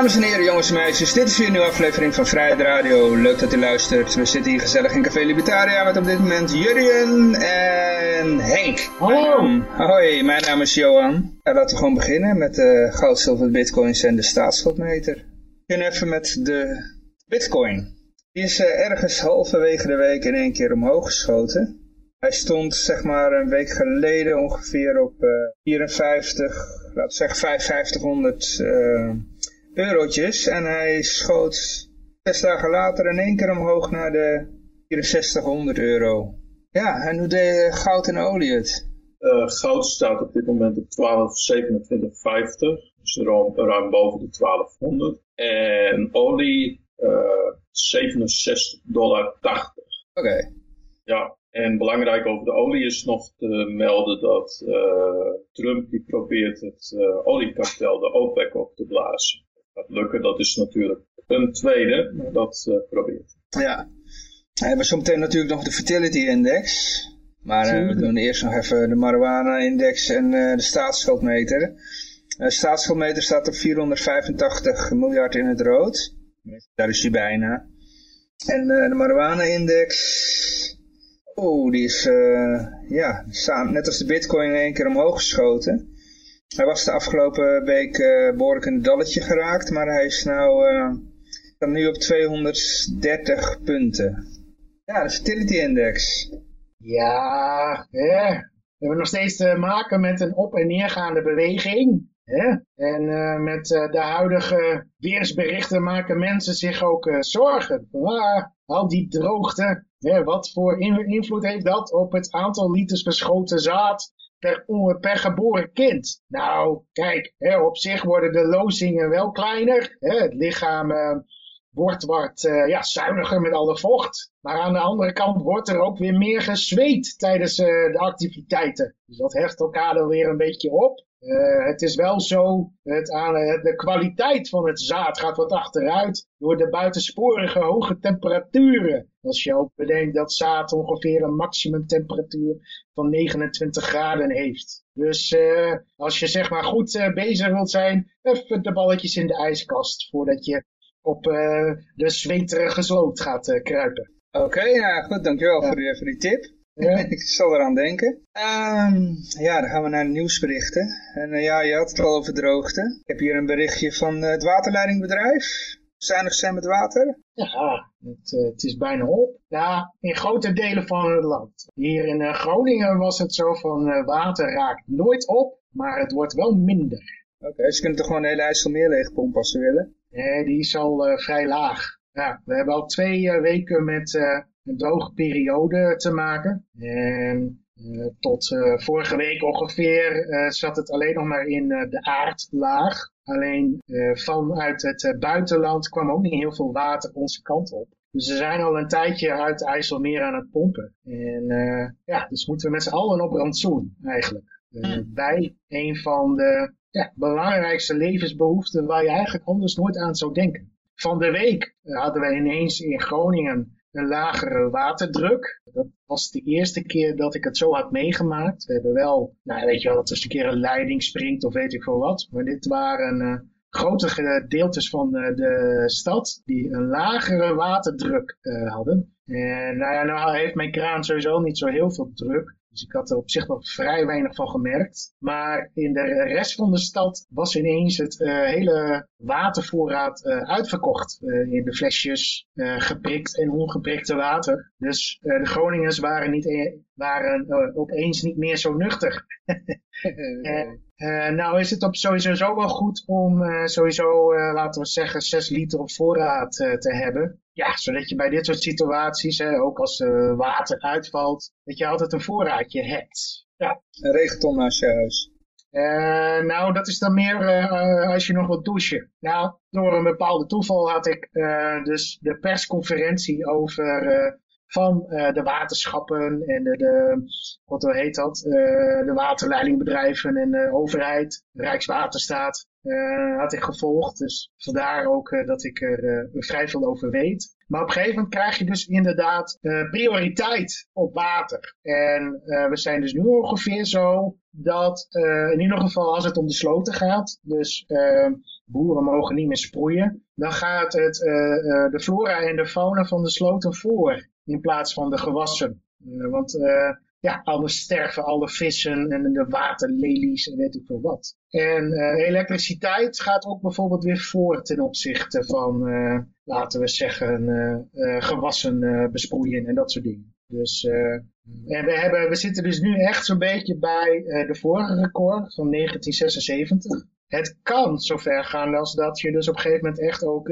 Dames en heren, jongens en meisjes, dit is weer een nieuwe aflevering van Vrijheid Radio. Leuk dat u luistert. We zitten hier gezellig in Café Libertaria met op dit moment Jurjen en Henk. Hallo. hoi, mijn naam is Johan. Ja, laten we gewoon beginnen met de goud, zilver, bitcoins en de staatsschuldmeter. We beginnen even met de bitcoin. Die is eh, ergens halverwege de week in één keer omhoog geschoten. Hij stond zeg maar een week geleden ongeveer op eh, 54, laten we zeggen 5500 eh, eurotjes. En hij schoot zes dagen later in één keer omhoog naar de 6400 euro. Ja, en hoe deed goud en olie het? Eh, goud staat op dit moment op 1227,50. Dus ruim, ruim boven de 1200. En olie eh 67,80 dollar. Oké, Ja, en belangrijk over de olie is nog te melden dat eh, Trump die probeert het eh oliekartel, de OPEC, op te blazen. Dat gaat lukken, dat is natuurlijk een tweede, maar dat eh, probeert. ja. We hebben zometeen natuurlijk nog de fertility index. Maar eh, we doen eerst nog even de marijuana index en eh, de staatsschuldmeter. Eh, De staatsschuldmeter staat op 485 miljard in het rood. Daar is hij bijna. En eh, de marijuana index... Oeh, die is uh, ja, samen, net als de bitcoin in één keer omhoog geschoten. Hij was de afgelopen week uh, behoorlijk een dalletje geraakt, maar hij is nou, staat nu op 230 punten. Ja, de fertility index. Ja, hè. we hebben nog steeds te maken met een op- en neergaande beweging. Hè? En uh, met de huidige weersberichten maken mensen zich ook zorgen. Ah, al die droogte, hè, wat voor invloed heeft dat op het aantal liters geschoten zaad per, per geboren kind? Nou, kijk, hè, op zich worden de lozingen wel kleiner. Hè? Het lichaam wordt wat uh, ja, zuiniger met alle vocht. Maar aan de andere kant wordt er ook weer meer gezweet tijdens uh, de activiteiten. Dus dat hecht elkaar dan weer een beetje op. Uh, het is wel zo, het aan, de kwaliteit van het zaad gaat wat achteruit door de buitensporige hoge temperaturen. Als je ook bedenkt dat zaad ongeveer een maximumtemperatuur van 29 graden heeft. Dus uh, als je zeg maar goed uh, bezig wilt zijn, even de balletjes in de ijskast voordat je op de zweterige sloot gaat kruipen. Oké, okay, ja, goed, dankjewel ja. voor, die, voor die tip. Ja. ik zal eraan denken. Um, ja, dan gaan we naar de nieuwsberichten. En uh, ja, je had het al over droogte. Ik heb hier een berichtje van het waterleidingbedrijf. Zuinig zijn met water. Ja, het, het, is bijna op. Ja, in grote delen van het land. Hier in Groningen was het zo van water raakt nooit op, maar het wordt wel minder. Oké, okay, ze kunnen toch gewoon de hele IJsselmeer leegpompen als ze willen? Nee, die is al vrij laag. Ja, we hebben al twee weken met een droge periode te maken. En tot vorige week ongeveer zat het alleen nog maar in de aardlaag. Alleen vanuit het buitenland kwam ook niet heel veel water onze kant op. Dus we zijn al een tijdje uit IJsselmeer aan het pompen. En ja, dus moeten we met z'n allen op rantsoen eigenlijk. Mm. Bij een van de ja, belangrijkste levensbehoeften waar je eigenlijk anders nooit aan zou denken. Van de week hadden we ineens in Groningen een lagere waterdruk. Dat was de eerste keer dat ik het zo had meegemaakt. We hebben wel, nou weet je wel, dat er een keer een leiding springt of weet ik veel wat. Maar dit waren uh, grote gedeeltes van de, de, stad die een lagere waterdruk uh, hadden. En nou ja, nou heeft mijn kraan sowieso niet zo heel veel druk. Dus ik had er op zich nog vrij weinig van gemerkt. Maar in de rest van de stad was ineens het uh, hele watervoorraad uh, uitverkocht. Uh, in de flesjes geprikt en ongeprikte water. Dus de Groningers waren, niet e waren opeens niet meer zo nuchter. nou is het op sowieso zo wel goed om sowieso, laten we zeggen, 6 liter op voorraad te hebben. Ja, zodat je bij dit soort situaties, hè, ook als water uitvalt, dat je altijd een voorraadje hebt. Ja. Een regenton naast je huis. Uh, nou, dat is dan meer uh, als je nog wilt douchen. Nou, door een bepaalde toeval had ik dus de persconferentie over van de waterschappen en de, de wat heet dat, de waterleidingbedrijven en de overheid, Rijkswaterstaat, had ik gevolgd. Dus vandaar ook dat ik er vrij veel over weet. Maar op een gegeven moment krijg je dus inderdaad prioriteit op water. En we zijn dus nu ongeveer zo dat in ieder geval als het om de sloten gaat, dus boeren mogen niet meer sproeien, dan gaat het de flora en de fauna van de sloten voor in plaats van de gewassen. want ja, anders sterven alle vissen en de waterlelies en weet ik veel wat. En uh, elektriciteit gaat ook bijvoorbeeld weer voor ten opzichte van, laten we zeggen, uh, gewassen besproeien en dat soort dingen. Dus, en we, hebben, we zitten dus nu echt zo'n beetje bij de vorige record van 1976. Het kan zover gaan als dat je dus op een gegeven moment echt ook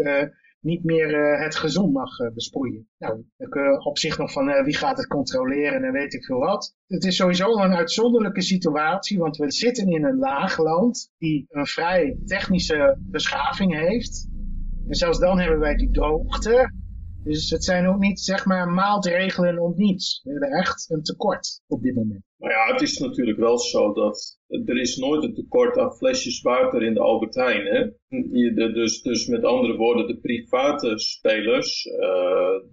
niet meer uh, het gezond mag uh, besproeien. Nou, je op zich nog van wie gaat het controleren en weet ik veel wat. Het is sowieso een uitzonderlijke situatie, want we zitten in een laagland die een vrij technische beschaving heeft. En zelfs dan hebben wij die droogte. Dus het zijn ook niet, zeg maar, maatregelen om niets. We hebben echt een tekort op dit moment. Maar ja, het is natuurlijk wel zo dat er is nooit een tekort aan flesjes water in de Albert Heijn. Hè? Dus, dus met andere woorden, de private spelers, uh,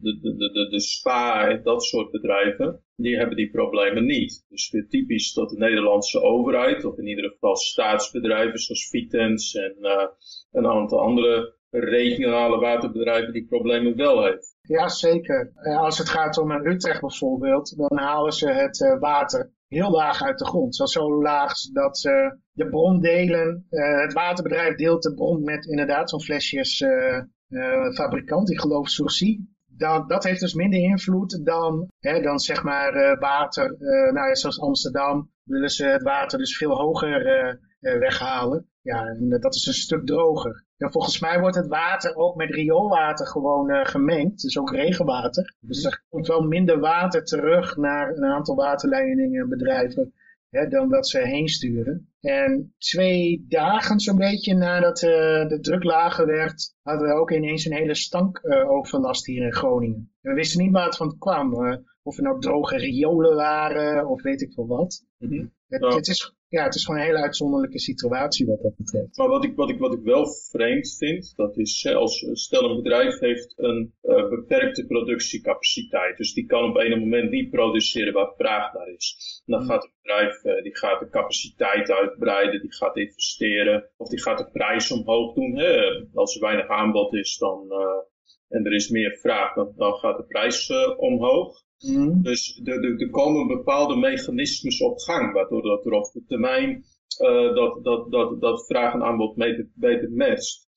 de, de, de, de spa en dat soort bedrijven, die hebben die problemen niet. Dus weer typisch dat de Nederlandse overheid, of in ieder geval staatsbedrijven zoals Vitens en uh, een aantal andere regionale waterbedrijven die problemen wel heeft. Ja, zeker. Als het gaat om Utrecht bijvoorbeeld, dan halen ze het uh, water heel laag uit de grond. Zo laag dat ze de bron delen. Het waterbedrijf deelt de bron met inderdaad zo'n flesjes uh, fabrikant, ik geloof Sourcy. Dat, dat heeft dus minder invloed dan, hè, dan zeg maar water, nou, zoals Amsterdam willen ze het water dus veel hoger weghalen. Ja, en dat is een stuk droger. Ja, volgens mij wordt het water ook met rioolwater gewoon uh, gemengd. Dus ook regenwater. Dus er komt wel minder water terug naar een aantal waterleidingen en bedrijven hè, dan dat ze heen sturen. En twee dagen zo'n beetje nadat uh, de druk lager werd, hadden we ook ineens een hele stankoverlast hier in Groningen. En we wisten niet waar het van kwam. Uh, of er nou droge riolen waren of weet ik veel wat. Mm -hmm. het, het, is ja, het is gewoon een hele uitzonderlijke situatie wat dat betreft. Maar wat ik, wat ik, wat ik wel vreemd vind, dat is als stel een bedrijf heeft een uh, beperkte productiecapaciteit. Dus die kan op een moment niet produceren waar vraag naar is. dan hmm. gaat het bedrijf uh, die gaat de capaciteit uitbreiden, die gaat investeren of die gaat de prijs omhoog doen. Hè? Als er weinig aanbod is dan, uh, en er is meer vraag, dan, dan gaat de prijs omhoog. Mm. Dus er komen bepaalde mechanismes op gang, waardoor dat er op de termijn uh, dat, dat, dat, dat vraag en aanbod beter, beter matcht.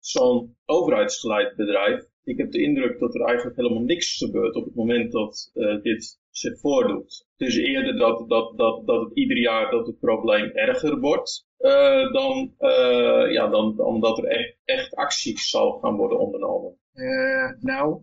Zo'n overheidsgeleid bedrijf, ik heb de indruk dat er eigenlijk helemaal niks gebeurt op het moment dat uh, dit zich voordoet. Het is eerder dat, dat, dat, dat het ieder jaar dat het probleem erger wordt, uh, dan, ja, dan, dan dat er echt, echt acties zal gaan worden ondernomen. nou,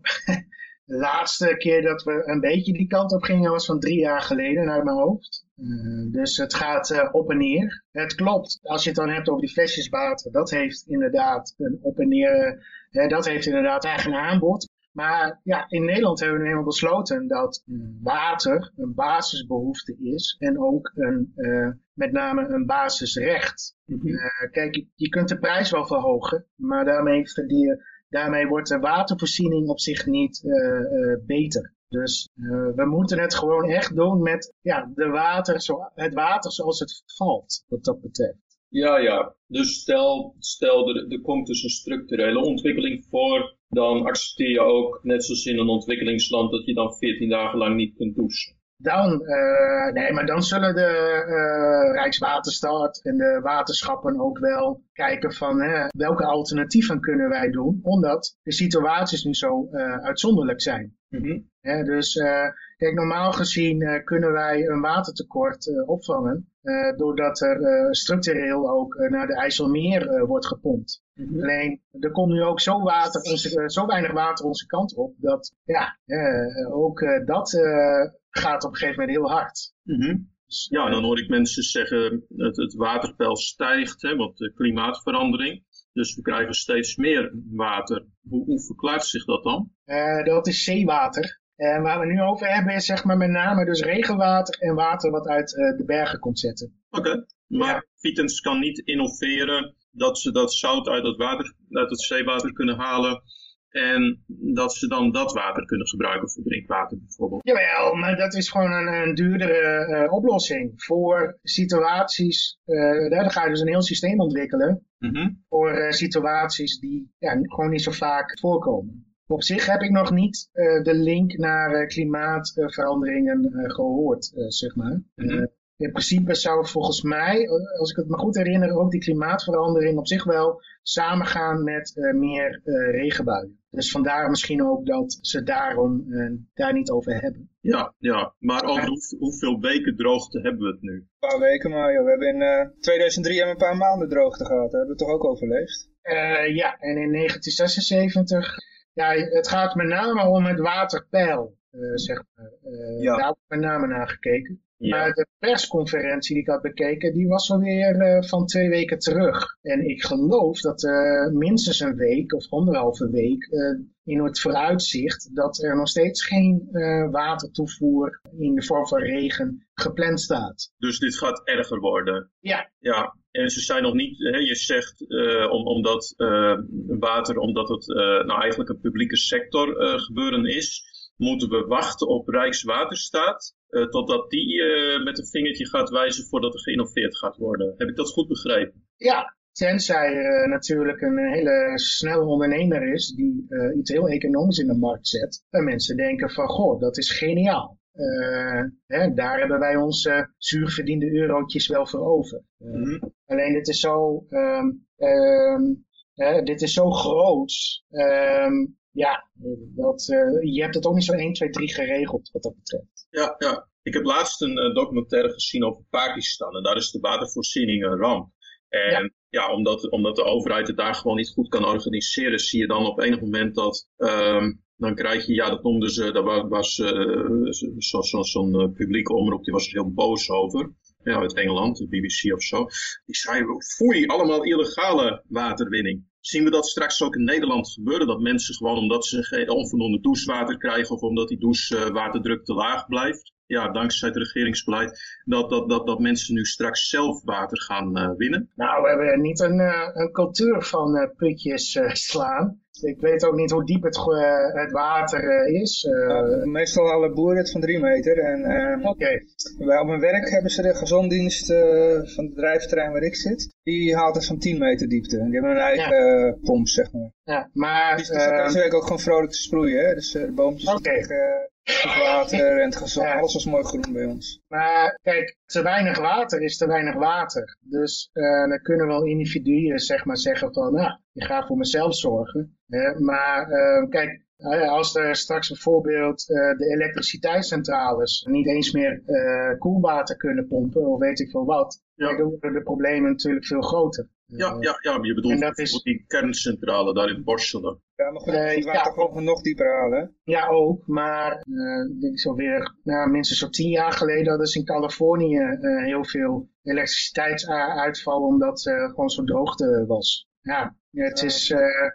De laatste keer dat we een beetje die kant op gingen was van drie jaar geleden uit mijn hoofd. Uh, dus het gaat uh, op en neer. Het klopt, als je het dan hebt over die flesjeswater, dat heeft inderdaad een op en neer, uh, dat heeft inderdaad eigen aanbod. Maar ja, in Nederland hebben we nu eenmaal besloten dat water een basisbehoefte is en ook een, met name een basisrecht. Mm -hmm. kijk, je, je, kunt de prijs wel verhogen, maar daarmee verdien daarmee wordt de watervoorziening op zich niet uh, uh, beter. Dus uh, we moeten het gewoon echt doen met ja, de water, zo, het water zoals het valt, wat dat betreft. Ja, ja. Dus stel, stel er, er komt dus een structurele ontwikkeling voor, dan accepteer je ook, net zoals in een ontwikkelingsland, dat je dan 14 dagen lang niet kunt douchen. Dan, uh, nee, maar dan zullen de uh, Rijkswaterstaat en de waterschappen ook wel kijken van hè, welke alternatieven kunnen wij doen, omdat de situaties nu zo uh, uitzonderlijk zijn. Mm -hmm. hè, dus kijk, normaal gezien kunnen wij een watertekort opvangen, doordat er structureel ook naar de IJsselmeer wordt gepompt. Mm -hmm. Alleen, er komt nu ook zo, water, zo weinig water onze kant op, dat ja, ook dat gaat op een gegeven moment heel hard. Mm -hmm. Ja, dan hoor ik mensen zeggen dat het waterpeil stijgt, hè, want de klimaatverandering. Dus we krijgen steeds meer water. Hoe, hoe verklaart zich dat dan? Uh, dat is zeewater. En waar we nu over hebben is zeg maar met name dus regenwater en water wat uit de bergen komt zetten. Oké, maar ja. kan niet innoveren dat ze dat zout uit het, water, uit het zeewater kunnen halen en dat ze dan dat water kunnen gebruiken voor drinkwater bijvoorbeeld. Jawel, maar dat is gewoon een, een duurdere uh, oplossing voor situaties. Uh, daar ga je dus een heel systeem ontwikkelen. Mm Voor uh, situaties die ja, gewoon niet zo vaak voorkomen. Op zich heb ik nog niet de link naar klimaatveranderingen gehoord, zeg maar. Mm in principe zou volgens mij, als ik het me goed herinner, ook die klimaatverandering op zich wel samengaan met uh, meer uh, regenbuien. Dus vandaar misschien ook dat ze daarom uh, daar niet over hebben. Ja, ja. maar over hoeveel weken droogte hebben we het nu? Een paar weken, maar joh. we hebben in 2003 een paar maanden droogte gehad. Hebben we toch ook overleefd? ja, en in 1976, ja, het gaat met name om het waterpeil, zeg maar. ja. Daar wordt met name naar gekeken. Maar de persconferentie die ik had bekeken, die was alweer uh, van twee weken terug. En ik geloof dat uh, minstens een week of anderhalve week uh, in het vooruitzicht dat er nog steeds geen watertoevoer in de vorm van regen gepland staat. Dus dit gaat erger worden? Ja. Ja, en ze zijn nog niet, hè, je zegt om, omdat water, omdat het nou eigenlijk een publieke sector gebeuren is, moeten we wachten op Rijkswaterstaat totdat die uh, met een vingertje gaat wijzen voordat er geïnnoveerd gaat worden. Heb ik dat goed begrepen? Ja, tenzij er uh, natuurlijk een hele snelle ondernemer is die iets heel economisch in de markt zet. En mensen denken van, goh, dat is geniaal. Hè, daar hebben wij onze zuurverdiende eurotjes wel voor over. Mm -hmm. Alleen dit is zo, um, um, dit is zo groot um, ja, dat, je hebt het ook niet zo 1, 2, 3 geregeld wat dat betreft. Ja, ja. Ik heb laatst een uh, documentaire gezien over Pakistan en daar is de watervoorziening een ramp. En ja, ja omdat, omdat de overheid het daar gewoon niet goed kan organiseren, zie je dan op enig moment dat, um, dan krijg je, ja dat noemden ze, daar was uh, zo'n zo, zo publieke omroep, die was er heel boos over. Ja, uit Engeland, de BBC of zo. Die zei, foei, allemaal illegale waterwinning zien we dat straks ook in Nederland gebeuren. Dat mensen gewoon omdat ze geen onvoldoende douchewater krijgen of omdat die douchewaterdruk te laag blijft. Ja, dankzij het regeringsbeleid, dat, dat, dat, dat mensen nu straks zelf water gaan uh, winnen? Nou, we hebben niet een, uh, een cultuur van uh, putjes slaan. Ik weet ook niet hoe diep het, het water is. meestal halen boeren het van drie meter. En okay. bij, op mijn werk hebben ze de gezonddienst van het bedrijfsterrein waar ik zit. Die haalt het van 10 meter diepte. Die hebben een eigen pomp, zeg maar. Ja, maar... Dus, dus ze ook gewoon vrolijk te sproeien, hè? Dus de boompjes okay. Het water en het gezond, alles was mooi groen bij ons. Maar kijk, te weinig water is te weinig water. Dus uh, dan kunnen wel individuen zeg maar zeggen van, nou, ik ga voor mezelf zorgen. Uh, maar uh, kijk, als er straks bijvoorbeeld uh, de elektriciteitscentrales niet eens meer uh, koelwater kunnen pompen, of weet ik veel wat, ja. dan worden de problemen natuurlijk veel groter. Ja, ja, ja maar je bedoelt dat is... die kerncentrale daar in Borselen. Ja, maar goed, die waren ja, toch nog, nog dieper halen? Ja, ook. Maar uh, denk zo weer, nou, minstens zo tien jaar geleden hadden ze in Californië uh, heel veel elektriciteitsuitval omdat uh, gewoon zo droogte was. Ja, het is,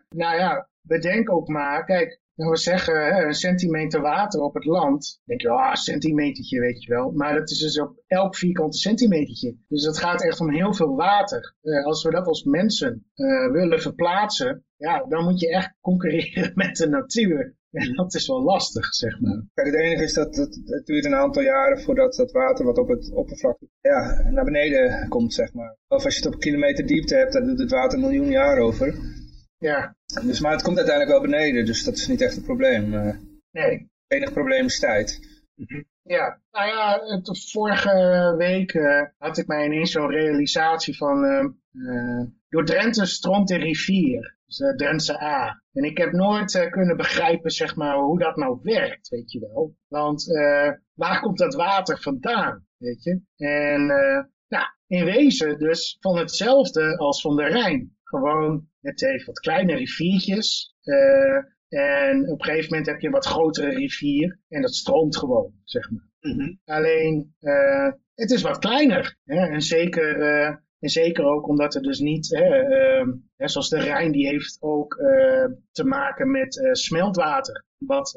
nou ja, bedenk ook maar, kijk, we zeggen een centimeter water op het land. Dan denk je, ah, een centimetertje, weet je wel. Maar dat is dus op elk vierkante centimetertje. Dus het gaat echt om heel veel water. Als we dat als mensen willen verplaatsen, ja, dan moet je echt concurreren met de natuur. En dat is wel lastig, zeg maar. Kijk, het enige is dat het, het duurt een aantal jaren voordat dat water wat op het oppervlak ja, naar beneden komt, zeg maar. Of als je het op een kilometer diepte hebt, dan doet het water een miljoen jaar over. Ja. Dus, maar het komt uiteindelijk wel beneden, dus dat is niet echt een probleem. Uh, nee. Het enige probleem is tijd. Mhm. Ja, nou ja, het, vorige week uh, had ik mij ineens zo'n realisatie van... Uh, door Drenthe stroomt de rivier, uh, Drentse A. En ik heb nooit kunnen begrijpen, zeg maar, hoe dat nou werkt, weet je wel. Want waar komt dat water vandaan, weet je? En nou, in wezen dus van hetzelfde als van de Rijn. Gewoon, het heeft wat kleine riviertjes. En op een gegeven moment heb je een wat grotere rivier. En dat stroomt gewoon, zeg maar. Mm -hmm. Alleen, het is wat kleiner. Hè? En zeker... En zeker ook omdat er dus niet, hè, uh, zoals de Rijn, die heeft ook uh, te maken met uh, smeltwater. Wat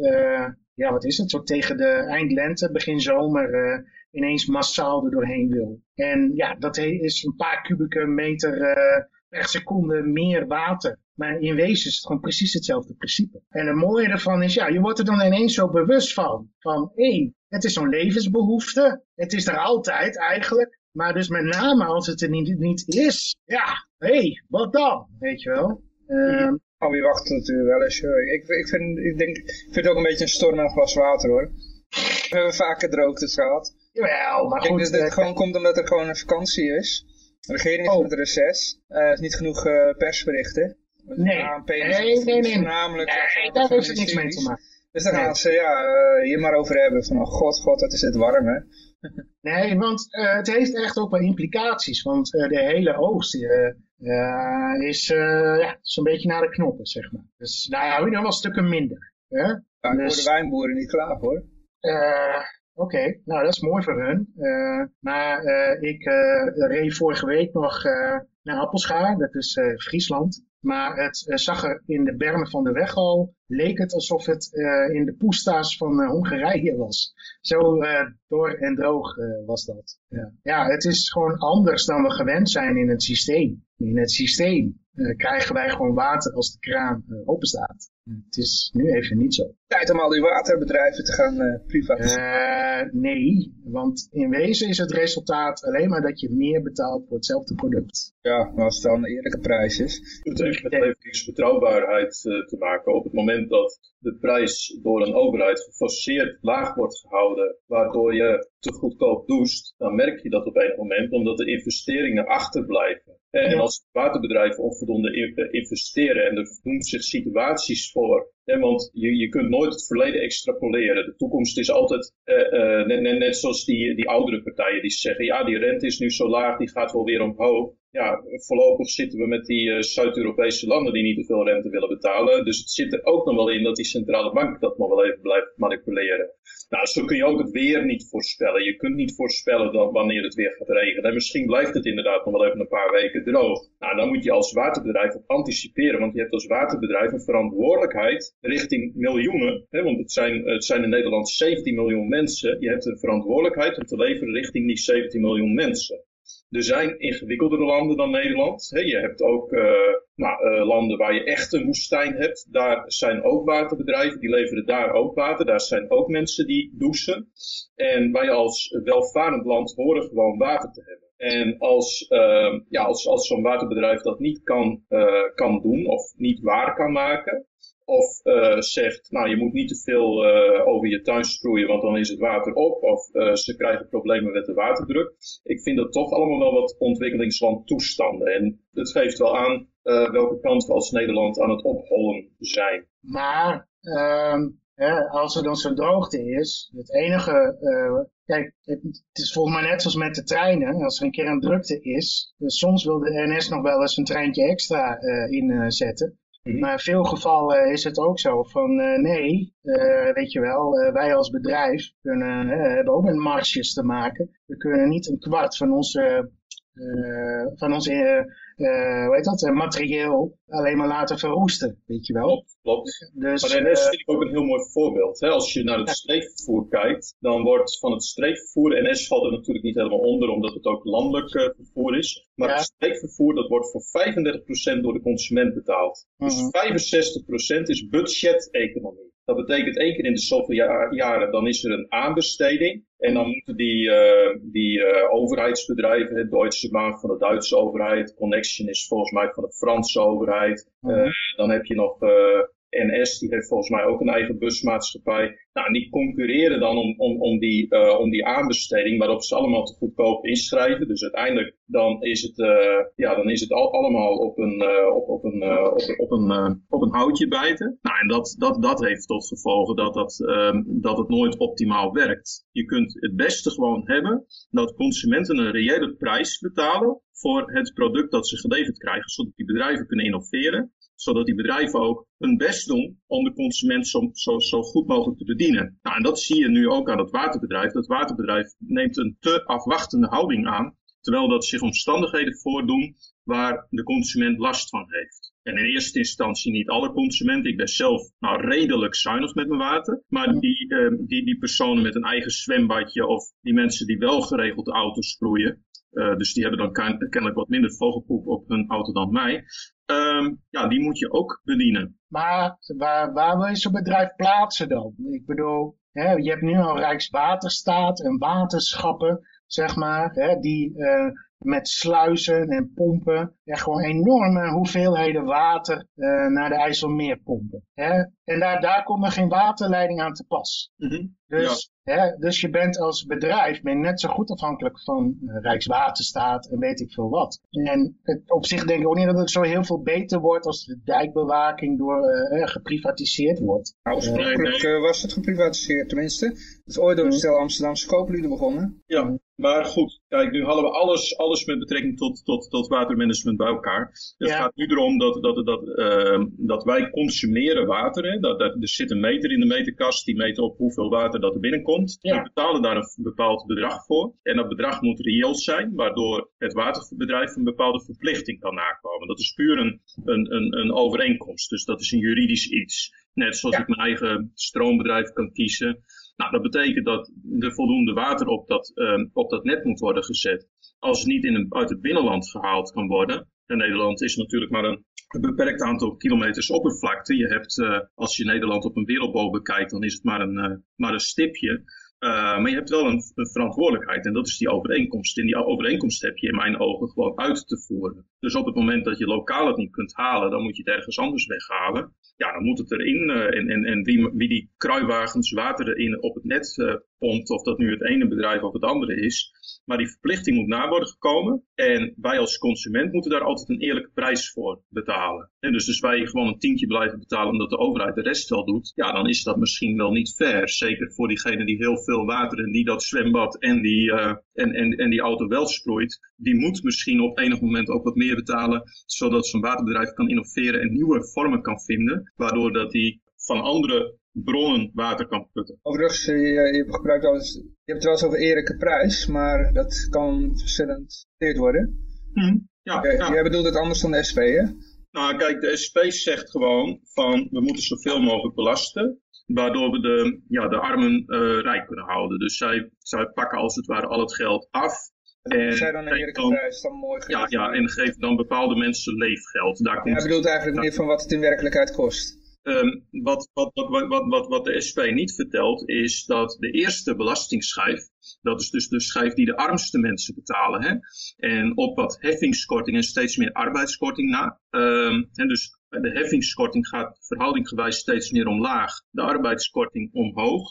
ja, wat is het, zo tegen de eind lente, begin zomer ineens massaal er doorheen wil. En ja, dat is een paar kubieke meter per seconde meer water. Maar in wezen is het gewoon precies hetzelfde principe. En het mooie ervan is, ja, je wordt er dan ineens zo bewust van. Van één, het is zo'n levensbehoefte. Het is er altijd eigenlijk. Maar dus met name als het er niet, niet is, ja, hé, hey, wat dan? Weet je wel? Uh, oh, wie wacht natuurlijk wel eens. Ik, ik, vind, ik, denk, ik vind het ook een beetje een storm en een glas water hoor. We hebben vaker droogtes gehad. Jawel, maar ik goed. denk dat het uh, gewoon komt omdat er gewoon een vakantie is. De regering is Oh. met reces. Er is niet genoeg eh, persberichten. Nee. ANP Nee, nee, nee. Voornamelijk nee, daar heeft het niks mee te maken. Dus dan Nee. gaan ze ja, eh, hier maar over hebben van oh god, god, het is het warm hè. Nee, want eh, het heeft echt ook wel implicaties. Want eh, de hele oogst eh, is ja, zo'n beetje naar de knoppen, zeg maar. Dus nou ja, in ieder geval stukken minder. Hè? Ik hoor Dus- wijnboeren niet klagen hoor. Oké, nou dat is mooi voor hun. Maar ik reed vorige week nog naar Appelschaar, dat is Friesland. Maar het eh, zag er in de bermen van de weg al, leek het alsof het eh, in de poesta's van eh, Hongarije was. Zo door en droog was dat. Ja. ja, het is gewoon anders dan we gewend zijn in het systeem. In het systeem krijgen wij gewoon water als de kraan eh, open staat. Het is nu even niet zo. Tijd om al die waterbedrijven te gaan eh privatiseren. Eh, nee, want in wezen is het resultaat alleen maar dat je meer betaalt voor hetzelfde product. ja, maar als het dan een eerlijke prijs is. Het heeft met leveringsbetrouwbaarheid eh, te maken. Op het moment dat de prijs door een overheid geforceerd laag wordt gehouden, waardoor je te goedkoop doucht, dan merk je dat op een moment, omdat de investeringen achterblijven. En als waterbedrijven onvoldoende in- investeren en er doen zich situaties voor. Want je, je kunt nooit het verleden extrapoleren. De toekomst is altijd eh, eh, net, net, net zoals die, die oudere partijen die zeggen, ja die rente is nu zo laag, die gaat wel weer omhoog. Ja, voorlopig zitten we met die eh, Zuid-Europese landen die niet te veel rente willen betalen. Dus het zit er ook nog wel in dat die centrale bank dat nog wel even blijft manipuleren. Nou, zo kun je ook het weer niet voorspellen. Je kunt niet voorspellen dan wanneer het weer gaat regenen. En misschien blijft het inderdaad nog wel even een paar weken droog. Nou, dan moet je als waterbedrijf op anticiperen. Want je hebt als waterbedrijf een verantwoordelijkheid richting miljoenen. Hè, want het zijn, het zijn in Nederland 17 miljoen mensen. Je hebt een verantwoordelijkheid om te leveren richting die 17 miljoen mensen. Er zijn ingewikkeldere landen dan Nederland. Je hebt ook eh, nou, eh, landen waar je echt een woestijn hebt. Daar zijn ook waterbedrijven, die leveren daar ook water. Daar zijn ook mensen die douchen. En wij als welvarend land horen gewoon water te hebben. En als, uh, ja, als, als zo'n waterbedrijf dat niet kan, kan doen of niet waar kan maken, of uh, zegt, nou je moet niet te veel uh, over je tuin sproeien, want dan is het water op. Of uh, ze krijgen problemen met de waterdruk. Ik vind dat toch allemaal wel wat ontwikkelingsland toestanden. En het geeft wel aan welke kant we als Nederland aan het ophollen zijn. Maar um, hè, als er dan zo'n droogte is, het enige... kijk, het, is volgens mij net zoals met de treinen. Als er een keer een drukte is, soms wil de NS nog wel eens een treintje extra inzetten. Mhm. Maar in veel gevallen is het ook zo van uh, nee, uh, weet je wel, uh, wij als bedrijf kunnen, hebben ook met marges te maken. We kunnen niet een kwart van onze, van onze hoe heet dat, materieel alleen maar laten verroesten, weet je wel. Klopt, klopt. Dus, maar de NS vind ik ook een heel mooi voorbeeld. Hè? Als je naar het streekvervoer kijkt, dan wordt van het streekvervoer, NS valt er natuurlijk niet helemaal onder, omdat het ook landelijk vervoer is. Maar ja. het streekvervoer, dat wordt voor 35% door de consument betaald. Mhm. Dus 65% is budget-economie. Dat betekent één keer in de zoveel ja jaren, dan is er een aanbesteding. En dan moeten die, uh, die uh, overheidsbedrijven, het Deutsche Bahn van de Duitse overheid, Connection is volgens mij van de Franse overheid. Mhm. Uh, dan heb je nog NS, die heeft volgens mij ook een eigen busmaatschappij. Nou, die concurreren dan om, om, om, die, uh, om die aanbesteding, waarop ze allemaal te goedkoop inschrijven. Dus uiteindelijk dan is het, uh, ja, dan is het al, allemaal op een, uh, op, een, op, een, op een houtje bijten. Nou, en dat, dat, dat heeft tot gevolg dat, dat, um, dat het nooit optimaal werkt. Je kunt het beste gewoon hebben dat consumenten een reële prijs betalen voor het product dat ze geleverd krijgen, zodat die bedrijven kunnen innoveren zodat die bedrijven ook hun best doen om de consument zo, zo, zo goed mogelijk te bedienen. Nou, en dat zie je nu ook aan het waterbedrijf. Dat waterbedrijf neemt een te afwachtende houding aan terwijl dat zich omstandigheden voordoen waar de consument last van heeft. En in eerste instantie niet alle consumenten. Ik ben zelf nou redelijk zuinig met mijn water. Maar die, uh, die, die personen met een eigen zwembadje of die mensen die wel geregeld auto's sproeien. Uh, dus die hebben dan kennelijk wat minder vogelpoep op hun auto dan mij. Um, ja, die moet je ook bedienen. Maar waar, waar wil je zo'n bedrijf plaatsen dan? Ik bedoel, hè, je hebt nu al Rijkswaterstaat en waterschappen, zeg maar, hè, die uh, met sluizen en pompen echt gewoon enorme hoeveelheden water uh, naar de IJsselmeer pompen. Hè? En daar, daar komt er geen waterleiding aan te pas. Mm -hmm. Dus. Hè, dus je bent als bedrijf ben net zo goed afhankelijk van uh, Rijkswaterstaat en weet ik veel wat. En het, op zich denk ik ook niet dat het zo heel veel beter wordt als de dijkbewaking door uh, geprivatiseerd wordt. Oorspronkelijk was het geprivatiseerd tenminste. Het is ooit door het stel Amsterdamse kooplieden begonnen. Ja, maar goed, kijk, nu hadden we alles, alles met betrekking tot, tot, tot watermanagement bij elkaar. Het ja. gaat nu erom dat, dat, dat, uh, dat wij consumeren water. Hè. Dat, dat, er zit een meter in de meterkast, die meet op hoeveel water dat er binnenkomt. Ja. We betalen daar een bepaald bedrag voor. En dat bedrag moet reëel zijn, waardoor het waterbedrijf een bepaalde verplichting kan nakomen. Dat is puur een, een, een, een overeenkomst, dus dat is een juridisch iets. Net zoals ja. ik mijn eigen stroombedrijf kan kiezen. Nou, dat betekent dat er voldoende water op dat, uh, op dat net moet worden gezet. Als het niet in uit het binnenland gehaald kan worden. En Nederland is natuurlijk maar een, beperkt aantal kilometers oppervlakte. Je hebt, uh, als je Nederland op een wereldbol bekijkt, dan is het maar een, uh, maar een stipje. Uh, maar je hebt wel een, verantwoordelijkheid en dat is die overeenkomst. En die overeenkomst heb je in mijn ogen gewoon uit te voeren. Dus op het moment dat je lokaal het niet kunt halen, dan moet je het ergens anders weghalen. Ja, dan moet het erin. Uh, en en, en wie, die kruiwagens water erin op het net of dat nu het ene bedrijf of het andere is. Maar die verplichting moet na worden gekomen. En wij als consument moeten daar altijd een eerlijke prijs voor betalen. En dus als wij gewoon een tientje blijven betalen omdat de overheid de rest wel doet. Ja, dan is dat misschien wel niet fair. Zeker voor diegene die heel veel water en die dat zwembad en die, uh, en, en, en die auto wel sproeit. Die moet misschien op enig moment ook wat meer betalen. Zodat zo'n waterbedrijf kan innoveren en nieuwe vormen kan vinden. Waardoor dat die van andere bronnen water kan putten. Overigens, je, je gebruikt al eens, je hebt het wel eens over eerlijke prijs, maar dat kan verschillend gedeeld worden. Hmm, ja, je, ja. Jij bedoelt het anders dan de SP, hè? Nou, kijk, de SP zegt gewoon van we moeten zoveel mogelijk belasten, waardoor we de, ja, de armen uh, rijk kunnen houden. Dus zij, zij pakken als het ware al het geld af. En zij dan een eerlijke dan, prijs, dan mooi Ja, ja, en geven dan bepaalde mensen leefgeld. Daar komt, ja, bedoelt eigenlijk meer van wat het in werkelijkheid kost. Um, wat, wat, wat, wat, de SP niet vertelt is dat de eerste belastingsschijf, dat is dus de schijf die de armste mensen betalen, hè? en op wat heffingskorting en steeds meer arbeidskorting na. En dus de heffingskorting gaat verhoudinggewijs steeds meer omlaag, de arbeidskorting omhoog.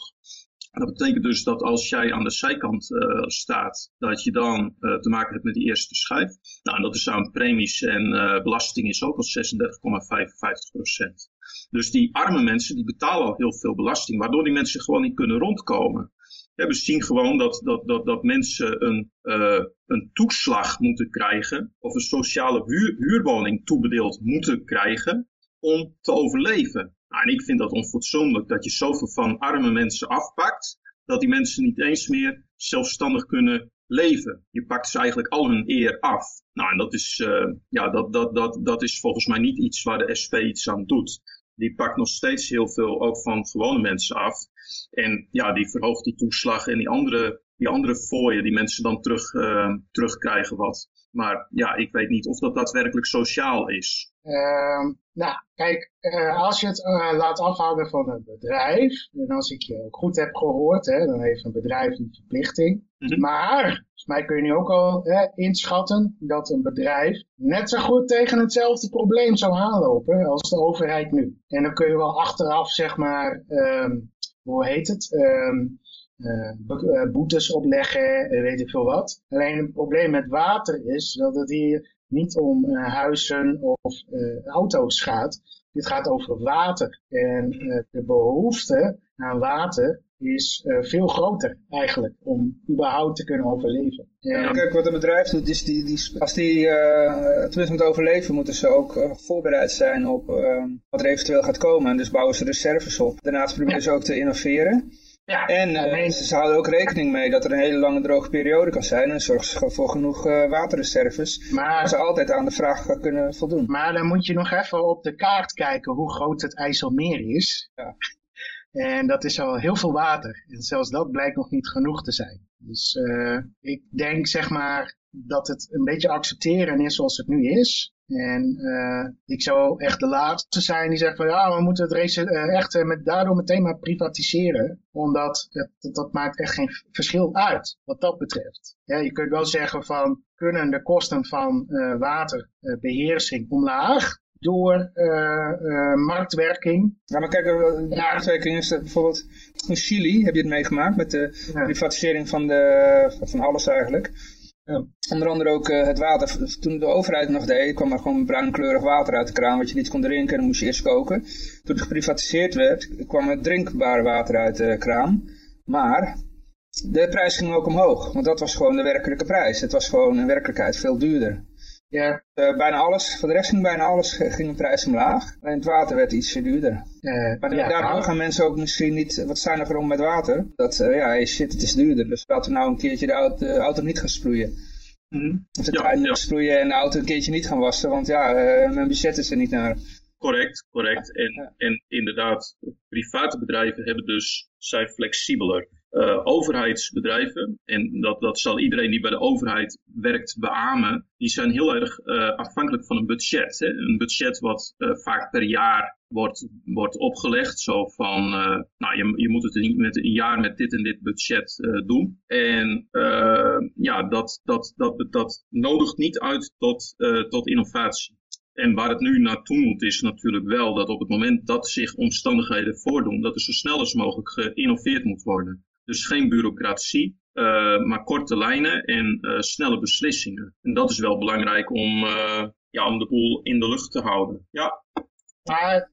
Dat betekent dus dat als jij aan de zijkant uh, staat, dat je dan uh, te maken hebt met die eerste schijf. Nou, dat is aan premies en uh, belasting is ook al 36,55 procent. Dus die arme mensen die betalen al heel veel belasting, waardoor die mensen gewoon niet kunnen rondkomen. We zien gewoon dat, dat, dat, dat mensen een, een toeslag moeten krijgen, of een sociale huur, huurwoning toebedeeld moeten krijgen, om te overleven. Nou, en ik vind dat onfatsoenlijk dat je zoveel van arme mensen afpakt, dat die mensen niet eens meer zelfstandig kunnen leven. Je pakt ze eigenlijk al hun eer af. Nou, en dat is, uh, ja, dat, dat, dat, dat is volgens mij niet iets waar de SP iets aan doet. Die pakt nog steeds heel veel ook van gewone mensen af. En ja, die verhoogt die toeslag en die andere, die andere fooien die mensen dan terug, uh, terugkrijgen wat. Maar ja, ik weet niet of dat daadwerkelijk sociaal is. Uh, nou, kijk, uh, als je het uh, laat afhangen van een bedrijf, en als ik je ook goed heb gehoord, hè, dan heeft een bedrijf een verplichting. Mhm. Mm -hmm. Maar, volgens mij kun je nu ook al hè, inschatten dat een bedrijf net zo goed tegen hetzelfde probleem zou aanlopen als de overheid nu. En dan kun je wel achteraf, zeg maar, um, hoe heet het? Um, uh, boetes opleggen, weet ik veel wat. Alleen het probleem met water is dat het hier niet om uh, huizen of uh, auto's gaat. Dit gaat over water. En de behoefte aan water is veel groter eigenlijk om überhaupt te kunnen overleven. Ja, kijk, wat een bedrijf doet, is die, die, als die tenminste moet overleven, moeten ze ook voorbereid zijn op wat er eventueel gaat komen. En dus bouwen ze reserves op. Daarnaast proberen ze ook te innoveren. Ja, en ze houden ook rekening mee dat er een hele lange droge periode kan zijn. En zorgen voor genoeg waterreserves. Maar ze altijd aan de vraag kunnen voldoen. Maar dan moet je nog even op de kaart kijken hoe groot het IJsselmeer is. Ja. En dat is al heel veel water. En zelfs dat blijkt nog niet genoeg te zijn. Dus uh, ik denk zeg maar dat het een beetje accepteren is zoals het nu is. En uh, ik zou echt de laatste zijn die zegt van ja, we moeten het race, uh, echt met, daardoor meteen maar privatiseren. Omdat het, dat maakt echt geen verschil uit wat dat betreft. Ja, je kunt wel zeggen van kunnen de kosten van uh, waterbeheersing omlaag door uh, marktwerking. Ja, maar kijk, de marktwerking is bijvoorbeeld in Chili, heb je het meegemaakt met de privatisering van, de, van alles eigenlijk. Onder andere ook uh, het water. Toen de overheid nog deed, kwam er gewoon bruinkleurig water uit de kraan, wat je niet kon drinken en dan moest je eerst koken. Toen het geprivatiseerd werd, kwam het drinkbaar water uit de kraan. Maar de prijs ging ook omhoog, want dat was gewoon de werkelijke prijs. Het was gewoon in werkelijkheid veel duurder. Ja, uh, bijna alles, voor de rest ging bijna alles, ging de prijs omlaag. Alleen het water werd iets duurder. Uh, maar ja, daardoor gaan mensen ook misschien niet wat zuiniger om met water. Dat, uh, ja, hey, shit, het is duurder. Dus laten we nou een keertje de auto, de auto niet gaan sproeien. Mm -hmm. Of de ja, trein ja. sproeien en de auto een keertje niet gaan wassen. Want ja, mijn budget is er niet naar. Correct, correct. En, en inderdaad, private bedrijven hebben dus, zijn flexibeler uh, overheidsbedrijven, en dat, dat zal iedereen die bij de overheid werkt beamen, die zijn heel erg uh, afhankelijk van een budget. Hè? Een budget wat uh, vaak per jaar wordt, wordt opgelegd. Zo van, nou, je, je moet het met een jaar met dit en dit budget doen. En ja, dat, dat, dat, dat nodigt niet uit tot, tot innovatie. En waar het nu naartoe moet is natuurlijk wel dat op het moment dat zich omstandigheden voordoen, dat er zo snel als mogelijk geïnnoveerd moet worden. Dus geen bureaucratie, uh, maar korte lijnen en uh, snelle beslissingen. En dat is wel belangrijk om, uh, ja, om de boel in de lucht te houden. Ja. Maar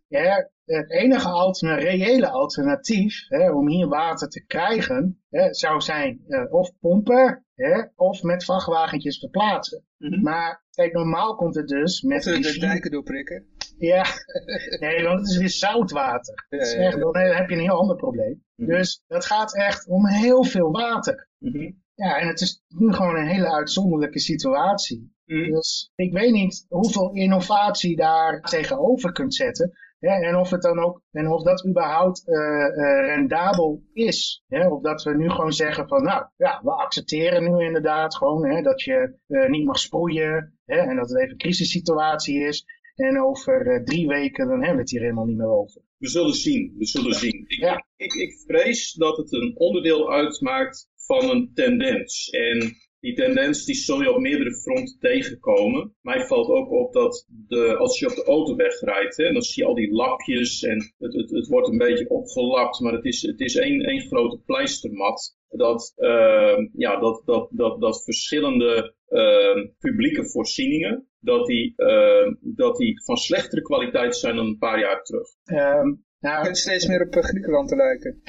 het enige reële alternatief hè, om hier water te krijgen, hè, zou zijn of pompen hè, of met vrachtwagentjes verplaatsen. Mm -hmm. Maar kijk, normaal komt het dus met... Of de dijken doorprikken. Ja, nee, want het is weer zoutwater. Ja, is echt, dan heb je een heel ander probleem. Mhm. Dus dat gaat echt om heel veel water. Mhm. Ja, en het is nu gewoon een hele uitzonderlijke situatie. Mhm. Dus ik weet niet hoeveel innovatie daar tegenover kunt zetten. En of het dan ook, en of dat überhaupt uh, uh, rendabel is. of dat we nu gewoon zeggen van, nou ja, we accepteren nu inderdaad gewoon dat je uh, niet mag sproeien. en dat het even een crisissituatie is. En over drie weken dan hebben we het hier helemaal niet meer over. We zullen zien, we zullen zien. Ik, ja. ik, ik vrees dat het een onderdeel uitmaakt van een tendens. En die tendens die zul je op meerdere fronten tegenkomen. Mij valt ook op dat de, als je op de autoweg rijdt, hè, dan zie je al die lapjes en het, het, het wordt een beetje opgelapt, maar het is, het is één, één grote pleistermat. Dat, uh, ja, dat, dat, dat, dat verschillende uh, publieke voorzieningen, dat die, uh, dat die van slechtere kwaliteit zijn dan een paar jaar terug. Um, nou, het steeds meer op Griekenland te lijken.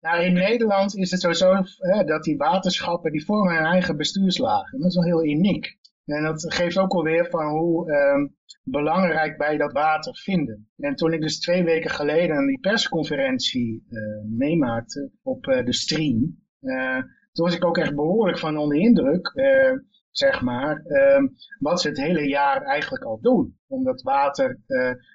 Nou, in Nederland is het sowieso hè, dat die waterschappen, die vormen hun eigen bestuurslagen. Dat is wel heel uniek. En dat geeft ook alweer van hoe um, belangrijk wij dat water vinden. En toen ik dus twee weken geleden die persconferentie uh, meemaakte op uh, de stream, uh, toen was ik ook echt behoorlijk van onder indruk, zeg maar, um, wat ze het hele jaar eigenlijk al doen. Om dat water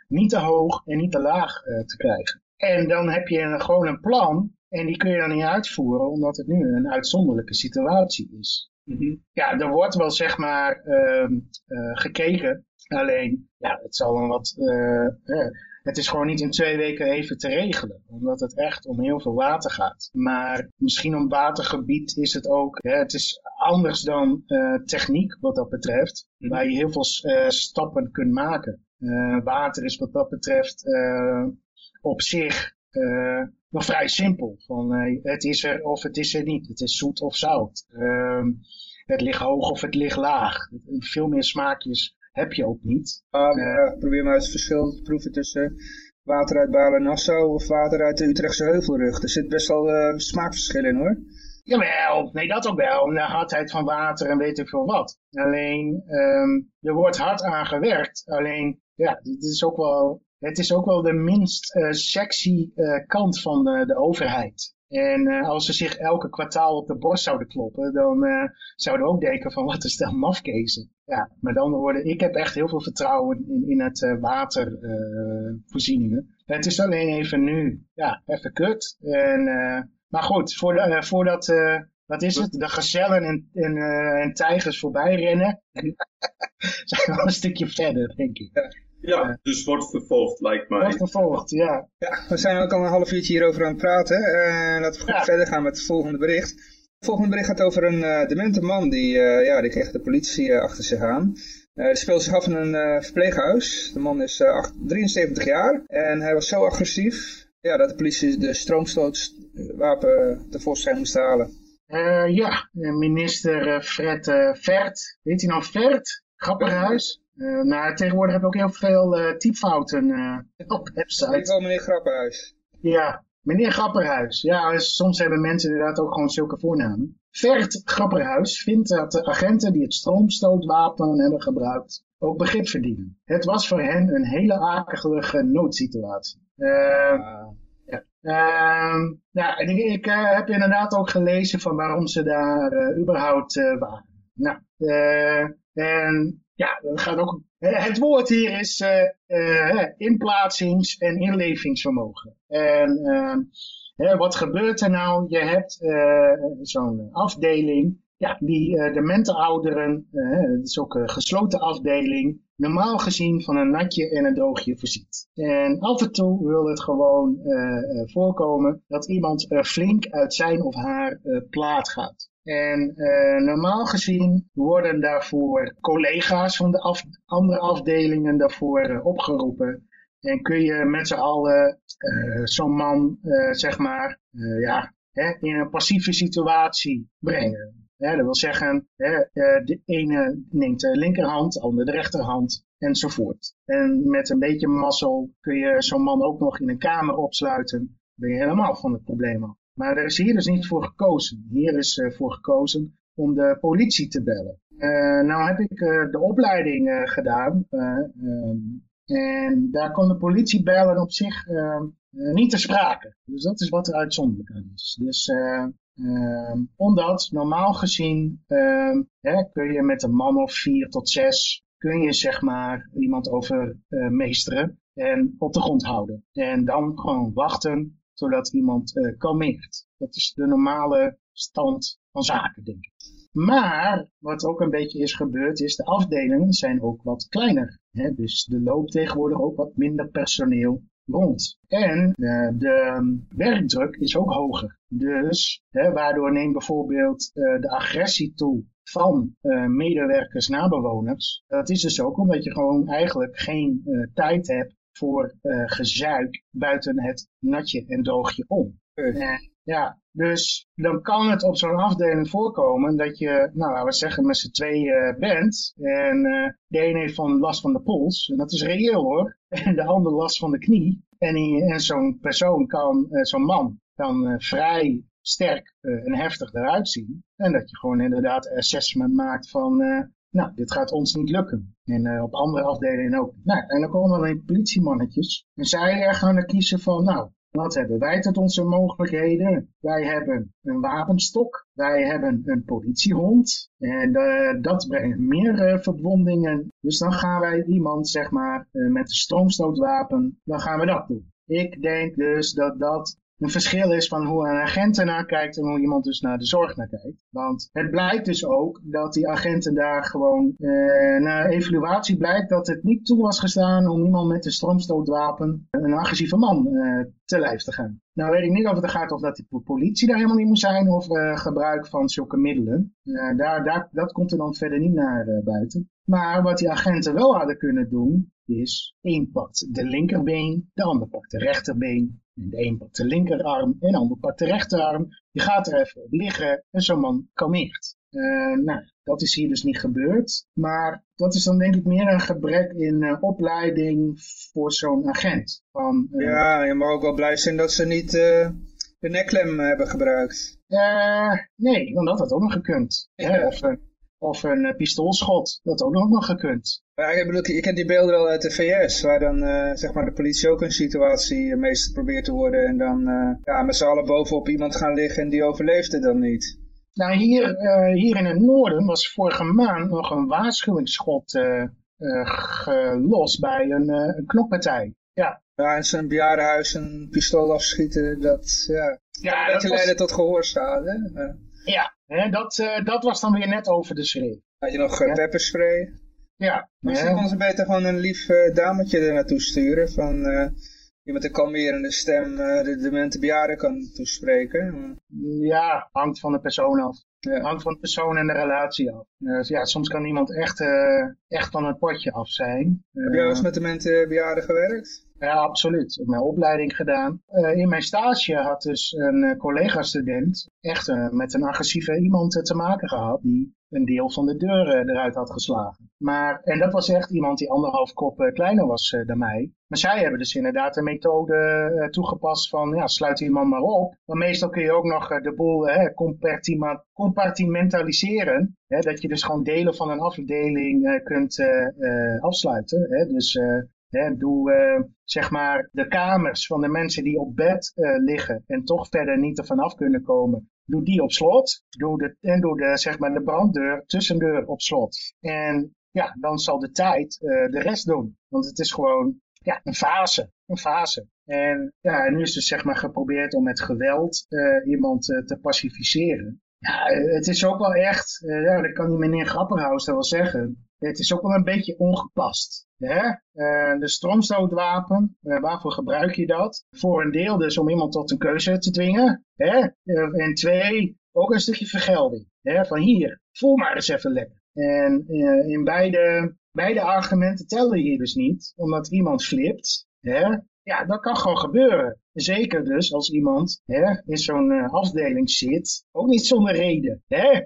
niet te hoog en niet te laag te krijgen. En dan heb je een, gewoon een plan en die kun je dan niet uitvoeren, omdat het nu een uitzonderlijke situatie is. Mhm. Ja, er wordt wel zeg maar uh, uh, gekeken. Alleen, ja, het zal dan wat... Uh, het is gewoon niet in twee weken even te regelen. Omdat het echt om heel veel water gaat. Maar misschien om watergebied is het ook... Hè, het is anders dan techniek wat dat betreft. Mhm. Waar je heel veel stappen kunt maken. water is wat dat betreft op zich nog vrij simpel. Van, uh, het is er of het is er niet. Het is zoet of zout. Uh, het ligt hoog of het ligt laag. Veel meer smaakjes heb je ook niet. Uh, probeer maar eens het verschil te proeven tussen water uit Balen-Nassau of water uit de Utrechtse Heuvelrug. Er zit best wel smaakverschil in hoor. Jawel, nee dat ook wel. De hardheid van water en weet ik veel wat. Alleen, um, er wordt hard aan gewerkt. Alleen, ja, dit is ook wel het is ook wel de minst uh, sexy uh, kant van de, de overheid. En als ze zich elke kwartaal op de borst zouden kloppen, dan zouden we ook denken van wat een stel mafkezen. Ja, met andere woorden, ik heb echt heel veel vertrouwen in, in het watervoorzieningen. het is alleen even nu, ja, even kut. En, maar goed, voor voordat wat is het? De gazellen en, en, en tijgers voorbij rennen. zijn we wel een stukje verder, denk ik. Ja, dus wordt vervolgd, lijkt mij. Wordt vervolgd, ja. Ja, we zijn ook al een half uurtje hierover aan het praten. Uh, laten we verder gaan met het volgende bericht. Het volgende bericht gaat over een uh, demente man, die, uh, ja, die kreeg de politie achter zich aan. Uh, die speelde zich af in een verpleeghuis. De man is 8, 73 jaar en hij was zo agressief ja, dat de politie de stroomstootwapen tevoorschijn moest halen. Uh, ja, minister eh, Fred uh, Vert. Weet hij nou Vert? Grapperhuis? Uh, nou, tegenwoordig heb ik ook heel veel uh, typfouten op website. Ik wel meneer Grapperhuis. Ja, meneer Grapperhuis. Ja, soms hebben mensen inderdaad ook gewoon zulke voornamen. Vert Grapperhuis vindt dat de agenten die het stroomstootwapen hebben gebruikt ook begrip verdienen. Het was voor hen een hele akelige noodsituatie. Uh, Uh, ja, ik, ik uh, heb inderdaad ook gelezen van waarom ze daar uh, überhaupt uh, waren. Nou, en ja, gaat ook, het woord hier is inplaatsings- en inlevingsvermogen. En ehm, wat gebeurt er nou? Je hebt zo'n afdeling ja, die de ouderen, uh, het is ook een gesloten afdeling, normaal gezien van een natje en een droogje voorziet. En af en toe wil het gewoon voorkomen dat iemand flink uit zijn of haar plaat gaat. En normaal gezien worden daarvoor collega's van de andere afdelingen daarvoor opgeroepen. En kun je met z'n allen zo'n man, zeg maar, ja, hè, in een passieve situatie brengen. Dat wil zeggen, hè, eh, de ene neemt de linkerhand, de andere de rechterhand enzovoort. En met een beetje mazzel kun je zo'n man ook nog in een kamer opsluiten. Dan ben je helemaal van het probleem af. Maar er is hier dus niet voor gekozen. Hier is uh, voor gekozen om de politie te bellen. Uh, nou heb ik uh, de opleiding gedaan. Um, en daar kon de politie bellen op zich ehm, niet te sprake. Dus dat is wat er uitzonderlijk aan is. Dus Uh, omdat normaal gezien hè, kun je met een man of vier tot zes, kun je zeg maar iemand overmeesteren uh, en op de grond houden. En dan gewoon wachten zodat iemand uh, kalmeert. Dat is de normale stand van zaken, denk ik. Maar wat ook een beetje is gebeurd is, de afdelingen zijn ook wat kleiner. Hè? Dus er loopt tegenwoordig ook wat minder personeel rond. En uh, de werkdruk is ook hoger. Dus hè, waardoor neemt bijvoorbeeld uh, de agressie toe van medewerkers naar bewoners. Dat is dus ook omdat je gewoon eigenlijk geen tijd hebt voor gezuik buiten het natje en droogje om. Ja, dus dan kan het op zo'n afdeling voorkomen dat je, nou laten we zeggen, met z'n tweeën bent. En uh, de een heeft van last van de pols, en dat is reëel hoor. En de ander last van de knie. En, en zo'n persoon kan, uh, zo'n man, kan vrij sterk en heftig eruit zien. En dat je gewoon inderdaad assessment maakt van, nou, dit gaat ons niet lukken. En op andere afdelingen ook. Nou, en dan komen alleen politiemannetjes. En zij gaan er kiezen van, nou, wat hebben wij tot onze mogelijkheden? Wij hebben een wapenstok, wij hebben een politiehond en uh, dat brengt meer uh, verwondingen. Dus dan gaan wij iemand, zeg maar, met een stroomstootwapen, dan gaan we dat doen. Ik denk dus dat dat een verschil is van hoe een agent ernaar kijkt en hoe iemand dus naar de zorg naar kijkt. Want het blijkt dus ook dat die agenten daar gewoon, eh, na evaluatie blijkt dat het niet toe was gestaan om iemand met een stroomstootwapen een agressieve man eh, te lijf te gaan. Nou weet ik niet of het gaat of dat de politie daar helemaal niet moet zijn of uh, gebruik van zulke middelen. Uh, daar, daar, dat komt er dan verder niet naar buiten. Maar wat die agenten wel hadden kunnen doen, is één pakt de linkerbeen, de ander pakt de rechterbeen. En de een pakt de linkerarm en de ander pakt de rechterarm. Je gaat er even op liggen en zo'n man kalmeert. Uh, nou, dat is hier dus niet gebeurd. Maar dat is dan denk ik meer een gebrek in uh, opleiding voor zo'n agent. Van, uh, ja, je mag ook wel blij zijn dat ze niet de nekklem hebben gebruikt. nee, dan had dat ook nog gekund. Ja. Of een pistoolschot, dat ook nog gekund. Ja, ik bedoel, je kent die beelden wel uit de VS, waar dan zeg maar de politie ook een situatie meester probeert te worden en dan ja, met z'n allen bovenop iemand gaan liggen en die overleeft het dan niet. Nou, hier, hier in het noorden was vorige maand nog een waarschuwingsschot gelost bij een, een knokpartij. Ja. Ja, in zo'n bejaardenhuis een pistool afschieten, dat, ja, ja, dat, dat leiden tot gehoorschade. Ja, hè, dat, uh, dat was dan weer net over de schreef. Had je nog uh, pepperspray? Ja. Misschien kon ze beter gewoon een lief uh, dametje er naartoe sturen. Van je met een kalmerende stem de demente bejaarden kan toespreken. Ja, hangt van de persoon af. Ja. Hangt van de persoon en de relatie af. Dus ja, soms kan iemand echt, echt van het potje af zijn. Heb jij wel eens met demente bejaarden gewerkt? Ja, absoluut. Ik heb mijn opleiding gedaan. Uh, in mijn stage had dus een uh, collega-student echt uh, met een agressieve iemand te maken gehad die een deel van de deur eruit had geslagen. Maar, en dat was echt iemand die anderhalf kop kleiner was dan mij. Maar zij hebben dus inderdaad een methode toegepast van ja, sluit iemand maar op. Maar meestal kun je ook nog de boel compartimentaliseren. Hè, dat je dus gewoon delen van een afdeling kunt afsluiten. Hè. Dus Doe uh, zeg maar de kamers van de mensen die op bed uh, liggen en toch verder niet ervan af kunnen komen. Doe die op slot. Doe de, en doe de, zeg maar de branddeur, tussendeur op slot. En ja, dan zal de tijd uh, de rest doen. Want het is gewoon ja, een fase. Een fase. En ja, nu is dus zeg maar geprobeerd om met geweld iemand te pacificeren. Ja, het is ook wel echt, ja, dat kan die meneer Grapperhaus wel zeggen het is ook wel een beetje ongepast. Hè? Uh, de stroomstootwapen, uh, waarvoor gebruik je dat? Voor een deel dus om iemand tot een keuze te dwingen. Hè? Uh, en twee, ook een stukje vergelding. Hè? Van hier, voel maar eens even lekker. En in beide, beide argumenten tellen hier dus niet, omdat iemand flipt. Hè? Ja, dat kan gewoon gebeuren. Zeker dus als iemand hè, in zo'n afdeling zit, ook niet zonder reden. Hè?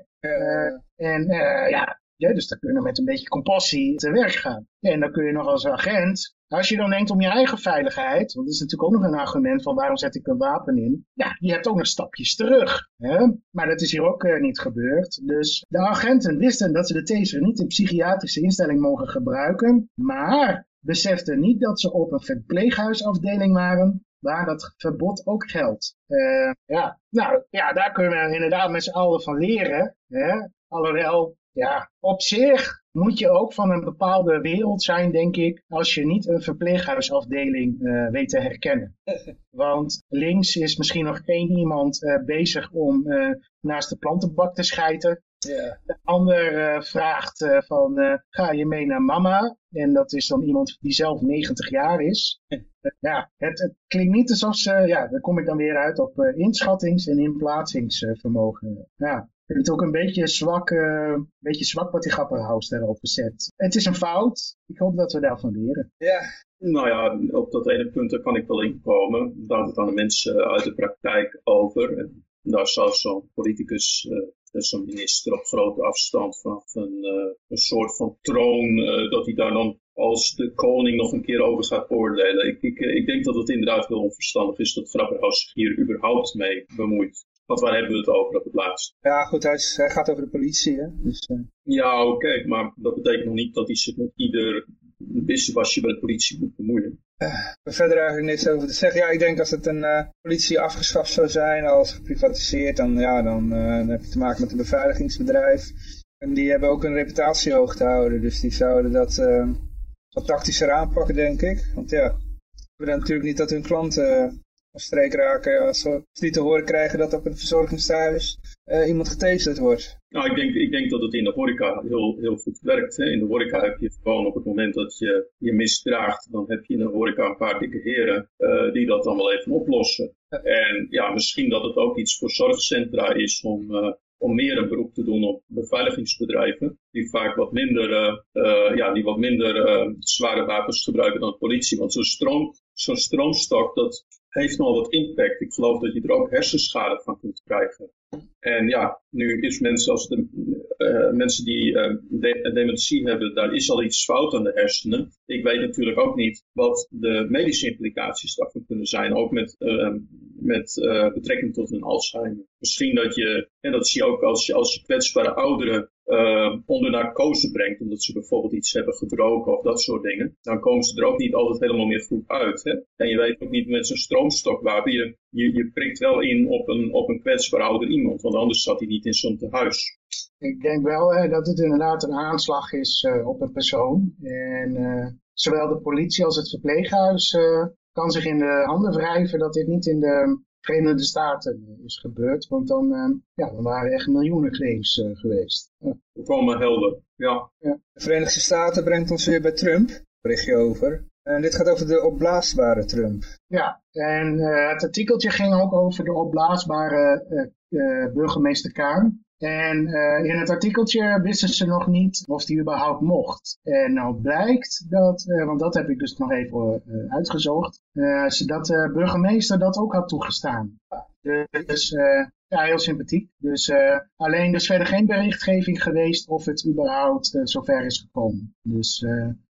en ja, ja, dus dan kun je met een beetje compassie te werk gaan. en dan kun je nog als agent, als je dan denkt om je eigen veiligheid, want dat is natuurlijk ook nog een argument van waarom zet ik een wapen in. Ja, je hebt ook nog stapjes terug. Hè? Maar dat is hier ook uh, niet gebeurd. Dus de agenten wisten dat ze de taser niet in psychiatrische instelling mogen gebruiken, maar beseften niet dat ze op een verpleeghuisafdeling waren waar dat verbod ook geldt. Uh, ja, nou ja, daar kunnen we inderdaad met z'n allen van leren. Hè? Alhoewel ja, op zich moet je ook van een bepaalde wereld zijn, denk ik, als je niet een verpleeghuisafdeling uh, weet te herkennen. Want links is misschien nog één iemand uh, bezig om uh, naast de plantenbak te schijten. De ander vraagt van, ga je mee naar mama? En dat is dan iemand die zelf 90 jaar is. ja, het, het, klinkt niet alsof ze, ja, daar kom ik dan weer uit op inschattings- en inplaatsingsvermogen. ja. Vind het ook een beetje zwak, uh, beetje zwak wat die Grapperhaus daarover zet. Het is een fout. Ik hoop dat we daarvan leren. Ja. Nou ja, op dat ene punt kan ik wel inkomen. Daar het aan de mensen uit de praktijk over. En daar zou zo'n politicus, uh, zo'n minister op grote afstand vanaf een, een soort van troon, dat hij daar dan als de koning nog een keer over gaat oordelen. Ik, ik, ik denk dat het inderdaad heel onverstandig is dat Grapperhaus hier überhaupt mee bemoeit. Want waar hebben we het over op het laatst? Ja, goed, hij, gaat over de politie, hè? Dus, uh... Ja, oké, maar dat betekent nog niet dat hij zich met ieder wisselwasje bij de politie moet bemoeien. Uh, verder eigenlijk niks over te zeggen. Ja, ik denk als het een uh, politie afgeschaft zou zijn, als geprivatiseerd, dan, ja, dan, dan heb je te maken met een beveiligingsbedrijf. En die hebben ook een reputatie hoog te houden, dus die zouden dat wat tactischer aanpakken, denk ik. Want ja, we willen natuurlijk niet dat hun klanten streek raken als ze niet te horen krijgen dat op een verzorgingstehuis uh, iemand getaserd wordt. Nou, ik denk, ik denk dat het in de horeca heel, heel goed werkt. Hè. In de horeca heb je gewoon op het moment dat je je misdraagt, dan heb je in de horeca een paar dikke heren uh, die dat dan wel even oplossen. En ja, misschien dat het ook iets voor zorgcentra is om, uh, om meer een beroep te doen op beveiligingsbedrijven, die vaak wat minder, uh, ja, die wat minder zware wapens gebruiken dan de politie. Want zo'n stroom, zo'n stroomstok, dat heeft nogal wat impact. Ik geloof dat je er ook hersenschade van kunt krijgen. En ja, nu is mensen als de uh, mensen die uh, de dementie hebben, daar is al iets fout aan de hersenen. Ik weet natuurlijk ook niet wat de medische implicaties daarvan kunnen zijn, ook met, uh, met betrekking tot een Alzheimer. Misschien dat je, en dat zie je ook als je, als je kwetsbare ouderen uh, onder narcose brengt, omdat ze bijvoorbeeld iets hebben gebroken of dat soort dingen, dan komen ze er ook niet altijd helemaal meer goed uit. Hè? En je weet ook niet met zo'n stroomstokwapen, je, je, je prikt wel in op een, op een kwetsbaar ouder iemand, want anders zat hij niet in zo'n tehuis. Ik denk wel hè, dat het inderdaad een aanslag is uh, op een persoon. En uh, zowel de politie als het verpleeghuis kan zich in de handen wrijven dat dit niet in de Verenigde Staten is gebeurd. Want dan, ja, dan waren er echt miljoenen claims geweest. Ja. Volkomen helder, ja. ja. De Verenigde Staten brengt ons weer bij Trump. Berichtje over. En dit gaat over de opblaasbare Trump. Ja, en het artikeltje ging ook over de opblaasbare burgemeester Kaan. En uh, in het artikeltje wisten ze nog niet of die überhaupt mocht. En nou blijkt dat, uh, want dat heb ik dus nog even uh, uitgezocht, dat de burgemeester dat ook had toegestaan. Dus ja, heel sympathiek. Dus alleen dus verder geen berichtgeving geweest of het überhaupt zover is gekomen. Dus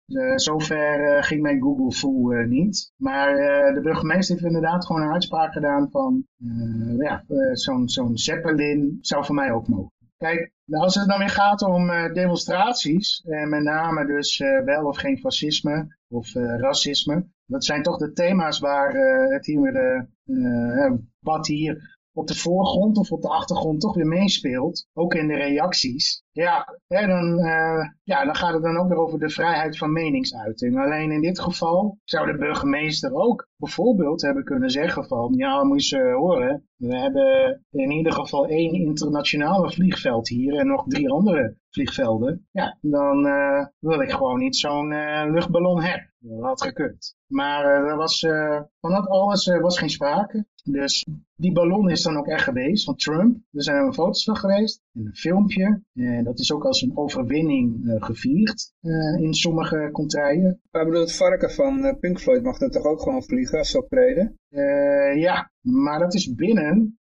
uh, zover uh, ging mijn Google Full uh, niet. Maar de burgemeester heeft inderdaad gewoon een uitspraak gedaan van ja, zo'n zo'n Zeppelin zou voor mij ook mogen. Kijk, als het dan weer gaat om demonstraties, en met name dus wel of geen fascisme of racisme, dat zijn toch de thema's waar het hier wat hier op de voorgrond of op de achtergrond toch weer meespeelt, ook in de reacties, ja, hè, dan, uh, ja, dan gaat het dan ook weer over de vrijheid van meningsuiting. Alleen in dit geval zou de burgemeester ook bijvoorbeeld hebben kunnen zeggen van, ja, moet je horen, we hebben in ieder geval één internationale vliegveld hier en nog drie andere vliegvelden. Ja, dan uh, wil ik gewoon niet zo'n uh, luchtballon hebben. Dat had gekund. Maar er was, van dat alles was geen sprake. Dus die ballon is dan ook echt geweest van Trump. Er zijn foto's van geweest en een filmpje. En dat is ook als een overwinning uh, gevierd uh, in sommige contraien. Maar bedoel, het varken van uh, Pink Floyd mag dat toch ook gewoon vliegen als ze optreden? ja, maar dat is binnen.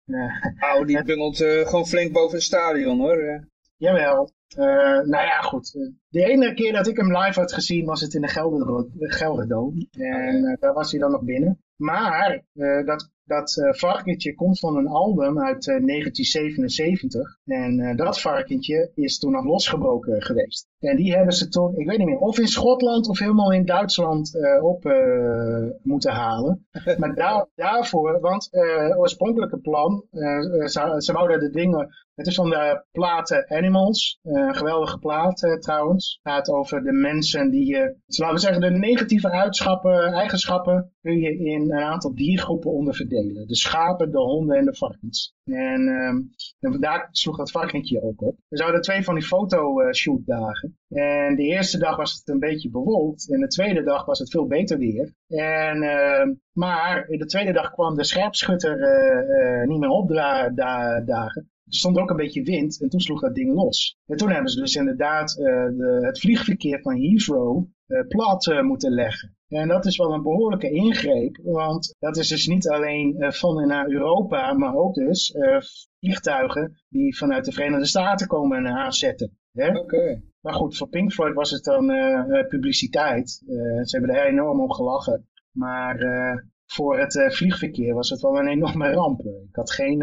oh, die bungelt gewoon flink boven het stadion hoor. Jawel. nou ja, goed. De ene keer dat ik hem live had gezien was het in de Gelderdoom. En daar was hij dan nog binnen. Maar dat dat uh, varkentje komt van een album uit uh, 1977. En uh, dat varkentje is toen nog losgebroken geweest. En die hebben ze toen, ik weet niet meer, of in Schotland of helemaal in Duitsland op moeten halen. maar daar, daarvoor, want het oorspronkelijke plan, ze, ze wouden de dingen het is van de plaat Animals. een geweldige plaat trouwens. Het gaat over de mensen die je, laten we zeggen, de negatieve eigenschappen kun je in een aantal diergroepen onderverdelen. De schapen, de honden en de varkens. En, um, en daar sloeg dat varkentje ook op. We zouden twee van die fotoshootdagen. En de eerste dag was het een beetje bewolkt. En de tweede dag was het veel beter weer. En, uh, maar de tweede dag kwam de scherpschutter uh, niet meer opdagen. Er stond ook een beetje wind en toen sloeg dat ding los. En toen hebben ze dus inderdaad uh, de, het vliegverkeer van Heathrow uh, plat uh, moeten leggen. En dat is wel een behoorlijke ingreep, want dat is dus niet alleen van en naar Europa, maar ook dus vliegtuigen die vanuit de Verenigde Staten komen aanzetten. Oké. Okay. Maar goed, voor Pink Floyd was het dan publiciteit. ze hebben er enorm om gelachen. Maar voor het vliegverkeer was het wel een enorme ramp. Ik had geen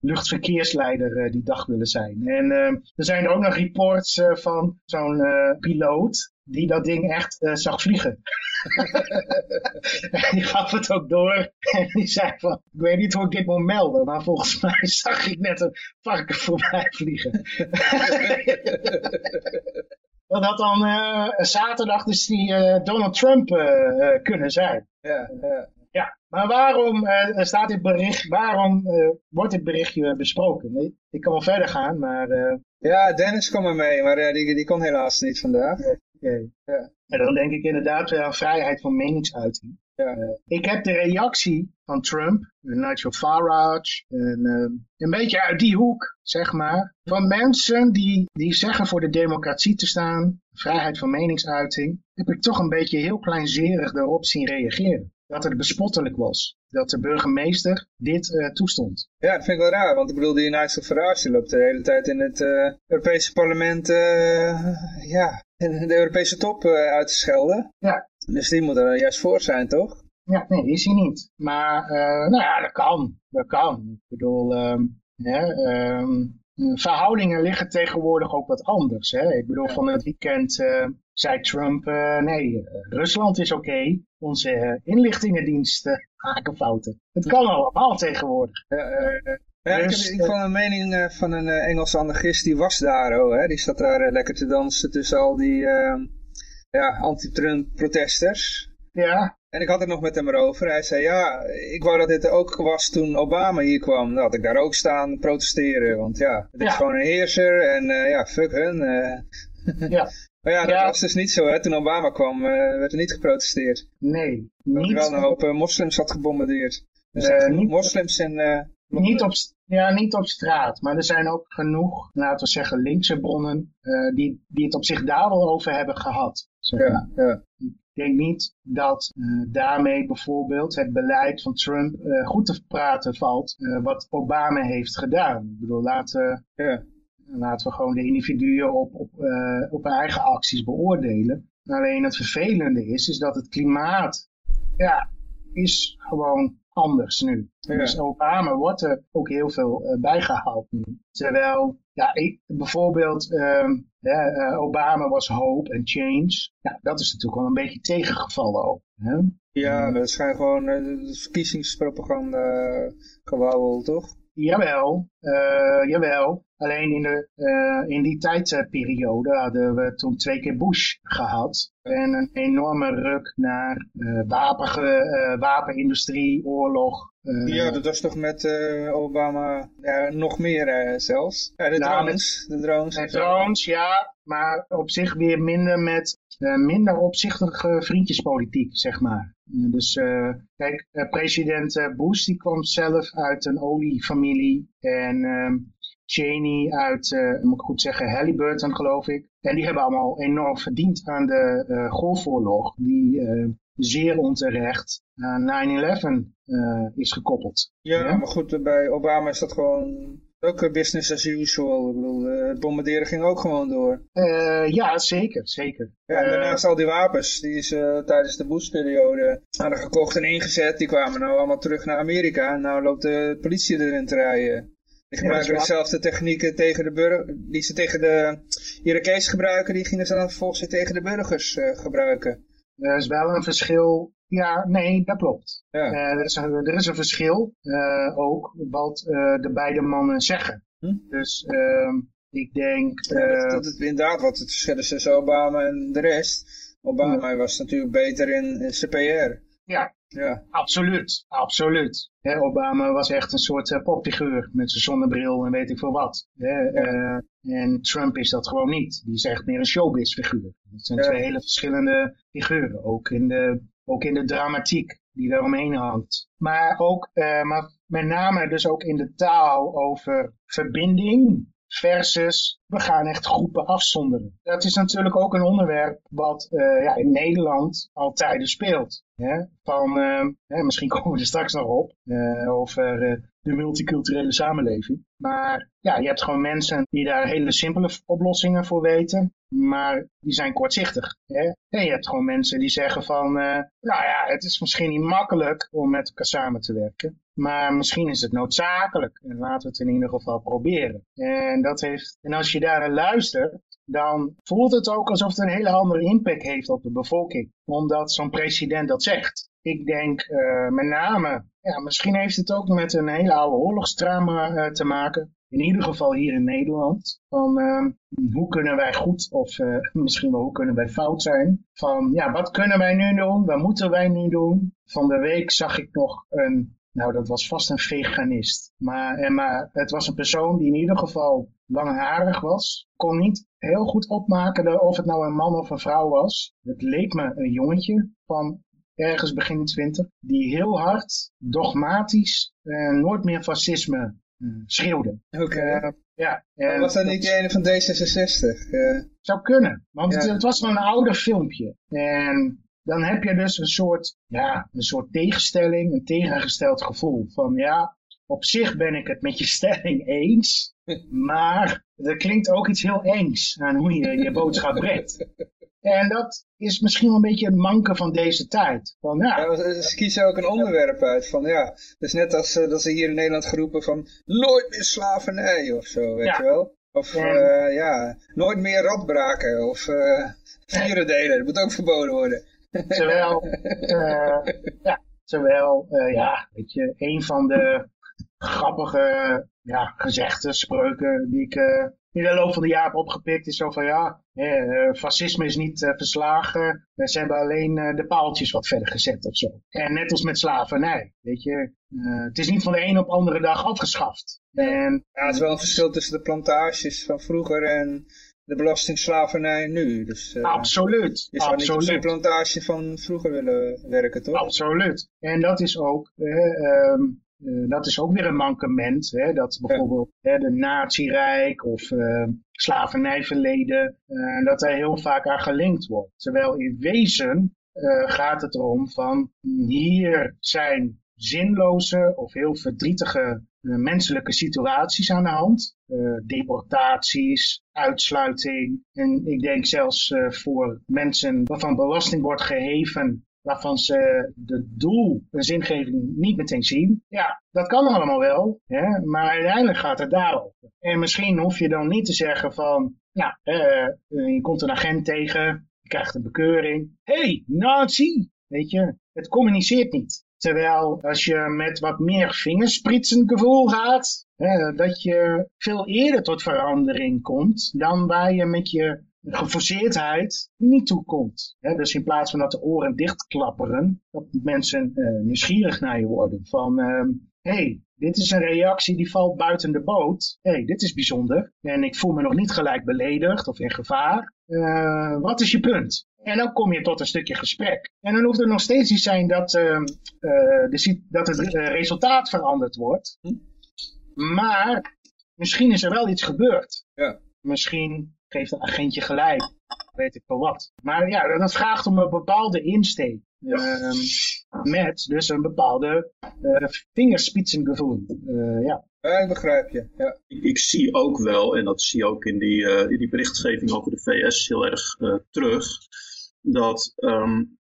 luchtverkeersleider uh, die dag willen zijn. En uh, er zijn er ook nog reports uh, van zo'n piloot die dat ding echt zag vliegen. en die gaf het ook door en die zei van, ik weet niet hoe ik dit moet melden, maar volgens mij zag ik net een varken voorbij vliegen. dat had dan zaterdag dus die Donald Trump kunnen zijn. Ja, maar waarom uh, staat dit bericht, waarom uh, wordt dit berichtje besproken? Ik kan wel verder gaan, maar... Uh... Ja, Dennis kwam er mee, maar die, die kon helaas niet vandaag. Okay. Ja. En dan denk ik inderdaad weer aan vrijheid van meningsuiting. Ja. ik heb de reactie van Trump, Nigel Farage, en, een beetje uit die hoek, zeg maar, van mensen die, die zeggen voor de democratie te staan, vrijheid van meningsuiting, heb ik toch een beetje heel kleinzerig daarop zien reageren dat het bespottelijk was. Dat de burgemeester dit uh, toestond. Ja, dat vind ik wel raar. Want ik bedoel, die Nigel Farage loopt de hele tijd in het uh, Europese parlement uh, ja, de Europese top uit te schelden. Ja. Dus die moet er juist voor zijn, toch? Ja, nee, is hij niet. Maar, nou ja, dat kan. Dat kan. Ik bedoel, um, ja, um, verhoudingen liggen tegenwoordig ook wat anders. Hè? Ik bedoel, van het weekend uh, zei Trump, uh, nee, Rusland is oké. Onze inlichtingendiensten maken fouten. Het kan allemaal tegenwoordig. Ja, ik, dus, ik, vond een mening van een Engelse anarchist, die was daar, oh, hè? die zat daar lekker te dansen tussen al die ja, anti-Trump protesters. Ja. En ik had het nog met hem erover. Hij zei, ja, ik wou dat dit ook was toen Obama hier kwam. Dan had ik daar ook staan protesteren. Want ja, het is gewoon een heerser en uh, ja, fuck hun. Uh. Ja. maar ja, dat ja. was dus niet zo. Hè. Toen Obama kwam, uh, werd er niet geprotesteerd. Nee, niet. wel een hoop moslims had gebombardeerd. Er niet, moslims in... niet op, ja, niet op straat, maar er zijn ook genoeg, laten we zeggen, linkse bronnen die, die het op zich daar wel over hebben gehad. Ja, ja denk niet dat uh, daarmee bijvoorbeeld het beleid van Trump uh, goed te praten valt uh, wat Obama heeft gedaan. Ik bedoel, laten, laten we gewoon de individuen op, op, op hun eigen acties beoordelen. Alleen het vervelende is, is dat het klimaat ja, is gewoon anders nu. Dus Obama wordt er ook heel veel bijgehaald nu. Terwijl, ja, ik, bijvoorbeeld ehm, uh, Obama was hope en change. Ja, dat is natuurlijk wel een beetje tegengevallen ook. Hè? Ja, dat schijnt gewoon uh, verkiezingspropaganda gewauwel, toch? Jawel, uh, jawel. Alleen in, de, uh, in die tijdperiode hadden we toen twee keer Bush gehad. En een enorme ruk naar uh, wapenindustrie, oorlog. ja, dat was toch met Obama ja, nog meer zelfs. Ja, de nou, drones. de drones, de drones ja. Maar op zich weer minder met minder opzichtige vriendjespolitiek, zeg maar. Dus uh, kijk, president Bush die kwam zelf uit een oliefamilie en uh, Cheney uit, uh, moet ik goed zeggen, Halliburton geloof ik. En die hebben allemaal enorm verdiend aan de uh, Golfoorlog, die zeer onterecht aan 9-11 is gekoppeld. Ja, ja, maar goed, bij Obama is dat gewoon ook business as usual. Ik bedoel, het bombarderen ging ook gewoon door. ja, zeker, zeker. Ja, en daarnaast al die wapens die ze tijdens de Bush-periode hadden gekocht en ingezet, die kwamen nou allemaal terug naar Amerika. En nou loopt de politie erin te rijden. Die gebruiken dezelfde technieken tegen de burger, die ze tegen de Irakees gebruiken, die gingen ze dan vervolgens tegen de burgers uh, gebruiken. Er is wel een verschil. Ja, nee, dat klopt. Ja. Uh, er, is een, er, is een, verschil uh, ook wat de beide mannen zeggen. Hm? Dus ehm, ik denk... Ja, dat, het inderdaad wat het verschil is tussen Obama en de rest. Obama was natuurlijk beter in, in CPR. Ja, ja. absoluut. Absoluut. Obama was echt een soort popfiguur met zijn zonnebril en weet ik veel wat. En Trump is dat gewoon niet. Die is echt meer een showbiz-figuur. Dat zijn twee hele verschillende figuren. Ook in de, ook in de dramatiek die daaromheen hangt. Maar ook, uh, maar met name dus ook in de taal over verbinding versus we gaan echt groepen afzonderen. Dat is natuurlijk ook een onderwerp wat uh, ja, in Nederland al tijden speelt. Hè? Van, uh, misschien komen we er straks nog op, over de multiculturele samenleving. Maar ja, je hebt gewoon mensen die daar hele simpele oplossingen voor weten. Maar die zijn kortzichtig. Hè? Je hebt gewoon mensen die zeggen van, nou ja, het is misschien niet makkelijk om met elkaar samen te werken. Maar misschien is het noodzakelijk. En laten we het in ieder geval proberen. En, dat heeft, en als je daar luistert, dan voelt het ook alsof het een hele andere impact heeft op de bevolking. Omdat zo'n president dat zegt. Ik denk uh, met name, ja, misschien heeft het ook met een hele oude oorlogstrama uh, te maken. In ieder geval hier in Nederland. Van uh, hoe kunnen wij goed of uh, misschien wel hoe kunnen wij fout zijn. Van ja, wat kunnen wij nu doen? Wat moeten wij nu doen? Van de week zag ik nog een nou, dat was vast een veganist. Maar, en, maar het was een persoon die in ieder geval langharig was. Kon niet heel goed opmaken of het nou een man of een vrouw was. Het leek me een jongetje van ergens begin twintig. Die heel hard, dogmatisch, eh, nooit meer fascisme uh, schreeuwde. Oké. Uh, ja, was dat niet een van D66? Uh... Zou kunnen, want het, het, was wel een ouder filmpje. En dan heb je dus een soort, ja, een soort tegenstelling, een tegengesteld gevoel van ja, op zich ben ik het met je stelling eens, maar er klinkt ook iets heel engs aan hoe je je boodschap brengt. En dat is misschien wel een beetje het manke van deze tijd. Van, ja, ja, ze kiezen ook een onderwerp uit van ja, dus net als uh, dat ze hier in Nederland geroepen van nooit meer slavernij of zo, weet je wel. Of ja. Uh, ja, nooit meer radbraken of uh, vieren delen, dat moet ook verboden worden. Terwijl, ja, terwijl ja, weet je, een van de grappige ja, gezegden, spreuken die ik in de loop van de jaren opgepikt is zo van ja, eh, fascisme is niet uh, verslagen, ze hebben alleen uh, de paaltjes wat verder gezet of zo. En net als met slavernij, weet je, het is niet van de een op andere dag afgeschaft. En, ja, het is wel een verschil tussen de plantages van vroeger en de belastingslavernij nu. Dus, absoluut. Je zou absoluut. niet op plantage van vroeger willen werken, toch? Absoluut. En dat is ook, um, uh, dat is ook weer een mankement. Hè, dat bijvoorbeeld hè, de nazi-rijk of uh, slavernijverleden, uh, dat daar heel vaak aan gelinkt wordt. Terwijl in wezen gaat het erom van hier zijn zinloze of heel verdrietige menselijke situaties aan de hand. deportaties, uitsluiting. En ik denk zelfs voor mensen waarvan belasting wordt geheven waarvan ze de doel, de zingeving niet meteen zien. Ja, dat kan allemaal wel, hè, maar uiteindelijk gaat het daarover. En misschien hoef je dan niet te zeggen van, ja, eh, je komt een agent tegen, je krijgt een bekeuring. hey, nazi! Weet je, het communiceert niet. Terwijl als je met wat meer gevoel gaat, hè, dat je veel eerder tot verandering komt dan waar je met je geforceerdheid niet toekomt. dus in plaats van dat de oren dichtklapperen, dat mensen uh, nieuwsgierig naar je worden. Van, hé, uh, hey, dit is een reactie die valt buiten de boot. Hé, hey, dit is bijzonder. En ik voel me nog niet gelijk beledigd of in gevaar. Uh, wat is je punt? En dan kom je tot een stukje gesprek. En dan hoeft het nog steeds niet zijn dat, uh, de, dat het resultaat veranderd wordt. Hm? Maar misschien is er wel iets gebeurd. Ja. Misschien geeft een agentje gelijk. Weet ik wel wat. Maar ja, dat vraagt om een bepaalde insteek. Uh, met dus een bepaalde uh, vingerspitsengevoel. Uh, ja. ja, ik begrijp je. Ja. Ik, ik, zie ook wel, en dat zie je ook in die, uh, in die berichtgeving over de VS heel erg terug, dat um,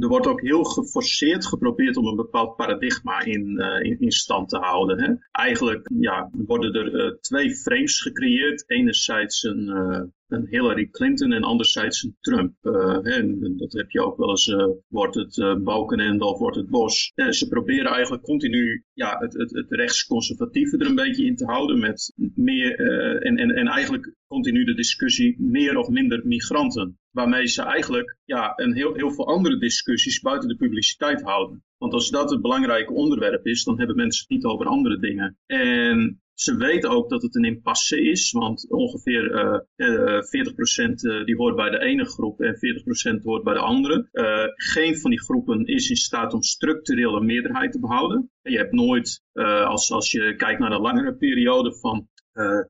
er wordt ook heel geforceerd geprobeerd om een bepaald paradigma in, uh, in, stand te houden. Hè. Eigenlijk ja, worden er uh, twee frames gecreëerd. Enerzijds een, een Hillary Clinton en anderzijds een Trump. Uh, en dat heb je ook wel eens, uh, wordt het uh, Balkenende of wordt het Bos. ze proberen eigenlijk continu ja, het, het, het rechtsconservatieve er een beetje in te houden met meer, en, en, en eigenlijk continu de discussie meer of minder migranten. Waarmee ze eigenlijk ja, een heel, heel veel andere discussies buiten de publiciteit houden. Want als dat het belangrijke onderwerp is, dan hebben mensen het niet over andere dingen. En ze weten ook dat het een impasse is, want ongeveer uh, uh, 40% uh, die hoort bij de ene groep en 40% hoort bij de andere. Geen van die groepen is in staat om structureel een meerderheid te behouden. Je hebt nooit, als, als je kijkt naar een langere periode van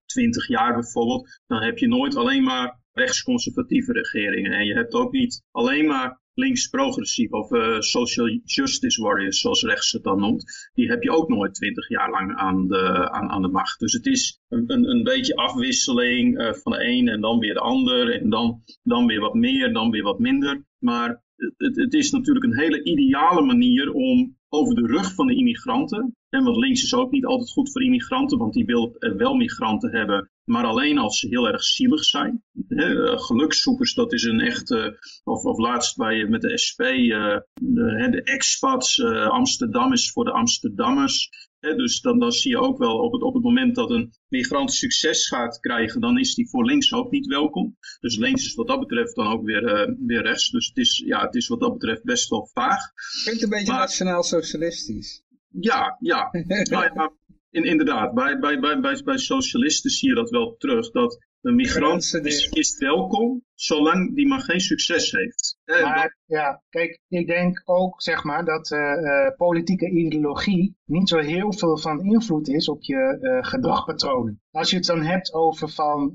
20 jaar bijvoorbeeld, dan heb je nooit alleen maar rechtsconservatieve regeringen. En je hebt ook niet alleen maar links-progressief of uh, social justice warriors, zoals rechts het dan noemt, die heb je ook nooit twintig jaar lang aan de, aan, aan de macht. Dus het is een, een, een beetje afwisseling uh, van de een en dan weer de ander en dan, dan weer wat meer, dan weer wat minder. Maar het, het is natuurlijk een hele ideale manier om over de rug van de immigranten, en want links is ook niet altijd goed voor immigranten, want die wil wel migranten hebben, maar alleen als ze heel erg zielig zijn. He, gelukszoekers, dat is een echte, of, of laatst bij, met de SP, uh, de, de expats, uh, Amsterdam is voor de Amsterdammers. He, dus dan, dan zie je ook wel op het, op het moment dat een migrant succes gaat krijgen, dan is die voor links ook niet welkom. Dus links is wat dat betreft dan ook weer, uh, weer rechts. Dus het is, ja, het is wat dat betreft best wel vaag. Klinkt een beetje nationaal-socialistisch. Ja, ja. nou ja in, inderdaad, bij, bij, bij, bij, bij socialisten zie je dat wel terug. Dat een migrant is, is, welkom, zolang die maar geen succes heeft. Maar ja, kijk, ik denk ook zeg maar dat uh, politieke ideologie niet zo heel veel van invloed is op je uh, gedragpatronen. Als je het dan hebt over van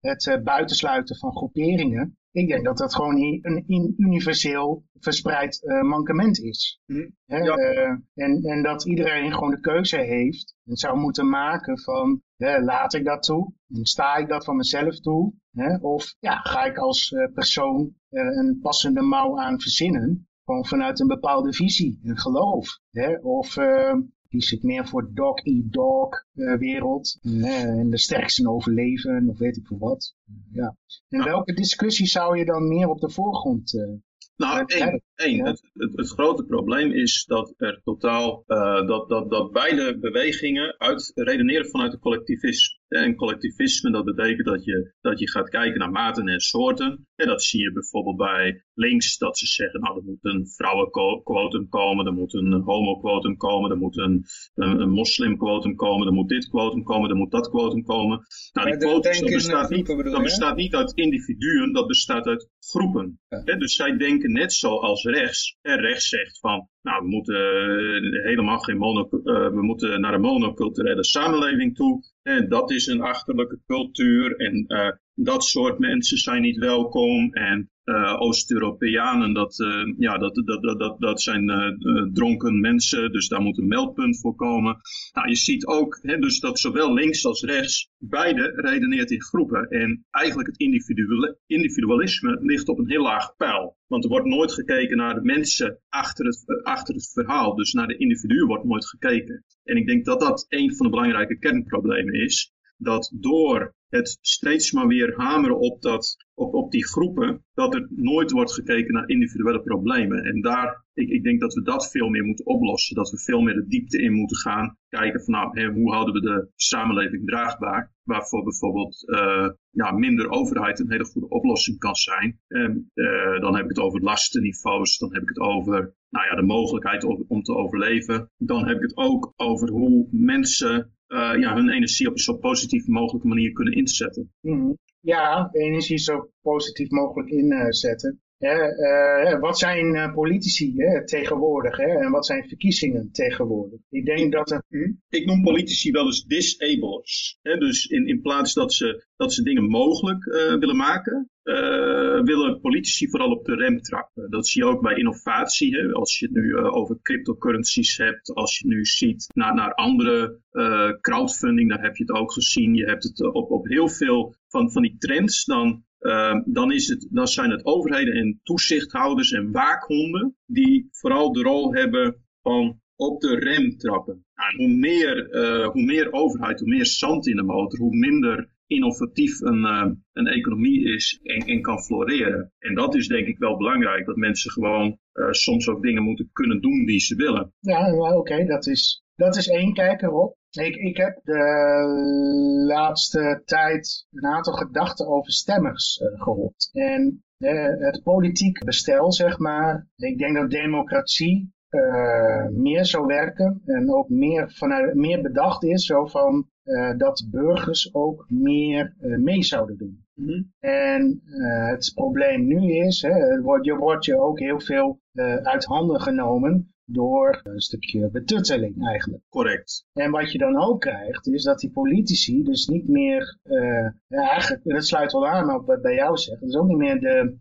het buitensluiten van groeperingen, ik denk dat dat gewoon een universeel verspreid uh, mankement is. Hm, ja. en, en dat iedereen gewoon de keuze heeft en zou moeten maken van laat ik dat toe en sta ik dat van mezelf toe of ja, ga ik als persoon een passende mouw aan verzinnen gewoon vanuit een bepaalde visie, een geloof. Of kies ik meer voor dog-eat-dog uh, wereld. en de sterkste overleven of weet ik veel wat. ja. En welke discussie zou je dan meer op de voorgrond uh, nou, één. Het, het, het, grote probleem is dat er totaal, uh, dat, dat, dat beide bewegingen uit, redeneren vanuit het collectivisme. En collectivisme, dat betekent dat je, dat je gaat kijken naar maten en soorten. En dat zie je bijvoorbeeld bij links, dat ze zeggen, nou, er moet een vrouwenquotum komen, er moet een homoquotum komen, er moet een, een, een moslimquotum komen, er moet dit quotum komen, er moet dat quotum komen. Nou, die quotum dat bestaat, niet, dat bestaat niet uit individuen, dat bestaat uit groepen. dus zij denken net zoals rechts. En rechts zegt van, nou, we moeten eh, helemaal geen mono, uh, we moeten naar een monoculturele samenleving toe. En dat is een achterlijke cultuur en uh, dat soort mensen zijn niet welkom. En uh, Oost-Europeanen, dat, uh, ja, dat, dat, dat, dat, zijn uh, dronken mensen, dus daar moet een meldpunt voor komen. Nou, je ziet ook hè, dus dat zowel links als rechts beide redeneert in groepen. En eigenlijk het individualisme ligt op een heel laag pijl. Want er wordt nooit gekeken naar de mensen achter het, achter het verhaal. Dus naar de individuen wordt nooit gekeken. En ik denk dat dat een van de belangrijke kernproblemen is dat door het steeds maar weer hameren op, dat, op, op die groepen, dat er nooit wordt gekeken naar individuele problemen. En daar, ik, ik denk dat we dat veel meer moeten oplossen. Dat we veel meer de diepte in moeten gaan. Kijken van nou, hoe houden we de samenleving draagbaar? Waarvoor bijvoorbeeld uh, ja, minder overheid een hele goede oplossing kan zijn. En, uh, dan heb ik het over lastenniveaus, dan heb ik het over nou ja, de mogelijkheid om te overleven. Dan heb ik het ook over hoe mensen ja, hun energie op een zo positief mogelijke manier kunnen inzetten. Mm Ja, energie zo positief mogelijk inzetten. Uh, wat zijn uh, politici hè, tegenwoordig hè, en wat zijn verkiezingen tegenwoordig? Ik denk dat er... Hm? Ik noem politici wel eens disablers. Hè, dus in, in plaats dat ze, dat ze dingen mogelijk uh, willen maken, willen politici vooral op de rem trappen. Dat zie je ook bij innovatie. Hè, als je het nu over cryptocurrencies hebt, als je nu ziet naar, naar andere crowdfunding, daar heb je het ook gezien. Je hebt het op, op heel veel van, van die trends, dan uh, dan, is het, dan zijn het overheden en toezichthouders en waakhonden die vooral de rol hebben van op de rem trappen. Nou, hoe, meer, uh, hoe meer overheid, hoe meer zand in de motor, hoe minder innovatief een, uh, een economie is en, en, kan floreren. En dat is denk ik wel belangrijk, dat mensen gewoon uh, soms ook dingen moeten kunnen doen die ze willen. Ja, oké, dat, is, dat is één kijk erop. Ik, ik heb de laatste tijd een aantal gedachten over stemmers uh, gehoord. En uh, het politiek bestel, zeg maar. Ik denk dat democratie meer zou werken en ook meer, vanuit, meer bedacht is, zo van dat burgers ook meer mee zouden doen. Mm -hmm. En het probleem nu is, hè, je wordt je ook heel veel uit handen genomen door een stukje betutteling eigenlijk. Correct. En wat je dan ook krijgt, is dat die politici dus niet meer, uh, ja, eigenlijk, dat sluit wel aan op wat bij jou zegt, dus ook niet meer de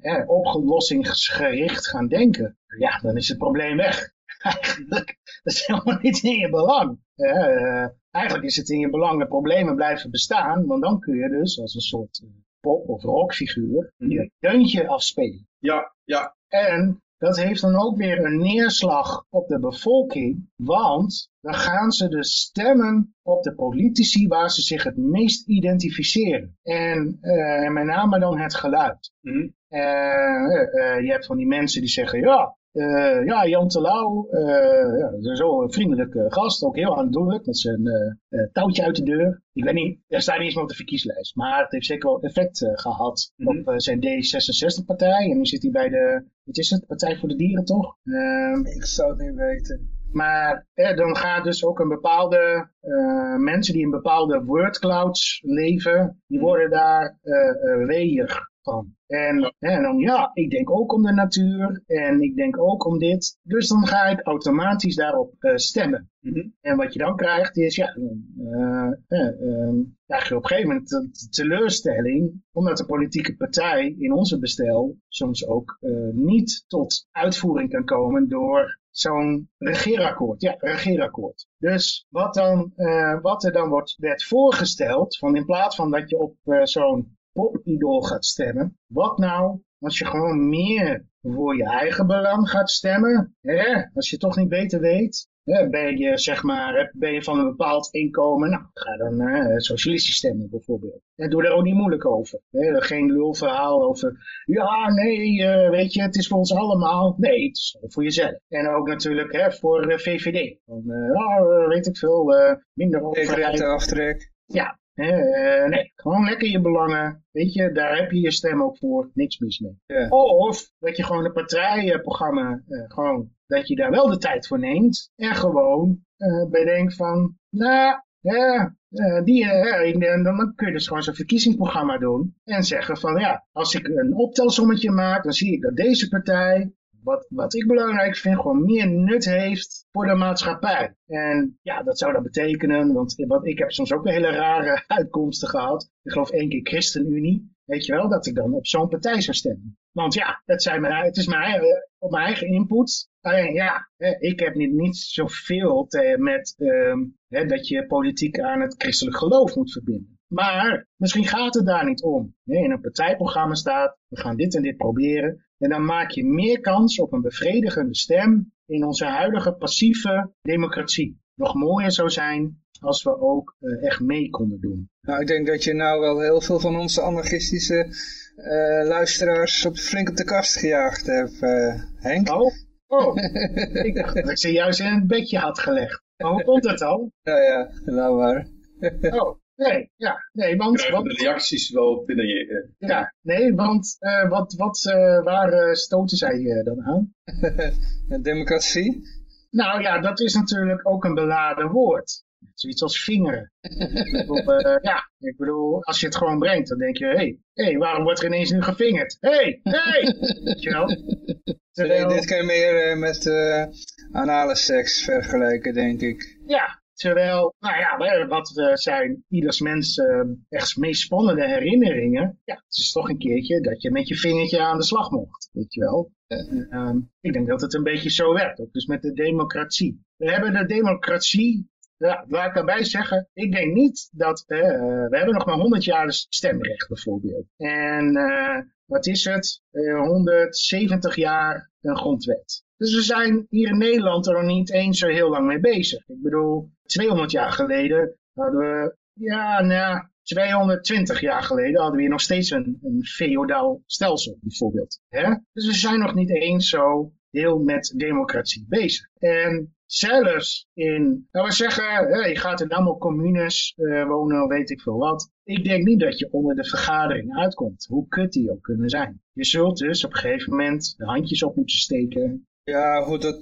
uh, oplossingsgericht gaan denken. Ja, dan is het probleem weg. Eigenlijk, dat is helemaal niet in je belang. Uh, eigenlijk is het in je belang dat problemen blijven bestaan, want dan kun je dus als een soort pop- of rockfiguur je mhm. deuntje afspelen. Ja, ja. En dat heeft dan ook weer een neerslag op de bevolking, want dan gaan ze dus stemmen op de politici waar ze zich het meest identificeren. En uh, met name dan het geluid. Mm -hmm. uh, uh, je hebt van die mensen die zeggen, ja, uh, ja, Jan Terlouw, uh, ja, zo een vriendelijke gast, ook heel aandoenlijk, met zijn uh, touwtje uit de deur. Ik weet niet, er staat niet eens meer op de verkieslijst, maar het heeft zeker wel effect gehad mm -hmm. op zijn D66-partij. En nu zit hij bij de, wat is het, Partij voor de Dieren toch? Ehm, Ik zou het niet weten. Maar eh, dan gaat dus ook een bepaalde uh, mensen die in bepaalde wordclouds leven, die worden daar uh, weeër van. En, en dan ja, ik denk ook om de natuur en ik denk ook om dit. Dus dan ga ik automatisch daarop uh, stemmen. Mhm. En wat je dan krijgt is, ja, uh, uh, krijg je op een gegeven moment een teleurstelling, omdat de politieke partij in onze bestel soms ook niet tot uitvoering kan komen door zo'n regeerakkoord. Ja, regeerakkoord. Dus wat, dan, uh, wat er dan wordt, werd voorgesteld, van in plaats van dat je op uh, zo'n popidool gaat stemmen, wat nou als je gewoon meer voor je eigen belang gaat stemmen, hè? als je toch niet beter weet, ben je, zeg maar, ben je van een bepaald inkomen, nou, ga dan uh, socialistisch stemmen bijvoorbeeld. En doe daar ook niet moeilijk over. Hè? Geen lulverhaal over, ja, nee, uh, weet je, het is voor ons allemaal. Nee, het is voor jezelf. En ook natuurlijk hè, voor uh, VVD. Dan, oh, weet ik veel, minder overheid. aftrek. Ja, uh, nee, gewoon lekker je belangen. Weet je, daar heb je je stem ook voor. Niks mis mee. Yeah. Of dat je gewoon een partijprogramma, uh, gewoon, dat je daar wel de tijd voor neemt. En gewoon uh, bedenkt van, nou, ja, die, dan kun je dus gewoon zo'n verkiezingsprogramma doen. En zeggen van, ja, als ik een optelsommetje maak, dan zie ik dat deze partij wat, wat ik belangrijk vind, gewoon meer nut heeft voor de maatschappij. En ja, dat zou dan betekenen, want wat, ik heb soms ook hele rare uitkomsten gehad. Ik geloof één keer ChristenUnie, weet je wel, dat ik dan op zo'n partij zou stemmen. Want ja, het, zijn mijn, het is mijn, op mijn eigen input. Alleen ja, ik heb niet, niet zoveel te, met um, hè, dat je politiek aan het christelijk geloof moet verbinden. Maar misschien gaat het daar niet om. In een partijprogramma staat, we gaan dit en dit proberen. En dan maak je meer kans op een bevredigende stem in onze huidige passieve democratie. Nog mooier zou zijn als we ook uh, echt mee konden doen. Nou, ik denk dat je nou wel heel veel van onze anarchistische uh, luisteraars op flink op de kast gejaagd hebt, uh, Henk. Oh, oh. ik dacht dat ik ze juist in het bedje had gelegd. Maar hoe komt dat dan? Ja, ja, nou maar. oh, Nee, ja, nee, want... Krijgen de reacties wel binnen je... Ja, nee, want uh, wat, wat, uh, waar uh, stoten zij dan aan? Democratie? Nou ja, dat is natuurlijk ook een beladen woord. Zoiets als vingeren. of, ja, ik bedoel, als je het gewoon brengt, dan denk je, hé, hey, hey, waarom wordt er ineens nu gevingerd? Hé, hey, hé! Hey! you know? Terwijl... Nee, dit kan je meer met anale seks vergelijken, denk ik. Ja, Terwijl, nou ja, wat zijn ieders mens echt meest spannende herinneringen? Ja, het is toch een keertje dat je met je vingertje aan de slag mocht, weet je wel. Uh, ik denk dat het een beetje zo werkt, ook dus met de democratie. We hebben de democratie, ja, laat ik daarbij zeggen, ik denk niet dat, uh, we hebben nog maar 100 jaar stemrecht bijvoorbeeld. En wat is het? 170 jaar een grondwet. Dus we zijn hier in Nederland er nog niet eens zo heel lang mee bezig. Ik bedoel, 200 jaar geleden hadden we, ja, nou, 220 jaar geleden hadden we hier nog steeds een, een feodaal stelsel, bijvoorbeeld. Hè? Dus we zijn nog niet eens zo heel met democratie bezig. En zelfs in, nou we zeggen, je gaat in allemaal communes uh, wonen, weet ik veel wat. Ik denk niet dat je onder de vergadering uitkomt, hoe kut die ook kunnen zijn. Je zult dus op een gegeven moment de handjes op moeten steken. Ja, goed, dat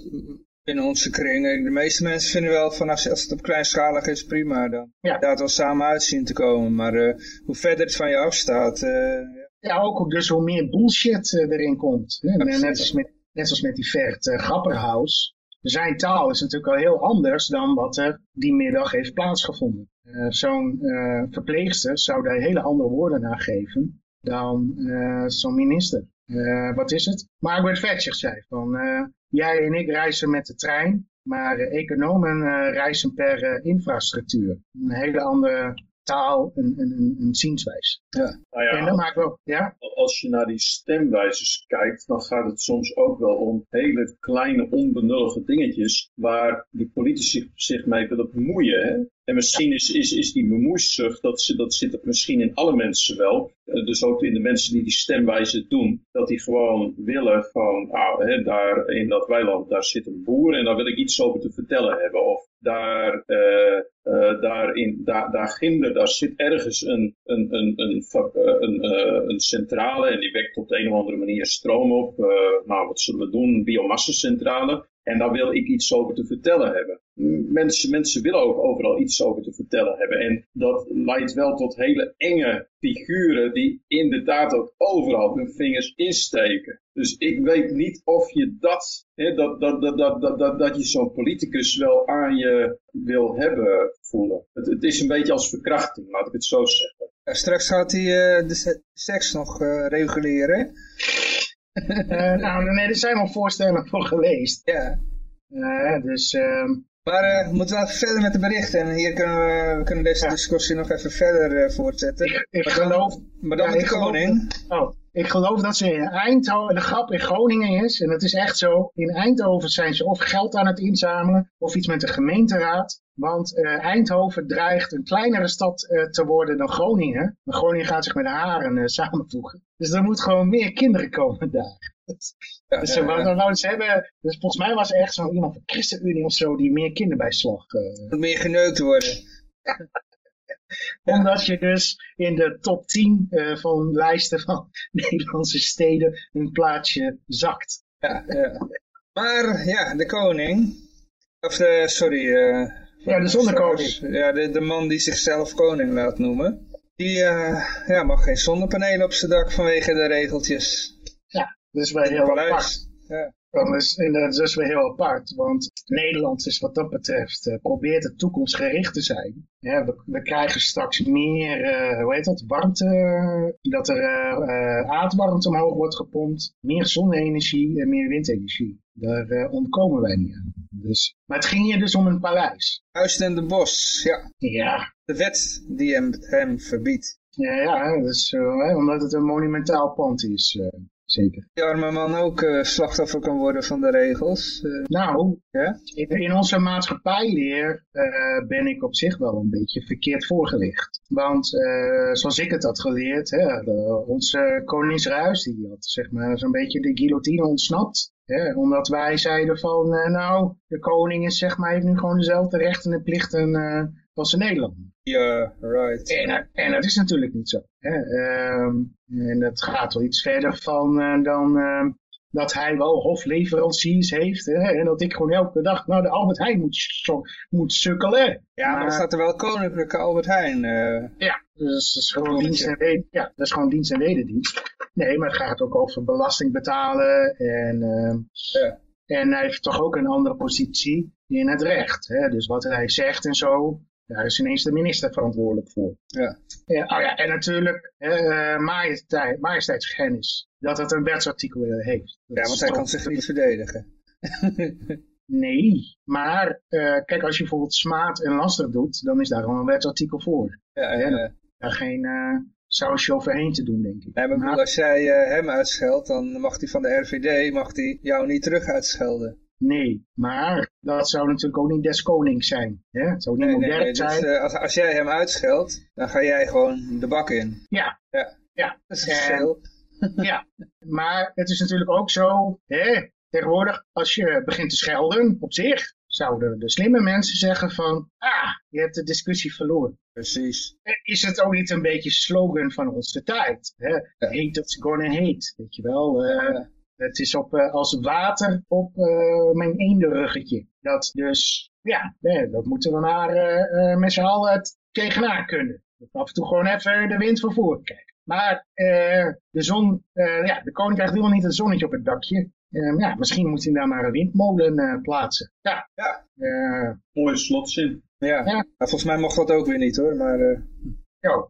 in onze kringen. De meeste mensen vinden wel van als, het op kleinschalig is, prima. Dan ja. dat wel samen uitzien te komen. Maar uh, hoe verder het van je afstaat. Uh, ja, ook dus hoe meer bullshit uh, erin komt. Hè? Net, als met, net als met die Vert Grapperhaus. Zijn taal is natuurlijk al heel anders dan wat er die middag heeft plaatsgevonden. Zo'n verpleegster zou daar hele andere woorden naar geven dan zo'n minister. Wat is het? Margaret Thatcher zei van jij en ik reizen met de trein, maar uh, economen reizen per infrastructuur. Een hele andere taal en een, een, een zienswijze. Ja. Nou ja, en dan maakt wel, ja? Als je naar die stemwijzers kijkt, dan gaat het soms ook wel om hele kleine onbenullige dingetjes waar die politici zich mee willen bemoeien. Hè? En misschien is, is, is die bemoeizucht, dat, dat zit misschien in alle mensen wel. dus ook in de mensen die die stemwijze doen. Dat die gewoon willen van, nou, hè, daar in dat weiland, daar zit een boer en daar wil ik iets over te vertellen hebben. Of daar, uh, daar, daar, ginder, daar zit ergens een, een, een, een, een, uh, een centrale en die wekt op de een of andere manier stroom op. nou, wat zullen we doen? Biomassacentrale. En daar wil ik iets over te vertellen hebben. Mensen, mensen willen ook overal iets over te vertellen hebben. En dat leidt wel tot hele enge figuren die inderdaad ook overal hun vingers insteken. Dus ik weet niet of je dat, hè, dat, dat, dat, dat, dat, dat, je zo'n politicus wel aan je wil hebben voelen. Het, het is een beetje als verkrachting, laat ik het zo zeggen. Straks gaat hij uh, de seks nog uh, reguleren. Uh, nou, nee, er zijn wel voorstellen voor geweest. Ja. dus... ehm, Maar we moeten even verder met de berichten. En hier kunnen we, we kunnen deze Ja. discussie nog even verder voortzetten. ik, ik Maar dan- geloof... Maar dan Ja, met de geloof-. Oh, ik geloof dat ze in Eindhoven, de grap in Groningen is, en dat is echt zo, in Eindhoven zijn ze of geld aan het inzamelen, of iets met de gemeenteraad. Want eh, Eindhoven dreigt een kleinere stad eh, te worden dan Groningen. Maar Groningen gaat zich met haren eh, samenvoegen. Dus er moet gewoon meer kinderen komen daar. Ja, Dus ze ja. ze hebben, dus volgens mij was er echt zo iemand van ChristenUnie of zo die meer kinderbijslag. eh moet meer geneukt worden. Omdat je dus in de top 10 eh, van lijsten van Nederlandse steden een plaatsje zakt. Ja, ja. Maar ja, de koning. Of de, sorry. eh, Ja, de zonnekoning. Ja, de, de man die zichzelf koning laat noemen. Die eh, ja, mag geen zonnepanelen op zijn dak vanwege de regeltjes. Dat is wel In het heel apart. Ja. Dat is, en dat is wel heel apart, want Nederland is wat dat betreft, eh, probeert het toekomstgericht te zijn. Ja, we, we krijgen straks meer, eh, hoe heet dat, warmte, dat er eh, aardwarmte omhoog wordt gepompt, meer zonne-energie en meer windenergie. Daar ontkomen wij niet aan. Dus, maar het ging hier dus om een paleis. Huis ten de Bos, ja. Ja, De wet die hem, hem verbiedt. ja, ja dus, omdat het een monumentaal pand is, zeker. Die arme man ook eh, slachtoffer kan worden van de regels. eh, Nou, ja? In, onze maatschappijleer eh, ben ik op zich wel een beetje verkeerd voorgelicht. Want zoals ik het had geleerd, hè, de, onze koningsruis die had zeg maar zo'n beetje de guillotine ontsnapt. Hè, omdat wij zeiden van, eh, nou, de koning is zeg maar, heeft nu gewoon dezelfde rechten en plichten eh, als de Nederlander. Ja, right. En, eh, en dat is natuurlijk niet zo. Hè. Ehm, en dat gaat wel iets verder van dan ehm, dat hij wel hofleveranciers heeft. Hè, en dat ik gewoon elke dag naar de Albert Heijn moet, moet sukkelen. Ja, maar dan staat er wel Koninklijke Albert Heijn. Ja, dus dat is gewoon dienst en, ja, dat is gewoon dienst en wederdienst. Nee, maar het gaat ook over belasting betalen. En, ehm, Ja. en hij heeft toch ook een andere positie in het recht. Hè? Dus wat hij zegt en zo, daar is ineens de minister verantwoordelijk voor. Ja. Ja, oh ja, en natuurlijk eh majesteit. Dat het een wetsartikel heeft. Dat ja, want hij kan zich niet verdedigen. Nee, maar eh, kijk, als je bijvoorbeeld smaad en lastig doet, dan is daar gewoon een wetsartikel voor. Ja, Ja, ja. Daar geen eh sausje overheen te doen, denk ik. Nee, maar bedoel, als jij eh, hem uitscheldt, dan mag hij van de RVD mag hij jou niet terug uitschelden. Nee, maar dat zou natuurlijk ook niet des konings zijn. Hè? Het zou niet Nee, nee, modern nee, dus, zijn. eh, als, als jij hem uitscheldt, dan ga jij gewoon de bak in. Ja, Ja, ja, dat is En- verschil. ja. Maar het is natuurlijk ook zo, hè? tegenwoordig als je begint te schelden op zich, zouden de slimme mensen zeggen van, ah, je hebt de discussie verloren. Precies. Is het ook niet een beetje slogan van onze tijd? Hè? Ja. Hate that's gonna hate, weet je wel. eh. Het is op, eh, als water op eh, mijn eendenruggetje. Dat dus, ja, nee, dat moeten we maar met z'n allen tegenaan kunnen. Dat af en toe gewoon even de wind van voren kijken. Maar de zon, ja, de koning krijgt helemaal niet een zonnetje op het dakje. Eh, ja, misschien moet hij daar maar een windmolen eh, plaatsen. Ja, Ja. eh, Mooie slotzin. Ja. Ja. Nou, volgens mij mocht dat ook weer niet hoor. Maar, eh, ja.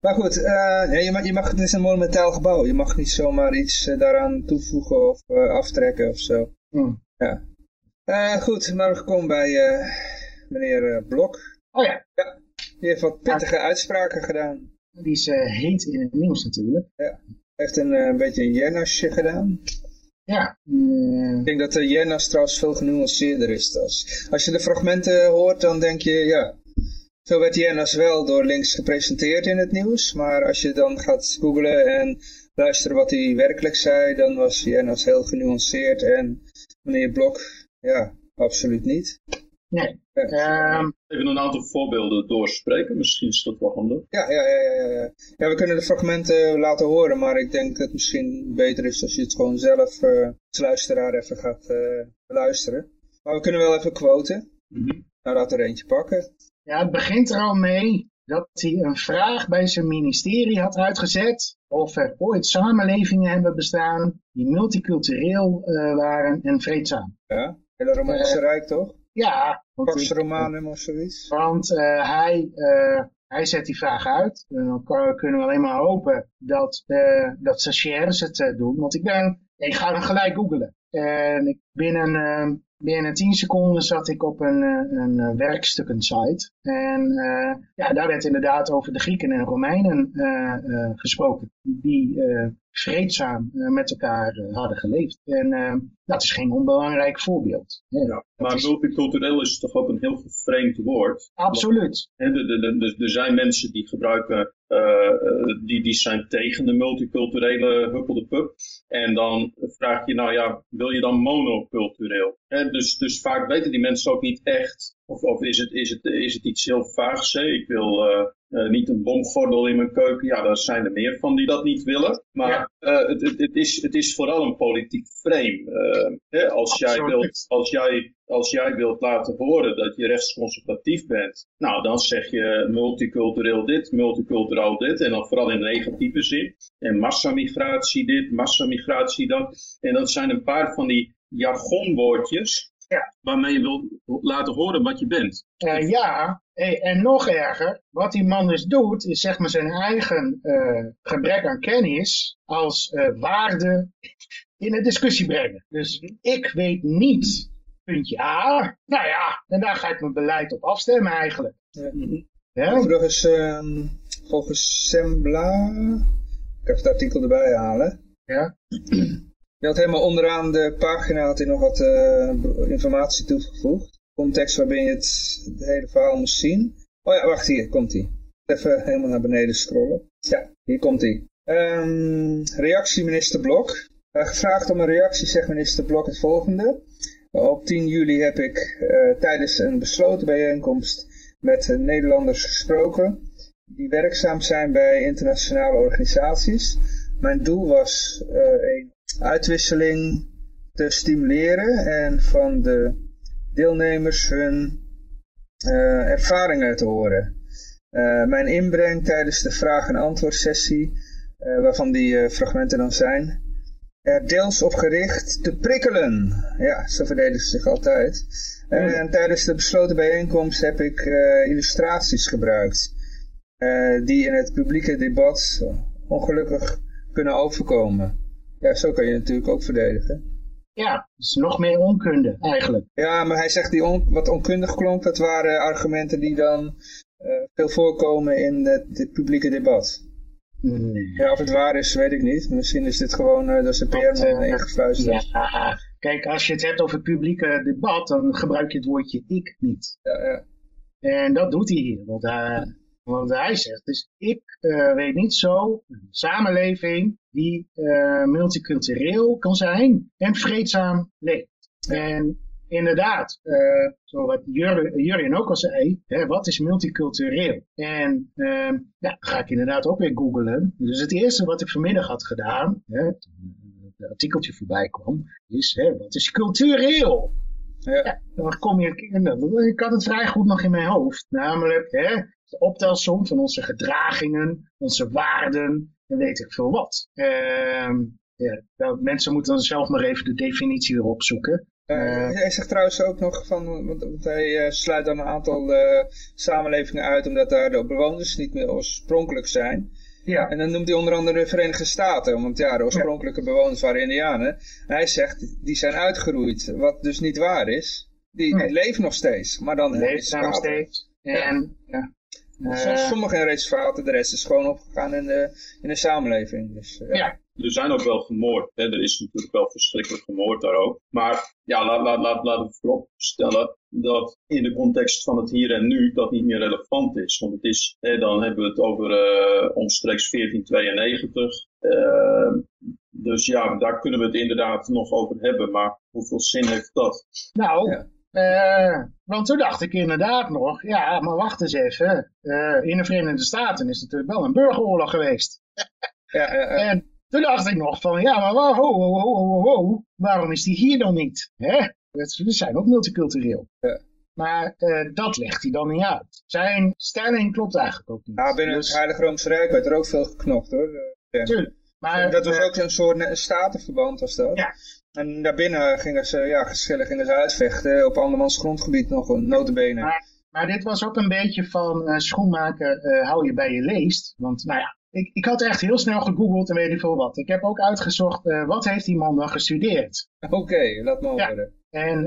maar goed, nee, je, mag, je mag, het is een monumentaal gebouw. Je mag niet zomaar iets daaraan toevoegen of aftrekken of zo. Hm. Ja. Goed, maar we gekomen bij meneer Blok. Oh ja, Die heeft wat pittige uitspraken gedaan. die is heet in het nieuws natuurlijk. Hij heeft een, een beetje een jennasje gedaan. Ja, eh, Ik denk dat de Jennas trouwens veel genuanceerder is. Als, als je de fragmenten hoort, dan denk je, ja, zo werd Jennas wel door links gepresenteerd in het nieuws. Maar als je dan gaat googlen en luisteren wat hij werkelijk zei, dan was Jennas heel genuanceerd. En meneer Blok, ja, absoluut niet. Nee. Um, Even een aantal voorbeelden doorspreken, misschien is dat wel handig. Ja, ja, ja, ja, ja. ja we kunnen de fragmenten laten horen, maar ik denk dat het misschien beter is als je het gewoon zelf uh, als luisteraar even gaat uh, luisteren. Maar we kunnen wel even quoten. Mm -hmm. Nou, laat er eentje pakken. Ja, het begint er al mee dat hij een vraag bij zijn ministerie had uitgezet of er ooit samenlevingen hebben bestaan die multicultureel uh, waren en vreedzaam. Ja, hele Romeinse Rijk toch? Ja. Pax Romanum of zoiets. Want uh, hij, uh, hij zet die vraag uit. En dan kan, kunnen we alleen maar hopen dat, uh, dat stagiaires het doen. Want ik ben, ik ga dan gelijk googlen. En ik binnen, binnen 10 seconden zat ik op een, een werkstukken-site. En ja, daar werd inderdaad over de Grieken en Romeinen gesproken. Die vreedzaam met elkaar hadden geleefd. En dat is geen onbelangrijk voorbeeld. Ja, maar is... multicultureel is toch ook een heel vervreemd woord. Absoluut. Er zijn mensen die gebruiken, uh, die, die zijn tegen de multiculturele huppelde pup. En dan vraag je, nou ja, wil je dan monocultureel? He, dus, dus vaak weten die mensen ook niet echt, of, of is, het, is, het, is het iets heel vaags? Hè? Ik wil uh, uh, niet een bomgordel in mijn keuken. Ja, daar zijn er meer van die dat niet willen. Maar ja. uh, het, het, het, is, het is vooral een politiek frame. Uh, hè? Als, jij wilt, als, jij, als jij wilt laten horen dat je rechtsconservatief bent, nou dan zeg je multicultureel dit, multicultureel dit. En dan vooral in negatieve zin. En massamigratie dit, massamigratie dat. En dat zijn een paar van die jargonwoordjes ja. waarmee je wilt laten horen wat je bent. Uh, ja, en nog erger, wat die man dus doet, is zeg maar zijn eigen uh, gebrek aan kennis als uh, waarde in een discussie brengen. Dus ik weet niet, puntje A, nou ja, en daar ga ik mijn beleid op afstemmen eigenlijk. Ja. Overigens, uh, volgens Sembla, ik heb het artikel erbij halen. Ja. Je had helemaal onderaan de pagina had hij nog wat uh, informatie toegevoegd. Context waarbij je het, hele verhaal moest zien. Oh ja, wacht hier, komt hij. Even helemaal naar beneden scrollen. Ja, hier komt hij. Um, reactie minister Blok. Uh, gevraagd om een reactie zegt minister Blok het volgende. Op 10 juli heb ik uh, tijdens een besloten bijeenkomst met Nederlanders gesproken die werkzaam zijn bij internationale organisaties. Mijn doel was uh, een uitwisseling te stimuleren en van de deelnemers hun uh, ervaringen te horen. Uh, mijn inbreng tijdens de vraag- en antwoord sessie, uh, waarvan die fragmenten dan zijn, er deels op gericht te prikkelen. Ja, zo verdedigen ze zich altijd. En tijdens de besloten bijeenkomst heb ik illustraties gebruikt, die in het publieke debat ongelukkig kunnen overkomen. Ja, zo kan je natuurlijk ook verdedigen. Ja, dus nog meer onkunde eigenlijk. Ja, maar hij zegt die on, wat onkundig klonk, dat waren argumenten die dan uh, veel voorkomen in het, publieke debat. Nee. Ja, of het waar is, weet ik niet. Misschien is dit gewoon uh, door zijn PR-man uh, ingefluisterd. Ja, kijk, als je het hebt over het publieke debat, dan gebruik je het woordje ik niet. Ja, ja. En dat doet hij hier, want want hij zegt, dus ik uh, weet niet zo een samenleving die uh, multicultureel kan zijn en vreedzaam leeft. En inderdaad, uh, zo wat Jurjen ook al zei, hè, wat is multicultureel? En uh, ja, ga ik inderdaad ook weer googlen. Dus het eerste wat ik vanmiddag had gedaan, hè, het artikeltje voorbij kwam, is hè, wat is cultureel? Ja. ja. dan kom je, ik had het vrij goed nog in mijn hoofd. Namelijk, hè, de optelsom van onze gedragingen, onze waarden en weet ik veel wat. Uh, ja, nou, mensen moeten dan zelf maar even de definitie weer opzoeken. Uh, hij zegt trouwens ook nog van, want hij uh, sluit dan een aantal samenlevingen uit omdat daar de bewoners niet meer oorspronkelijk zijn. Ja. En dan noemt hij onder andere de Verenigde Staten, want ja, de oorspronkelijke bewoners waren Indianen. En hij zegt, die zijn uitgeroeid, wat dus niet waar is. Die, nee. leven nog steeds, maar dan... Leven nog steeds. En, ja. Uh, Sommige reservaten, de rest is gewoon opgegaan in de, in de samenleving. Dus, uh, ja. Er zijn ook wel gemoord. Hè. Er is natuurlijk wel verschrikkelijk gemoord daar ook. Maar ja, laat, laat, laat, laten we voorop stellen dat in de context van het hier en nu dat niet meer relevant is. Want het is, hè, dan hebben we het over uh, omstreeks 1492. dus ja, daar kunnen we het inderdaad nog over hebben. Maar hoeveel zin heeft dat? Nou, ja. Uh, want toen dacht ik inderdaad nog, ja, maar wacht eens even. Uh, in de Verenigde Staten is natuurlijk wel een burgeroorlog geweest. ja, en toen dacht ik nog van, ja, maar wow, wow, wow, wow, waarom is die hier dan niet? Hè? We zijn ook multicultureel. Ja. Maar uh, dat legt hij dan niet uit. Zijn stelling klopt eigenlijk ook niet. Ja, binnen dus... het Heilige Roomse Rijk werd er ook veel geknokt hoor. Ja. Tuurlijk. Maar, dat was ook een soort statenverband was dat. Ja. En daarbinnen gingen ze, ja, geschillen gingen ze uitvechten op andermans grondgebied nog een notenbenen. Maar, maar, dit was ook een beetje van uh, schoenmaker, uh, hou je bij je leest. Want nou ja, ik, ik had echt heel snel gegoogeld en weet ik veel wat. Ik heb ook uitgezocht, uh, wat heeft die man dan gestudeerd? Oké, laat me horen. Ja. En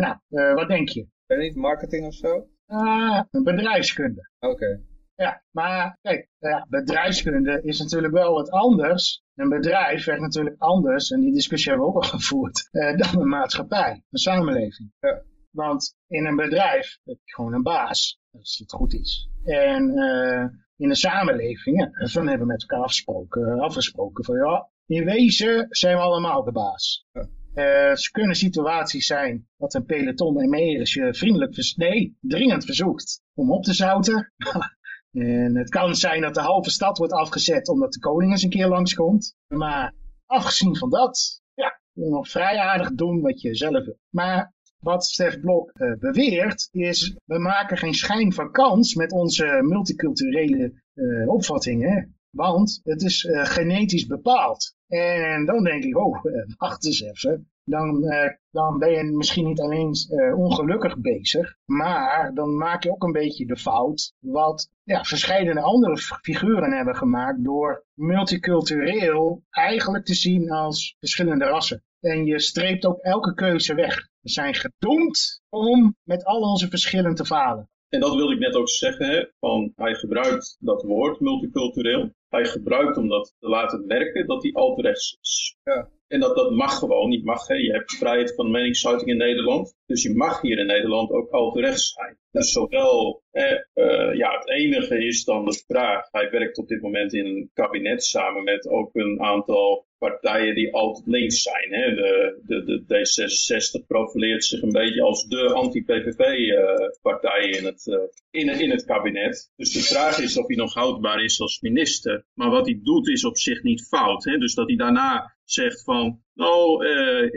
nou, wat denk je? Ben niet marketing of zo? Ah, bedrijfskunde. Oké. Ja, maar kijk, ja, bedrijfskunde is natuurlijk wel wat anders. Een bedrijf werkt natuurlijk anders, en die discussie hebben we ook al gevoerd, eh, dan een maatschappij, een samenleving. Ja. Want in een bedrijf heb je gewoon een baas, als het goed is. En uh, in een samenleving, ja, dan hebben we met elkaar afgesproken, afgesproken van ja, in wezen zijn we allemaal de baas. Ja. Uh, ze kunnen situaties zijn dat een peloton MR'ers je vriendelijk, nee, dringend verzoekt om op te zouten. En het kan zijn dat de halve stad wordt afgezet omdat de koning eens een keer langskomt. Maar afgezien van dat, ja, je nog vrij aardig doen wat je zelf wil. Maar wat Stef Blok uh, beweert is, we maken geen schijn van kans met onze multiculturele uh, opvattingen. Want het is uh, genetisch bepaald. En dan denk ik, oh, wacht eens even dan, uh, dan ben je misschien niet alleen uh, ongelukkig bezig, maar dan maak je ook een beetje de fout wat ja, verschillende andere figuren hebben gemaakt door multicultureel eigenlijk te zien als verschillende rassen. En je streept ook elke keuze weg. We zijn gedoemd om met al onze verschillen te falen. En dat wilde ik net ook zeggen, hè, van hij gebruikt dat woord multicultureel. Hij gebruikt om dat te laten merken dat hij altijd is. Ja. En dat, dat mag gewoon niet. Mag, hè. Je hebt vrijheid van meningsuiting in Nederland. Dus je mag hier in Nederland ook altijd rechts zijn. Dus zowel, eh, ja, het enige is dan de vraag. Hij werkt op dit moment in een kabinet samen met ook een aantal partijen die altijd links zijn. Hè. De, de, de D66 profileert zich een beetje als de anti-PVV-partij uh, in, het, uh, in, in het kabinet. Dus de vraag is of hij nog houdbaar is als minister. Maar wat hij doet is op zich niet fout. Hè. Dus dat hij daarna zegt van, nou, uh,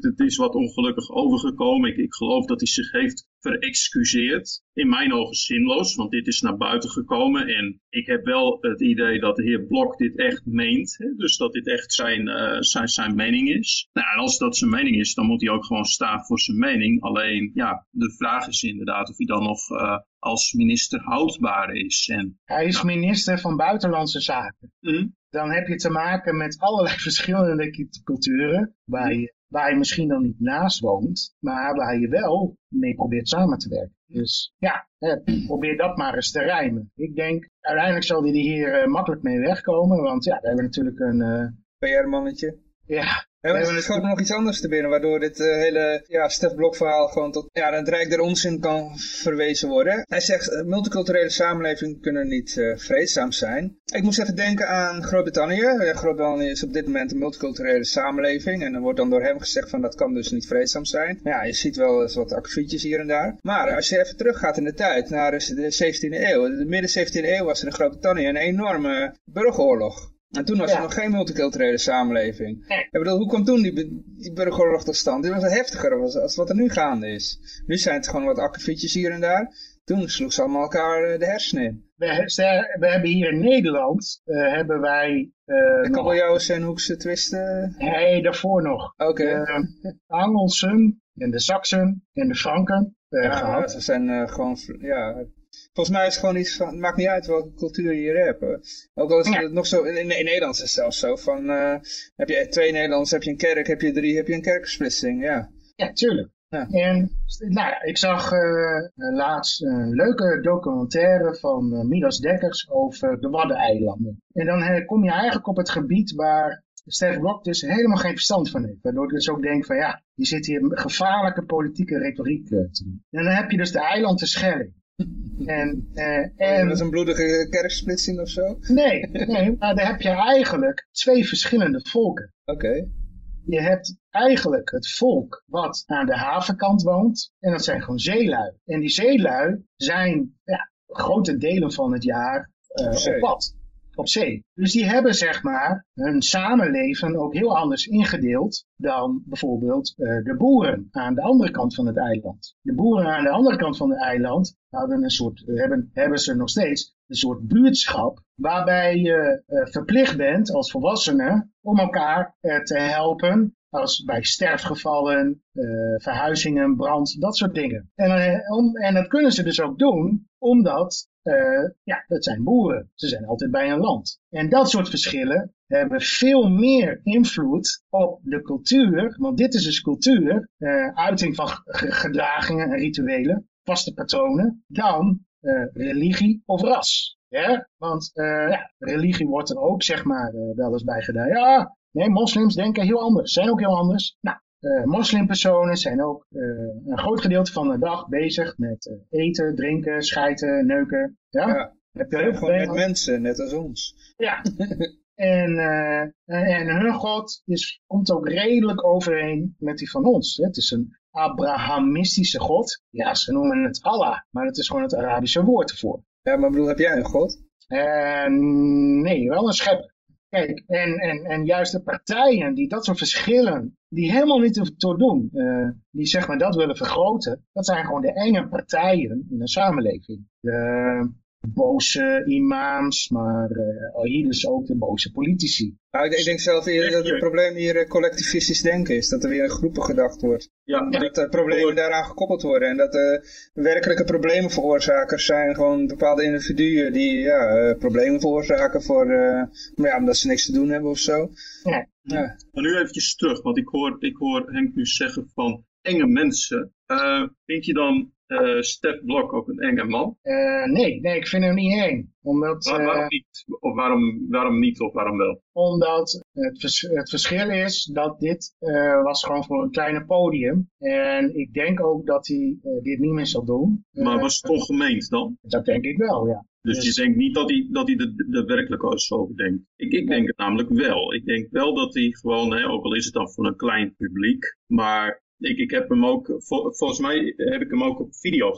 het, is wat ongelukkig overgekomen. Ik, ik geloof dat hij zich heeft verexcuseerd. In mijn ogen zinloos, want dit is naar buiten gekomen. En ik heb wel het idee dat de heer Blok dit echt meent. Hè? Dus dat dit echt zijn, uh, zijn, zijn mening is. Nou, en als dat zijn mening is, dan moet hij ook gewoon staan voor zijn mening. Alleen, ja, de vraag is inderdaad of hij dan nog uh, als minister houdbaar is. En, hij is minister van Buitenlandse Zaken. Mm dan heb je te maken met allerlei verschillende culturen, waar je, waar je misschien dan niet naast woont, maar waar je wel mee probeert samen te werken. Dus ja, probeer dat maar eens te rijmen. Ik denk, uiteindelijk zal hij hier uh, makkelijk mee wegkomen, want ja, we hebben natuurlijk een... Uh, PR-mannetje. Ja, ja, maar er schoot nog iets anders te binnen, waardoor dit uh, hele ja, Stef Blok verhaal gewoon tot ja, het rijk der onzin kan verwezen worden. Hij zegt, uh, multiculturele samenlevingen kunnen niet uh, vreedzaam zijn. Ik moest even denken aan Groot-Brittannië. Groot-Brittannië is op dit moment een multiculturele samenleving. En dan wordt dan door hem gezegd van dat kan dus niet vreedzaam zijn. Ja, je ziet wel eens wat akkefietjes hier en daar. Maar als je even teruggaat in de tijd, naar de 17e eeuw. De midden 17e eeuw was er in Groot-Brittannië een enorme burgeroorlog. En toen was er nog geen multiculturele samenleving. Nee. Ik bedoel, hoe komt toen die, die burgeroorlog tot stand? Die was heftiger als, als wat er nu gaande is. Nu zijn het gewoon wat akkefietjes hier en daar. Toen sloeg ze allemaal elkaar eh, de hersenen in. We, we hebben hier in Nederland, uh, hebben wij... Uh, de kabeljauws en hoekse twisten? Nee, daarvoor nog. Oké. Okay. Angelsen en de Saksen en de Franken ja, gehad. Ze zijn gewoon, ja, Volgens mij is het gewoon iets van, het maakt niet uit welke cultuur je hier hebt. Ook al is het nog zo, in, in Nederland is het zelfs zo, van, uh, heb je twee Nederlanders, heb je een kerk, heb je drie, heb je een kerksplitsing, ja. Ja, tuurlijk. Ja. En nou ja, ik zag uh, laatst een leuke documentaire van uh, Midas Dekkers over de Waddeneilanden. En dan kom je eigenlijk op het gebied waar Stef Blok dus helemaal geen verstand van heeft. Waardoor ik dus ook denk van ja, je zit hier gevaarlijke politieke retoriek te doen. En dan heb je dus de eiland de Schelling. En, uh, en... Dat is een bloedige kerksplitsing of zo? Nee, nee, maar daar heb je eigenlijk twee verschillende volken. Oké. Je hebt eigenlijk het volk wat aan de havenkant woont. En dat zijn gewoon zeelui. En die zeelui zijn ja, grote delen van het jaar uh, op pad op zee. Dus die hebben zeg maar hun samenleven ook heel anders ingedeeld dan bijvoorbeeld uh, de boeren aan de andere kant van het eiland. De boeren aan de andere kant van het eiland hadden een soort, hebben, hebben ze nog steeds een soort buurtschap waarbij je uh, verplicht bent als volwassene om elkaar te helpen als bij sterfgevallen, verhuizingen, brand, dat soort dingen. En, en dat kunnen ze dus ook doen omdat uh, ja, dat zijn boeren. Ze zijn altijd bij een land. En dat soort verschillen hebben veel meer invloed op de cultuur. Want dit is dus cultuur, uh, uiting van gedragingen en rituelen, vaste patronen, dan uh, religie of ras. Ja? Want ja, religie wordt er ook zeg maar wel eens bij gedaan. Ja, nee, moslims denken heel anders, zijn ook heel anders. Nou, uh, moslimpersonen zijn ook uh, een groot gedeelte van de dag bezig met uh, eten, drinken, schijten, neuken. Ja, ja. Heb je ja, gewoon met mensen, net als ons. Ja. en, en hun God is, komt ook redelijk overeen met die van ons. Het is een Abrahamistische God. Ja, ze noemen het Allah, maar het is gewoon het Arabische woord ervoor. Ja, maar bedoel, heb jij een God? nee, wel een schepper. Kijk, en, en, en juist de partijen die dat soort verschillen, die helemaal niet te doen, uh, die zeg maar dat willen vergroten, dat zijn gewoon de enge partijen in een samenleving. De, boze imams, maar uh, hier dus ook de boze politici. Nou, ik, denk zelf eerder dat het probleem hier uh, collectivistisch denken is. Dat er weer in groepen gedacht wordt. Ja, dat de problemen daaraan gekoppeld worden. En dat de werkelijke problemenveroorzakers zijn gewoon bepaalde individuen die ja, problemen veroorzaken voor, ja, omdat ze niks te doen hebben of zo. Ja. ja. Maar nu eventjes terug, want ik hoor, ik hoor Henk nu zeggen van enge mensen. vind je dan uh, Stef Blok ook een enge man? Uh, nee, nee, ik vind hem niet eng. Omdat, Waar, waarom niet? Of waarom, waarom niet of waarom wel? Omdat het, vers het verschil is dat dit was gewoon voor een kleine podium. En ik denk ook dat hij dit niet meer zal doen. Maar was het ongemeend dan? Dat denk ik wel, ja. Dus, dus je denkt niet dat hij, dat hij de, de werkelijkheid zo denkt. Ik, ik denk het namelijk wel. Ik denk wel dat hij gewoon, hè, ook al is het dan voor een klein publiek, maar ik, ik heb hem ook, volgens mij heb ik hem ook op video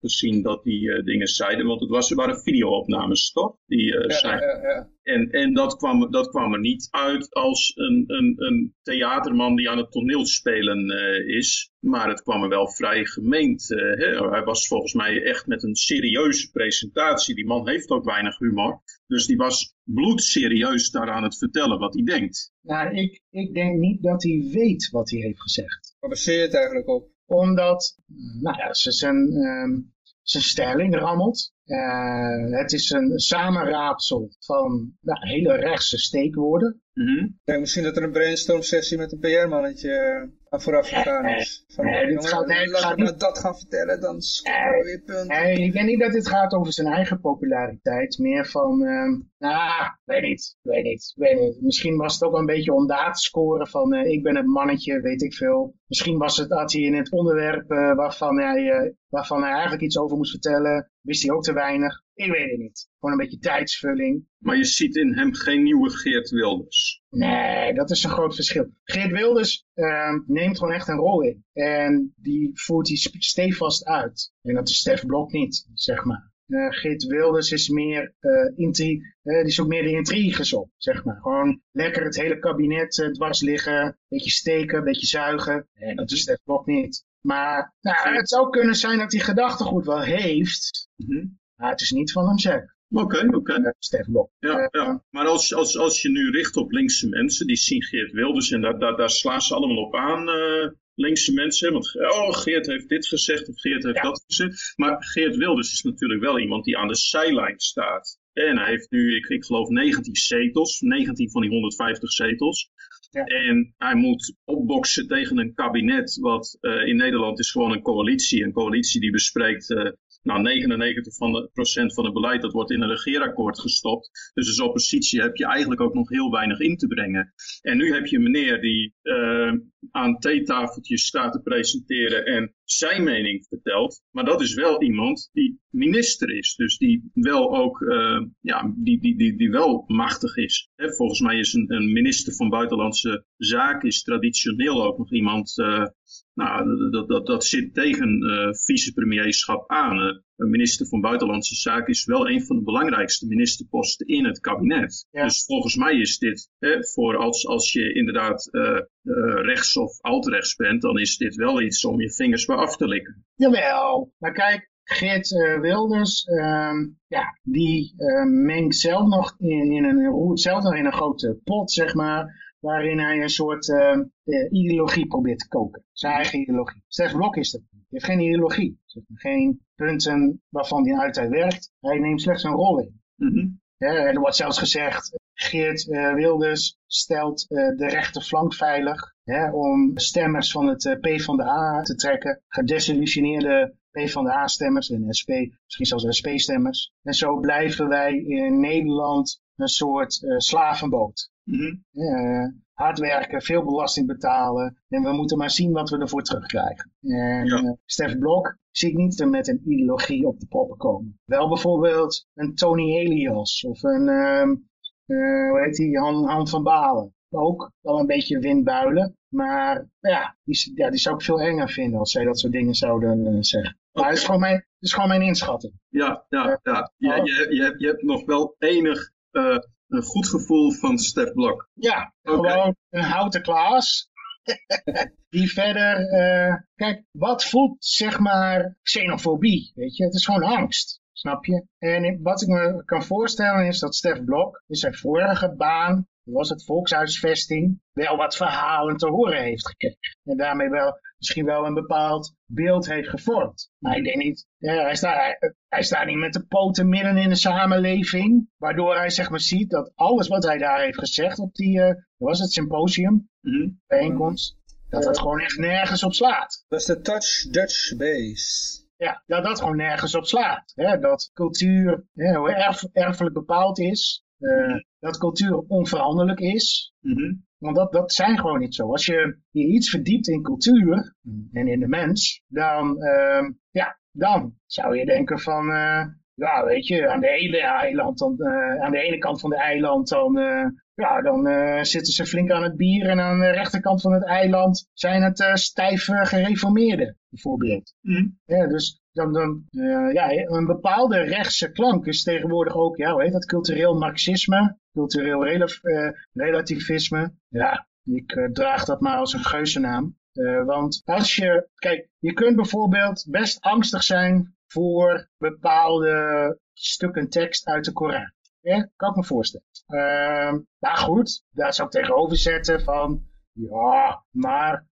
gezien dat die uh, dingen zeiden. Want het was, waren videoopnames, toch? Die, uh, ja, zijn. Ja, ja. En, en dat, kwam, dat kwam er niet uit als een, een, een theaterman die aan het toneel spelen uh, is. Maar het kwam er wel vrij gemeend. Hè? Hij was volgens mij echt met een serieuze presentatie. Die man heeft ook weinig humor. Dus die was bloedserieus daar aan het vertellen wat hij denkt. Nou, ik, ik denk niet dat hij weet wat hij heeft gezegd. Waar baseer je het eigenlijk op? Omdat, nou ja, ze zijn, um, zijn stelling rammelt. Uh, het is een samenraapsel van nou, hele rechtse steekwoorden. Mm -hmm. ja, misschien dat er een brainstorm sessie met een PR-mannetje aan vooraf gegaan is. Van, nee, jongen, gaat, nee, laat me dat gaan vertellen, dan scoren we weer punten. Nee, ik denk niet dat dit gaat over zijn eigen populariteit. Meer van, uh, nou, weet niet, weet niet, weet niet. Misschien was het ook een beetje om daar te scoren van, uh, ik ben het mannetje, weet ik veel. Misschien was het, had hij in het onderwerp uh, waarvan, hij, waarvan hij eigenlijk iets over moest vertellen, wist hij ook te weinig. Ik weet het niet. Gewoon een beetje tijdsvulling. Maar je ziet in hem geen nieuwe Geert Wilders. Nee, dat is een groot verschil. Geert Wilders uh, neemt gewoon echt een rol in. En die voert die stevast uit. En dat is Stef Blok niet, zeg maar. Uh, Geert Wilders is meer, uh, intri uh, die zoekt meer de intriges op, zeg maar. Gewoon lekker het hele kabinet dwars liggen, beetje steken, beetje zuigen. En dat is Stef Blok niet. Maar nou, het zou kunnen zijn dat hij gedachtegoed wel heeft, mm -hmm. maar het is niet van hem zelf. Oké, oké. Stef Blok. Ja, ja. Maar als, als, als je nu richt op linkse mensen, die zien Geert Wilders en daar, daar, daar slaan ze allemaal op aan, uh, linkse mensen. Want oh, Geert heeft dit gezegd of Geert heeft ja. dat gezegd. Maar Geert Wilders is natuurlijk wel iemand die aan de zijlijn staat. En hij heeft nu, ik, ik geloof, 19 zetels. 19 van die 150 zetels. En hij moet opboksen tegen een kabinet, wat uh, in Nederland is gewoon een coalitie. Een coalitie die bespreekt uh, nou, 99 van het beleid dat wordt in een regeerakkoord gestopt. Dus als oppositie heb je eigenlijk ook nog heel weinig in te brengen. En nu heb je een meneer die uh, aan theetafeltjes staat te presenteren en zijn mening vertelt. Maar dat is wel iemand die minister is. Dus die wel ook, uh, ja, die, die, die, die wel machtig is. Volgens mij is een, een, minister van Buitenlandse Zaken is traditioneel ook nog iemand, uh, nou, dat, dat, dat zit tegen uh, vicepremierschap aan. Minister van Buitenlandse Zaken is wel een van de belangrijkste ministerposten in het kabinet. Dus volgens mij is dit, hè, voor als, als je inderdaad rechts of alt-rechts bent, dan is dit wel iets om je vingers bij af te likken. Jawel, maar kijk, Geert uh, Wilders, uh, ja, die mengt zelf nog in, in een, roert zelf nog in een grote pot, zeg maar, waarin hij een soort ehm, ideologie probeert te koken. Zijn eigen ideologie. Stef Blok is dat. Hij heeft geen ideologie. Geen punten waarvan hij uit werkt. Hij neemt slechts een rol in. Mm -hmm. er wordt zelfs gezegd, Geert uh, Wilders stelt uh, de rechterflank veilig hè, om stemmers van het uh, P van de A te trekken. Gedesillusioneerde PvdA-stemmers en SP, misschien zelfs SP-stemmers. En zo blijven wij in Nederland een soort uh, slavenboot. Mm -hmm. uh, hard werken, veel belasting betalen en we moeten maar zien wat we ervoor terugkrijgen. En ja. uh, Stef Blok zie ik niet met een ideologie op de proppen komen. Wel bijvoorbeeld een Tony Elias of een, hoe heet die, Han, Han van Balen. Ook wel een beetje windbuilen, maar ja die, ja, die zou ik veel enger vinden als zij dat soort dingen zouden zeggen. Maar het is gewoon mijn, het is gewoon mijn inschatting. Ja, ja, ja. Je, je, je, hebt, je hebt nog wel enig uh, een goed gevoel van Stef Blok. Ja, okay. gewoon een houten klaas. die verder, uh, kijk, wat voelt zeg maar xenofobie, weet je? Het is gewoon angst. Snap je? En wat ik me kan voorstellen is dat Stef Blok in zijn vorige baan was het volkshuisvesting, wel wat verhalen te horen heeft gekregen. En daarmee wel misschien wel een bepaald beeld heeft gevormd. Maar ik denk niet, ja, hij, staat, hij, hij, staat niet met de poten midden in de samenleving, waardoor hij zeg maar ziet dat alles wat hij daar heeft gezegd op die, uh, was het symposium, mm -hmm. bijeenkomst, dat het gewoon echt nergens op slaat. Dat is de Touch Dutch Base. Ja, dat dat gewoon nergens op slaat. Hè? Dat cultuur hè, hoe erf, erfelijk bepaald is, uh, dat cultuur onveranderlijk is. Mm -hmm. Want dat, dat zijn gewoon niet zo. Als je je iets verdiept in cultuur en in de mens, dan, uh, ja, dan zou je denken van, uh, ja, weet je, aan de ene eiland, dan, uh, aan de ene kant van de eiland, dan, ja, dan zitten ze flink aan het bier en aan de rechterkant van het eiland zijn het stijf gereformeerden, bijvoorbeeld. Mm. Ja, dus dan, dan uh, ja, een bepaalde rechtse klank is tegenwoordig ook, ja, hoe heet dat, cultureel marxisme, cultureel uh, relativisme. Ja, ik uh, draag dat maar als een geuzennaam. want als je, kijk, je kunt bijvoorbeeld best angstig zijn voor bepaalde stukken tekst uit de Koran. Ja, kan ik me voorstellen. Uh, nou goed, daar zou ik tegenover zetten van, ja, maar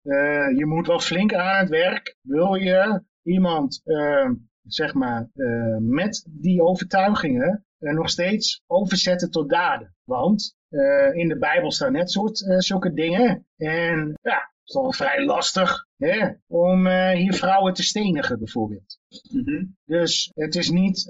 je moet wel flink aan het werk, wil je iemand, uh, zeg maar, uh, met die overtuigingen uh, nog steeds overzetten tot daden. Want in de Bijbel staan net soort, zulke dingen. En ja, het is toch vrij lastig hè, om hier vrouwen te stenigen bijvoorbeeld. Mm -hmm. Dus het is niet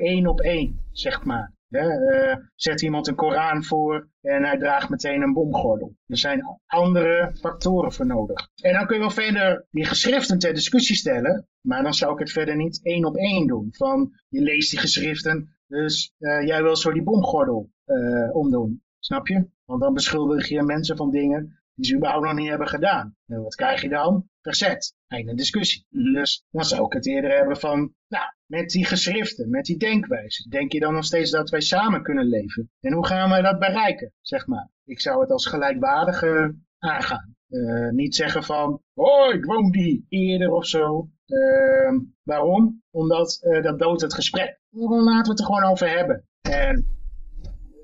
één op één, zeg maar. Uh, zet iemand een Koran voor en hij draagt meteen een bomgordel. Er zijn andere factoren voor nodig. En dan kun je wel verder die geschriften ter discussie stellen, maar dan zou ik het verder niet één op één doen. Van je leest die geschriften, dus uh, jij wil zo die bomgordel uh, omdoen. Snap je? Want dan beschuldig je mensen van dingen die ze überhaupt nog niet hebben gedaan. En wat krijg je dan? Verzet. Einde discussie. Dus dan zou ik het eerder hebben van, nou, met die geschriften, met die denkwijze, denk je dan nog steeds dat wij samen kunnen leven? En hoe gaan we dat bereiken, zeg maar? Ik zou het als gelijkwaardige aangaan. Uh, niet zeggen van, oh, ik woon die eerder of zo. Uh, waarom? Omdat uh, dat doodt het gesprek. Dan laten we het er gewoon over hebben. En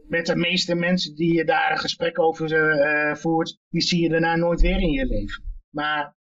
met de meeste mensen die je daar een gesprek over uh, voert, die zie je daarna nooit weer in je leven. Maar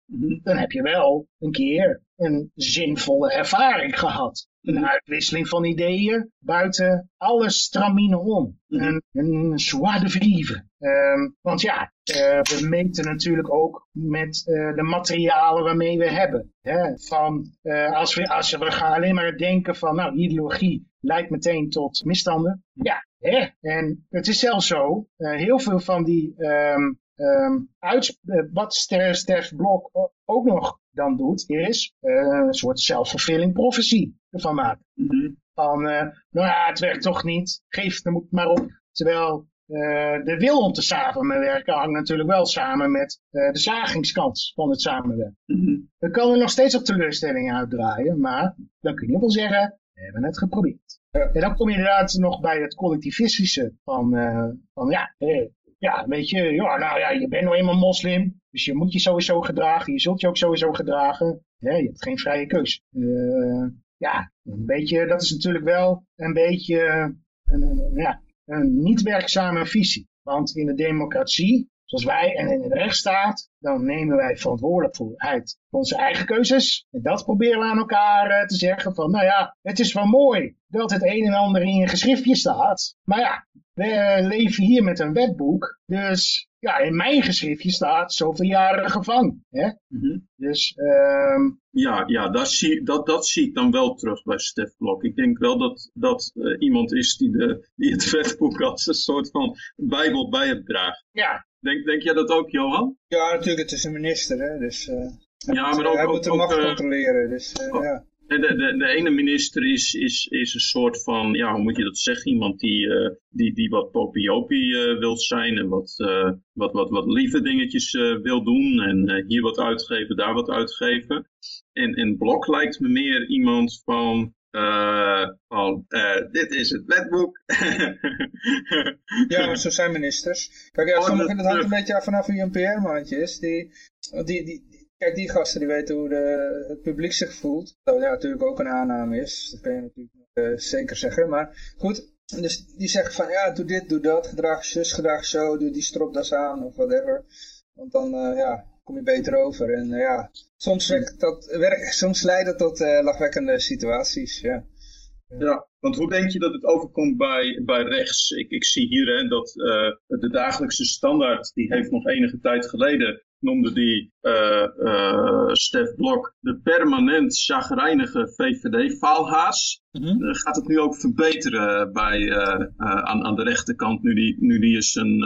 dan heb je wel een keer een zinvolle ervaring gehad. Een uitwisseling van ideeën buiten alle stramine om. Een, een joie de vivre. Um, want ja, uh, we meten natuurlijk ook met uh, de materialen waarmee we hebben. Hè? Van, uh, als, we, als we gaan alleen maar denken van, nou, ideologie leidt meteen tot misstanden. Ja, hè? en het is zelfs zo, heel veel van die um, ehm, uit, wat Stef Blok ook nog dan doet, is een soort self-fulfilling prophecy ervan maken. Mm Van, nou ja, het werkt toch niet, geef het maar op. Terwijl uh, de wil om te samenwerken hangt natuurlijk wel samen met uh, de zagingskans van het samenwerken. Mm -hmm. Kan er nog steeds op teleurstellingen uitdraaien, maar dan kun je wel zeggen, we hebben het geprobeerd. En dan kom je inderdaad nog bij het collectivistische van, van ja, ja, weet je, ja, nou ja, je bent nou eenmaal moslim, dus je moet je sowieso gedragen, je zult je ook sowieso gedragen, ja, je hebt geen vrije keus. ja, een beetje, dat is natuurlijk wel een beetje, ja, een niet werkzame visie. Want in de democratie, zoals wij en in de rechtsstaat, dan nemen wij verantwoordelijkheid voor onze eigen keuzes. En dat proberen we aan elkaar eh, te zeggen van, nou ja, het is wel mooi dat het een en ander in je geschriftje staat. Maar ja, we eh, leven hier met een wetboek, dus ja, in mijn geschriftje staat zoveel jaren gevangen. Hè? Mhm. Dus, um... Ja, ja dat, zie, dat, dat zie ik dan wel terug bij Stef Blok. Ik denk wel dat dat uh, iemand is die, de, die het wetboek als een soort van bijbel bij hem draagt. Ja. Denk, denk jij dat ook, Johan? Ja, natuurlijk. Het is een minister, hè. Dus uh, ja, moet, maar ook, hij ook, moet de macht controleren. Dus, uh, ja. De, de, de, ene minister is, is, is een soort van, ja, hoe moet je dat zeggen? Iemand die, uh, die, die wat popiopie uh, wil zijn en wat, uh, wat, wat, wat lieve dingetjes wil doen. En hier wat uitgeven, daar wat uitgeven. En, en Blok lijkt me meer iemand van, van dit is het wetboek. ja, maar zo zijn ministers. Kijk, ja, sommigen, dat hangt een beetje af vanaf wie een PR-mannetje is. Die, die, die, Kijk, die gasten die weten hoe de, het publiek zich voelt. Dat ja, natuurlijk ook een aanname is. Dat kan je natuurlijk uh, zeker zeggen. Maar goed, dus die zeggen van ja, doe dit, doe dat. Gedrag zus, gedrag zo. Doe die stropdas aan of whatever. Want dan ja, kom je beter over. En uh, ja, soms, dat, werk, soms leidt dat tot lachwekkende situaties. Ja. Ja, want hoe denk je dat het overkomt bij, bij rechts? Ik, ik zie hier hè, dat uh, de dagelijkse standaard, die heeft nog enige tijd geleden noemde die uh, uh, Stef Blok de permanent chagrijnige VVD-faalhaas. Mm -hmm. gaat het nu ook verbeteren bij, aan, aan de rechterkant, nu die, nu die eens een,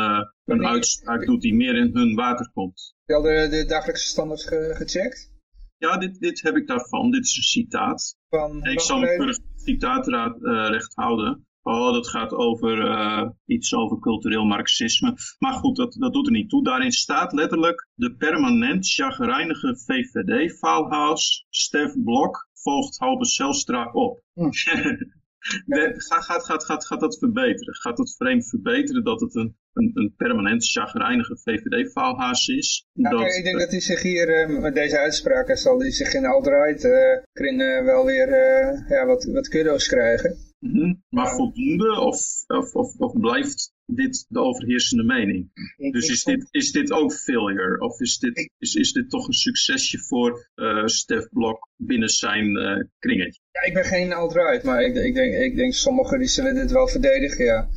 een uitspraak doet die meer in hun water komt? Heb je al de, de dagelijkse standaard ge gecheckt? Ja, dit, dit heb ik daarvan. Dit is een citaat. Van, ik zal me keurig citaatrecht houden. Oh, dat gaat over uh, iets over cultureel marxisme. Maar goed, dat, dat doet er niet toe. Daarin staat letterlijk de permanent chagrijnige VVD-faalhaus Stef Blok volgt Halbe Zelstra op. Hm. gaat, gaat, gaat, gaat, gaat dat verbeteren? Gaat dat vreemd verbeteren dat het een, een, een permanent chagrijnige VVD-faalhaas is? dat, ik denk dat hij zich hier uh, met deze uitspraken zal hij zich in alt-right uh, kringen wel weer uh, ja, wat, wat kuddo's krijgen. Mm -hmm. Maar voldoende of, of, of, of, blijft dit de overheersende mening? dus is dit, is dit ook failure? Of is dit, is, is dit toch een succesje voor uh, Stef Blok binnen zijn uh, kringetje? Ja, ik ben geen alt-right, maar ik, ik, denk, ik denk sommigen die zullen dit wel verdedigen, ja.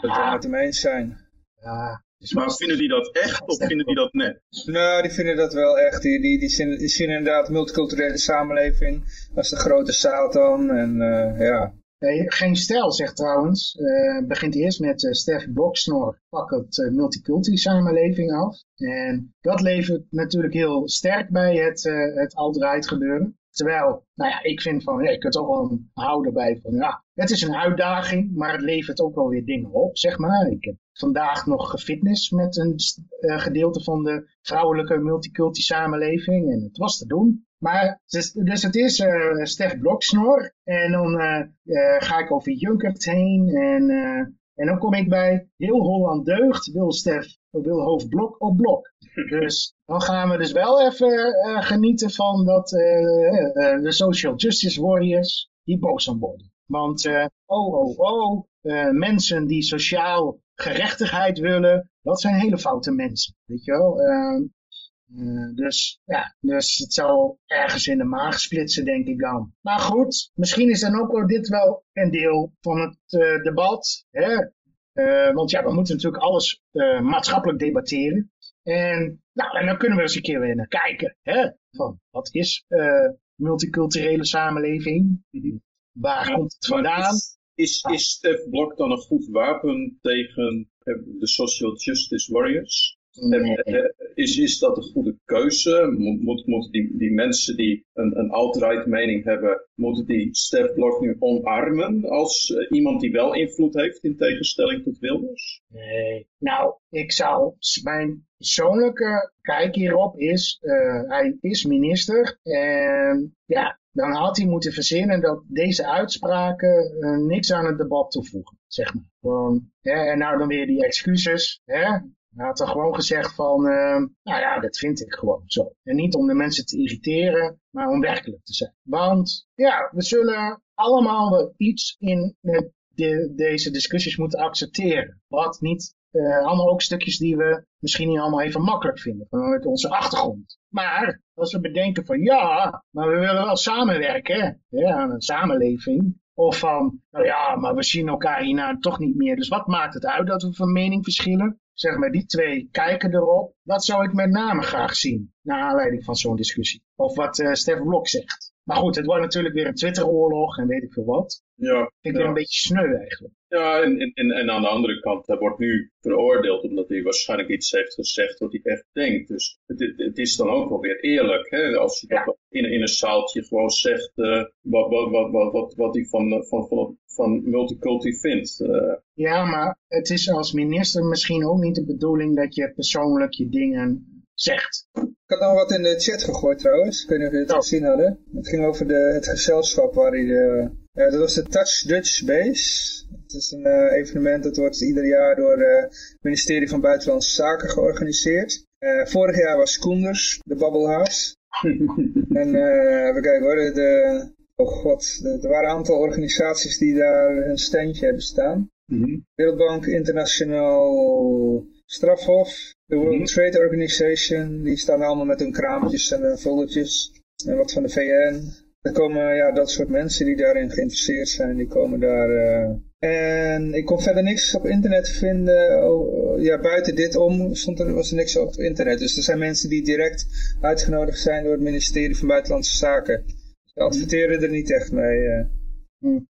Dat we het met hem eens zijn. Ja, dus maar vinden die dat echt of vinden die dat net? Nou, die vinden dat wel echt. Die, die, die, zien, die zien inderdaad multiculturele samenleving als de grote Satan. En uh, ja, Geen stijl, zegt trouwens. Uh, begint eerst met uh, Stef Boksnor, pak het uh, multiculti samenleving af. En dat levert natuurlijk heel sterk bij het, het alt-right gebeuren. Terwijl, nou ja, ik vind van, ja, je kunt ook wel houden bij van, ja, het is een uitdaging, maar het levert ook wel weer dingen op, zeg maar. Ik heb vandaag nog gefitness met een gedeelte van de vrouwelijke multiculti samenleving en het was te doen. Maar dus, dus het is uh, Stef Bloksnor. En dan uh, uh, ga ik over Junkert heen. En, en dan kom ik bij heel Holland deugd. Wil Stef, wil hoofdblok op blok. Dus dan gaan we dus wel even genieten van dat de social justice warriors die boos aan worden. Want oh oh oh, mensen die sociaal gerechtigheid willen, dat zijn hele foute mensen. Weet je wel? Uh, dus ja, dus het zou ergens in de maag splitsen, denk ik dan. Maar goed, misschien is dan ook wel dit wel een deel van het uh, debat. Hè? Uh, want ja, we moeten natuurlijk alles maatschappelijk debatteren. En, nou, en dan kunnen we eens een keer weer naar kijken. Hè? Van, wat is multiculturele samenleving? Waar komt het vandaan? Is, is Stef Blok dan een goed wapen tegen de social justice warriors? Eh, Is, is dat een goede keuze? Moet, moet, moeten die, die mensen die een, een alt-right mening hebben, moeten die Stef Blok nu omarmen als eh, iemand die wel invloed heeft in tegenstelling tot Wilders? Nee. Nou, ik zou, mijn persoonlijke kijk hierop is, eh, hij is minister en ja, dan had hij moeten verzinnen dat deze uitspraken niks aan het debat toevoegen, zeg maar. En nou dan weer die excuses, hè. Hij had er gewoon gezegd van, eh, nou ja, dat vind ik gewoon zo. En niet om de mensen te irriteren, maar om werkelijk te zijn. Want ja, we zullen allemaal iets in de, deze discussies moeten accepteren. Wat niet, uh, allemaal ook stukjes die we misschien niet allemaal even makkelijk vinden vanuit onze achtergrond. Maar als we bedenken van ja, maar we willen wel samenwerken hè, aan een samenleving. Of van, nou ja, maar we zien elkaar hierna toch niet meer. Dus wat maakt het uit dat we van mening verschillen? Zeg maar, die twee kijken erop. Dat zou ik met name graag zien, naar aanleiding van zo'n discussie. Of wat uh, Stef Blok zegt. Maar goed, het wordt natuurlijk weer een Twitter-oorlog en weet ik veel wat. Ja, Vind ik ja. weer een beetje sneu eigenlijk. Ja, en, en, aan de andere kant, hij wordt nu veroordeeld omdat hij waarschijnlijk iets heeft gezegd wat hij echt denkt. Dus het, het, is dan ook wel weer eerlijk, hè? als je dat in, in een zaaltje gewoon zegt uh, wat, wat, wat, wat, wat, wat hij van, van, van, van multiculti vindt. Uh, Ja, maar het is als minister misschien ook niet de bedoeling dat je persoonlijk je dingen zegt. Ik had nog wat in de chat gegooid trouwens. Ik weet niet of jullie het Oh. gezien hadden. Het ging over de, het gezelschap waar hij de... ja, dat was de Touch Dutch Base. Het is een eh, evenement dat wordt ieder jaar door eh, het ministerie van Buitenlandse Zaken georganiseerd. Eh, vorig jaar was Koenders, de Babbelhouse. en eh even kijken hoor, de- oh god, er waren een aantal organisaties die daar een standje hebben staan. Wereldbank, Internationaal Strafhof, de World Mhm. Trade Organization, die staan allemaal met hun kraampjes en hun foldertjes. En wat van de VN. Er komen ja, dat soort mensen die daarin geïnteresseerd zijn, die komen daar. eh, En ik kon verder niks op internet vinden. Oh, ja, buiten dit om stond er, was er niks op internet. Dus er zijn mensen die direct uitgenodigd zijn door het ministerie van Buitenlandse Zaken. Ze adverteren er niet echt mee. eh.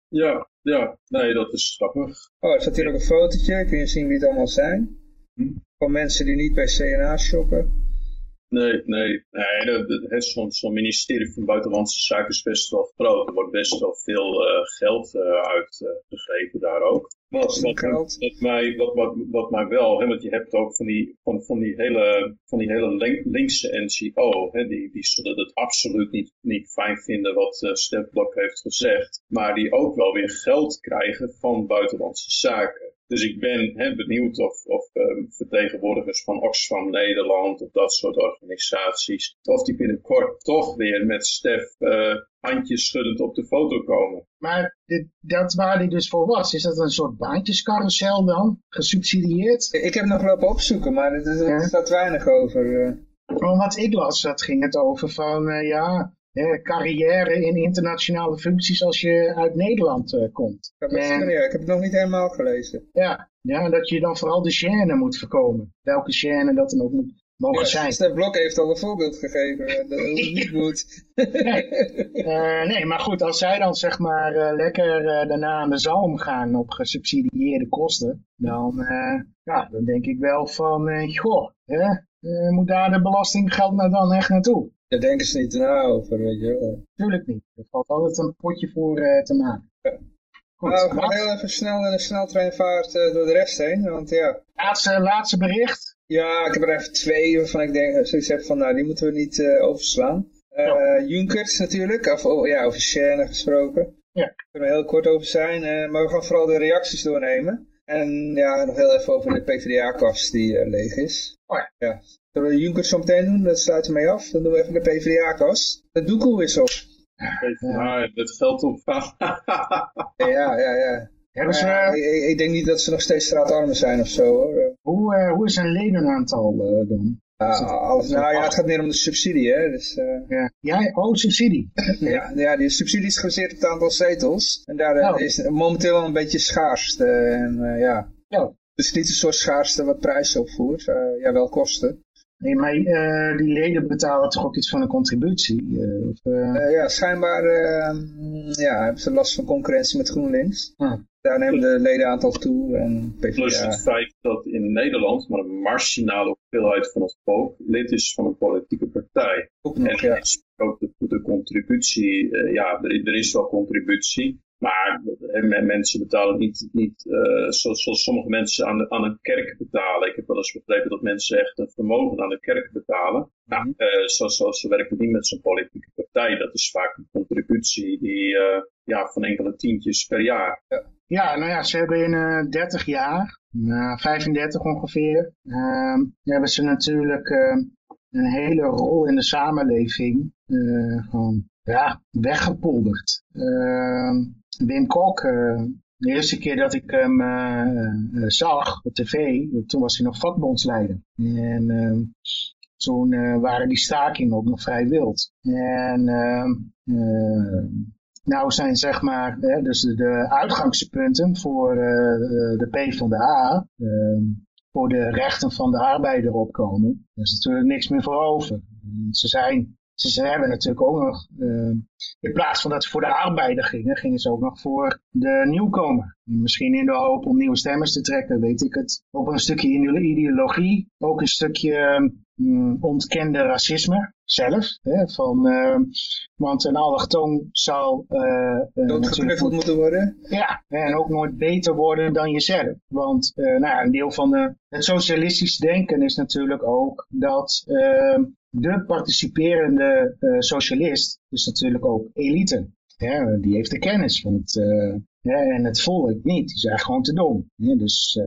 ja, ja, nee, dat is grappig. Oh, er staat hier ook een fotootje. Kun je zien wie het allemaal zijn? Hm. Van mensen die niet bij CNA shoppen. Nee, nee, nee dat- dat- het- zo'n zo'n ministerie van Buitenlandse Zaken is best wel groot. Er wordt best wel veel eh, geld eh, uitgegeven daar ook. Wat, wat, mij, wat, wat, wat mij wel, hè, want je hebt ook van die, van, van die hele, van die hele link- linkse NGO, hè, die, die zullen het absoluut niet, niet fijn vinden wat uh, heeft gezegd, maar die ook wel weer geld krijgen van buitenlandse zaken. Dus ik ben hè, benieuwd of, of um, vertegenwoordigers van Oxfam Nederland of dat soort organisaties, of die binnenkort toch weer met Stef uh, handjes schuddend op de foto komen. Maar dit, dat waar hij dus voor was, is dat een soort baantjescarousel dan? Gesubsidieerd? Ik heb nog lopen opzoeken, maar er, Ja. staat weinig over. eh. Van wat ik las, dat ging het over van, eh, ja, eh, carrière in internationale functies als je uit Nederland eh, komt. Ik heb, het- En- ja, ik heb het nog niet helemaal gelezen. Ja, ja, dat je dan vooral de chaîne moet voorkomen. Welke chaîne dat dan ook moet mogen Ja, zijn. Stef Blok heeft al een voorbeeld gegeven eh, dat het niet moet. Eh, nee, maar goed, als zij dan zeg maar lekker daarna aan de zalm gaan op gesubsidieerde kosten, dan, ja, dan denk ik wel van, goh, hè, moet daar de belastinggeld nou dan echt naartoe? Daar denken ze niet na over, weet je wel. Tuurlijk niet. Er valt altijd een potje voor eh, te maken. Goed, Nou, we gaan heel even snel in een sneltreinvaart eh, door de rest heen, want ja. laatste, laatste bericht. Ja, ik heb er even twee waarvan ik denk, zoiets heb van, nou, die moeten we niet eh, overslaan. Eh Ja. Junkers natuurlijk, of oh, ja, over Scène gesproken. Ja. Daar kunnen we heel kort over zijn, eh, maar we gaan vooral de reacties doornemen. En ja, nog heel even over de PvdA-kast die eh, leeg is. Oh ja. ja. Zullen we Junkers zo meteen doen? Dat sluiten we mee af. Dan doen we even de PvdA-kast. De doekoe is op. Maar het geld op. Ja, ja, ja. Hebben ze, ik, denk niet dat ze nog steeds straatarmen zijn of zo hoor. hoe, eh, hoe is een ledenaantal eh, dan? Is het nou ja, het gaat meer om de subsidie hè. Dus, eh, Ja, ja oh, subsidie. ja, ja, die subsidie is gebaseerd op het aantal zetels. En daar Oh. is momenteel wel een beetje schaarste. En eh, ja, Ja. Het is niet een soort schaarste wat prijzen opvoert. eh, ja, wel kosten. Nee, maar eh, die leden betalen toch ook iets van een contributie? eh, of, ja, schijnbaar eh, ja, hebben ze last van concurrentie met GroenLinks. Hm. Daar neemt de ledenaantal toe. En PvdA. Plus het feit dat in Nederland maar een marginale hoeveelheid van het volk lid is van een politieke partij. Ook nog, en ja. ook de, de contributie, uh, ja, er, er, is wel contributie. Maar he, mensen betalen niet, niet uh, zoals, zoals, sommige mensen aan, de, aan een kerk betalen. Ik heb wel eens begrepen dat mensen echt een vermogen aan de kerk betalen. Nou, uh, zo, zo, zo werkt het niet met zo'n politieke partij. Dat is vaak een contributie die uh, ja, van enkele tientjes per jaar. Ja. Nou ja, ze hebben in uh, 30 jaar, uh, 35 ongeveer, uh, hebben ze natuurlijk uh, een hele rol in de samenleving gewoon ja, weggepolderd. Wim Kok, de eerste keer dat ik hem zag op tv, toen was hij nog vakbondsleider. En ehm, toen waren die stakingen ook nog vrij wild. En ehm, nou zijn zeg maar, hè, dus de, uitgangspunten voor de P van de A, uh, voor de rechten van de arbeider opkomen, daar is natuurlijk niks meer voor over. Ze zijn, ze hebben natuurlijk ook nog, uh, in plaats van dat ze voor de arbeider gingen, gingen ze ook nog voor de nieuwkomer. Misschien in de hoop om nieuwe stemmers te trekken, weet ik het. Ook een stukje ideologie, ook een stukje um, ontkende racisme zelf. Hè, van, uh, want een allochtoon zal... Uh, Doodgeknuffeld moeten worden? Ja, en ook nooit beter worden dan jezelf. Want nou ja, een deel van de, het socialistisch denken is natuurlijk ook dat de participerende socialist is natuurlijk ook elite. Ja, die heeft de kennis van het, ja, en het volk niet. Die is eigenlijk gewoon te dom. Ja, dus, uh,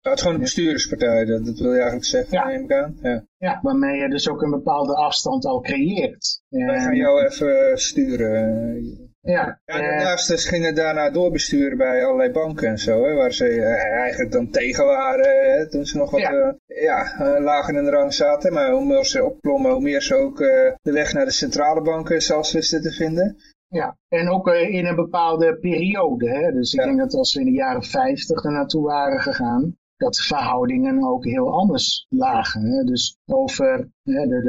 het is gewoon een bestuurderspartij, dat, dat, wil je eigenlijk zeggen, ja. neem ik aan. Ja. ja, waarmee je dus ook een bepaalde afstand al creëert. Wij gaan jou even sturen. Ja, ja daarnaast dus gingen daarna doorbesturen bij allerlei banken en zo, hè, waar ze uh, eigenlijk dan tegen waren hè, toen ze nog wat ja. Uh, ja, uh, lager in de rang zaten. Maar hoe meer ze opklommen, hoe meer ze ook de weg naar de centrale banken zelfs wisten te vinden. Ja, en ook in een bepaalde periode. Hè? Dus ik ja. denk dat als we in de jaren 50 er naartoe waren gegaan, dat de verhoudingen ook heel anders lagen. Hè? Dus over, hè, de,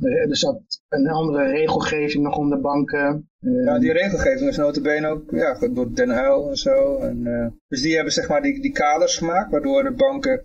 de, er zat een andere regelgeving nog om de banken. Uh, ja, die regelgeving is notabene ook ja, door Den Uyl en zo. En, uh, dus die hebben zeg maar die, die kaders gemaakt, waardoor de banken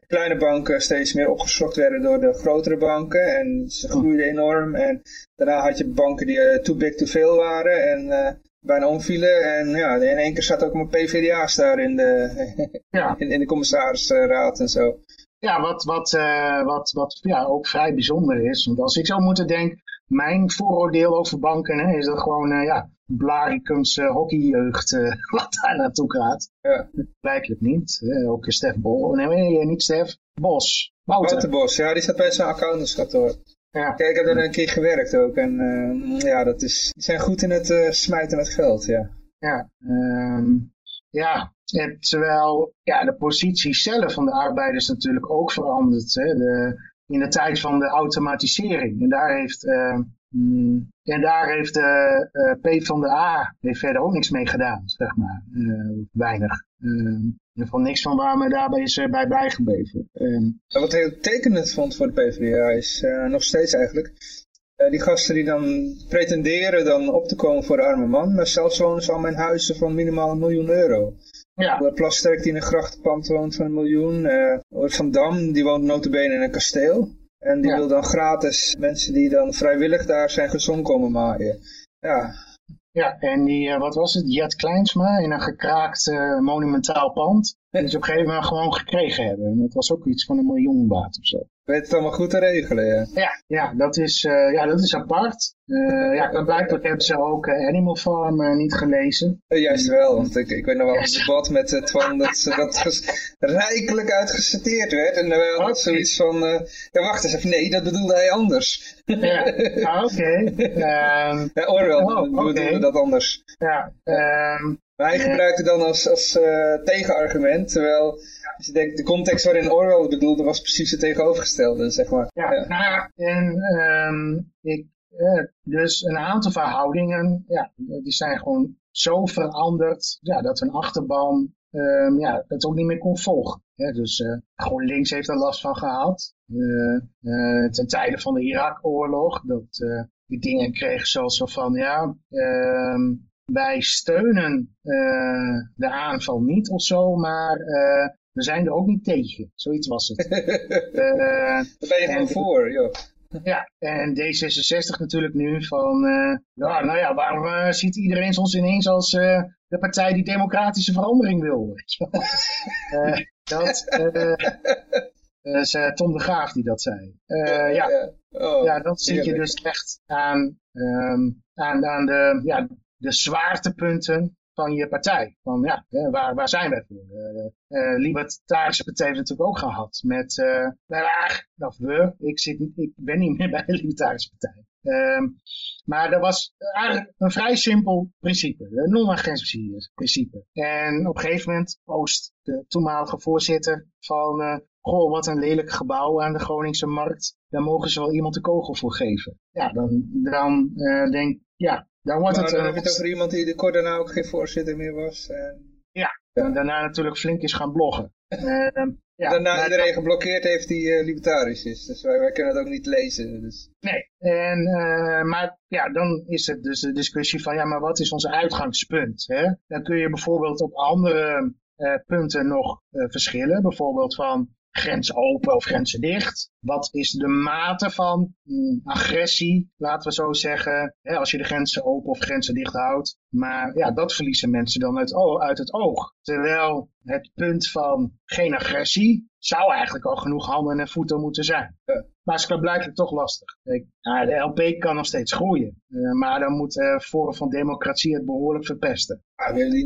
de kleine banken steeds meer opgezocht werden door de grotere banken en ze groeiden enorm en daarna had je banken die uh, too big to fail waren en uh, bijna omvielen en ja, in één keer zat ook mijn PvdA's daar in de, ja. in, in, de commissarisraad en zo. Ja, wat, wat, uh, wat, wat ja, ook vrij bijzonder is, want als ik zo moet denken, mijn vooroordeel over banken hè, is dat gewoon, uh, ja, Blaricums uh, hockeyjeugd uh, wat daar naartoe gaat. Ja. Blijkelijk niet. Ook Stef Bol. Nee, nee, niet Stef. Bos. Wouter. Wouter Bos, ja, die zat bij zijn accountantskantoor. Ja. Kijk, ik heb er een keer gewerkt ook. En ja, dat is, die zijn goed in het smijten met geld, ja. Ja, um, ja. En terwijl ja, de positie zelf van de arbeiders natuurlijk ook verandert. Hè. De, in de tijd van de automatisering. En daar heeft... Mm, en daar heeft de uh, P van de A heeft verder ook niks mee gedaan, zeg maar. Uh, weinig. Uh, in ieder niks van waar me daarbij is bij bijgebleven. Wat heel tekenend vond voor de PvdA is nog steeds eigenlijk... die gasten die dan pretenderen dan op te komen voor de arme man... maar zelfs wonen ze al in huizen van minimaal een miljoen euro. Ja. Plasterk die in een grachtenpand woont van een miljoen. Van Dam, die woont notabene in een kasteel. En die Ja. wil dan gratis mensen die dan vrijwillig daar zijn gezond komen maaien. Ja, Ja, en die, eh, wat was het, Jet Kleinsma in een gekraakt eh, monumentaal pand. Die ze op een gegeven moment gewoon gekregen hebben. En dat was ook iets van een miljoen waard of zo. weet het allemaal goed te regelen, ja. Ja, ja, dat, is, eh, ja dat is apart. Eh ja, blijkbaar hebben ze ook eh, Animal Farm niet gelezen. Juist wel, want ik, ik weet nog wel zo. debat met uh, Twan dat ze dat ges- rijkelijk uitgeciteerd werd. En dan Oké. dat zoiets van, ja wacht eens even, nee, dat bedoelde hij anders. Ja, ah, oké. Ehm, Ja, Orwell Oh, bedoelde dat anders. ja, ehm, Maar hij gebruikte dan als, als eh, tegenargument, terwijl als je denkt, de context waarin Orwell het bedoelde was precies het tegenovergestelde, zeg maar. Ja, nou ja, en ehm, ik, eh, dus een aantal verhoudingen, ja, die zijn gewoon zo veranderd, ja, dat een achterban ehm, ja, het ook niet meer kon volgen. Hè, dus eh, gewoon links heeft er last van gehad. Eh, eh, ten tijde van de Irak-oorlog, dat die dingen kregen zoals zo van, ja, ehm, wij steunen de aanval niet of zo, maar we zijn er ook niet tegen. Zoiets was het. Daar ben je gewoon voor, joh. Ja, en D66 natuurlijk nu van, uh, ja, nou ja, waarom uh, ziet iedereen ons ineens als uh, de partij die democratische verandering wil? dat is Tom de Graaf die dat zei. ja, ja. Oh, ja, dan zit je dus echt aan, um, aan, aan de, ja, de zwaartepunten van je partij. Van ja, waar, waar zijn wij voor? Uh, Libertarische Partij heeft natuurlijk ook gehad. Met, uh, of we, ik, zit, ik ben niet meer bij de Libertarische Partij. Um, maar dat was eigenlijk een vrij simpel principe. Een non-agressie principe. En op een gegeven moment post de toenmalige voorzitter van... Goh, wat een lelijk gebouw aan de Groningse markt. Daar mogen ze wel iemand de kogel voor geven. Ja, dan, dan uh, denk ja, dan wordt het... Dan heb je het over iemand die de kort daarna ook geen voorzitter meer was. En... Ja, en daarna natuurlijk flink is gaan bloggen. Uh, ja, daarna iedereen geblokkeerd heeft die uh, libertarisch is. Dus wij, wij, kunnen het ook niet lezen. Dus. Nee, en, uh, maar ja, dan is het dus de discussie van, ja, maar wat is ons uitgangspunt? Hè? Dan kun je bijvoorbeeld op andere uh, punten nog verschillen. Bijvoorbeeld van, grenzen open of grenzen dicht? Wat is de mate van hm, agressie, laten we zo zeggen, hè, als je de grenzen open of grenzen dicht houdt? Maar ja, dat verliezen mensen dan uit, uit het oog. Terwijl het punt van geen agressie zou eigenlijk al genoeg handen en voeten moeten zijn. Maar het is blijkbaar toch lastig. Nou, de LP kan nog steeds groeien. Uh, maar dan moet uh, Forum van Democratie het behoorlijk verpesten.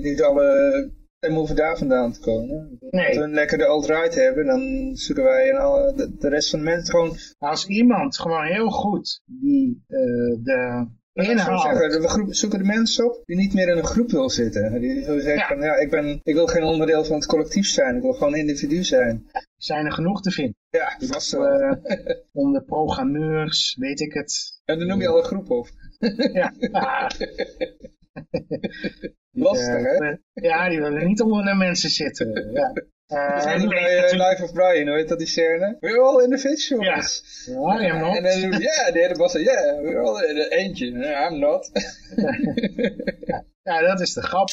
Niet alle en hoeven daar vandaan te komen. Nee. Als we een lekker de alt-right hebben, dan zullen wij en alle, de, rest van de mensen gewoon... Als iemand gewoon heel goed die uh, de Zeggen, we groep, zoeken de mensen op die niet meer in een groep wil zitten. Die zo zeggen ja. van, ja, ik, ben, ik wil geen onderdeel van het collectief zijn. Ik wil gewoon individu zijn. Zijn er genoeg te vinden. Ja, dat was zo. Uh, om de programmeurs, weet ik het. En dan noem je al een groep op. ja. Lastig, hè? Ja, die willen niet onder de mensen zitten. Ja. Uh, bij uh, Life of Brian, heet dat die scène? We're all individuals. Ja, I am not. En dan ja, yeah, de hele bas zei, yeah, we're all in eentje. I'm not. ja, dat is de grap.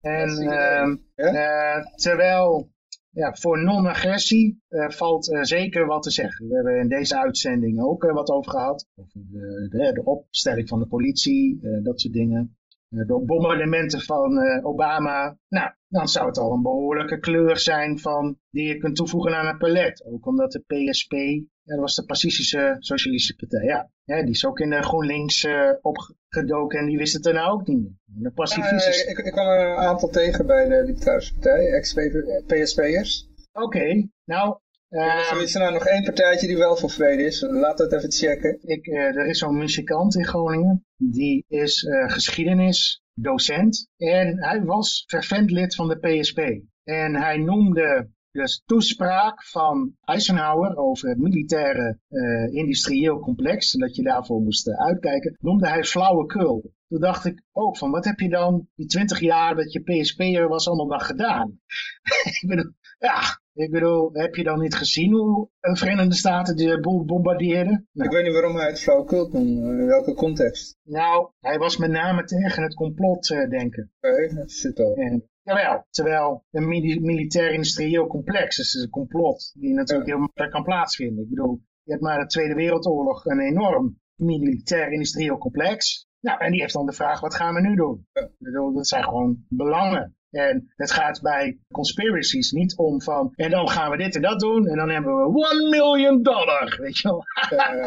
En uh, ja? terwijl ja, voor non-agressie uh, valt uh, zeker wat te zeggen. We hebben in deze uitzending ook uh, wat over gehad. Over de, de, de opstelling van de politie, dat soort dingen. De bombardementen van Obama. Nou, dan zou het al een behoorlijke kleur zijn van, die je kunt toevoegen aan het palet. Ook omdat de PSP, ja, dat was de Pacifische Socialistische Partij, ja. ja die is ook in de GroenLinks uh, opgedoken en die wist het er nou ook niet meer. De Pacifische... Ik, ik kwam er een aantal tegen bij de Libertarische Partij, ex-PSP'ers. Oké, nou... Uh, is er nou nog één partijtje die wel voor vrede is? We het even checken. Ik, uh, er is zo'n muzikant in Groningen. Die is uh, geschiedenis docent en hij was fervent lid van de PSP. En hij noemde de toespraak van Eisenhower over het militaire uh, industrieel complex, en dat je daarvoor moest uitkijken, noemde hij flauwekul. Toen dacht ik ook van, wat heb je dan die twintig jaar dat je PSP'er was allemaal dan gedaan? ik bedoel, ja, ik bedoel, heb je dan niet gezien hoe de Verenigde Staten de boel bombardeerden? Nou. Ik weet niet waarom hij het flauwekul noemde, in welke context? Nou, hij was met name tegen het complot uh, denken. Oké, okay, dat zit al. En, jawel, terwijl een militair-industrieel complex is een complot die natuurlijk heel makkelijk kan plaatsvinden. Ik bedoel, je hebt maar de Tweede Wereldoorlog een enorm militair-industrieel complex. Nou, en die heeft dan de vraag, wat gaan we nu doen? Ik bedoel, dat zijn gewoon belangen. En het gaat bij conspiracies niet om van, en dan gaan we dit en dat doen, en dan hebben we 1 miljoen dollar, weet je wel.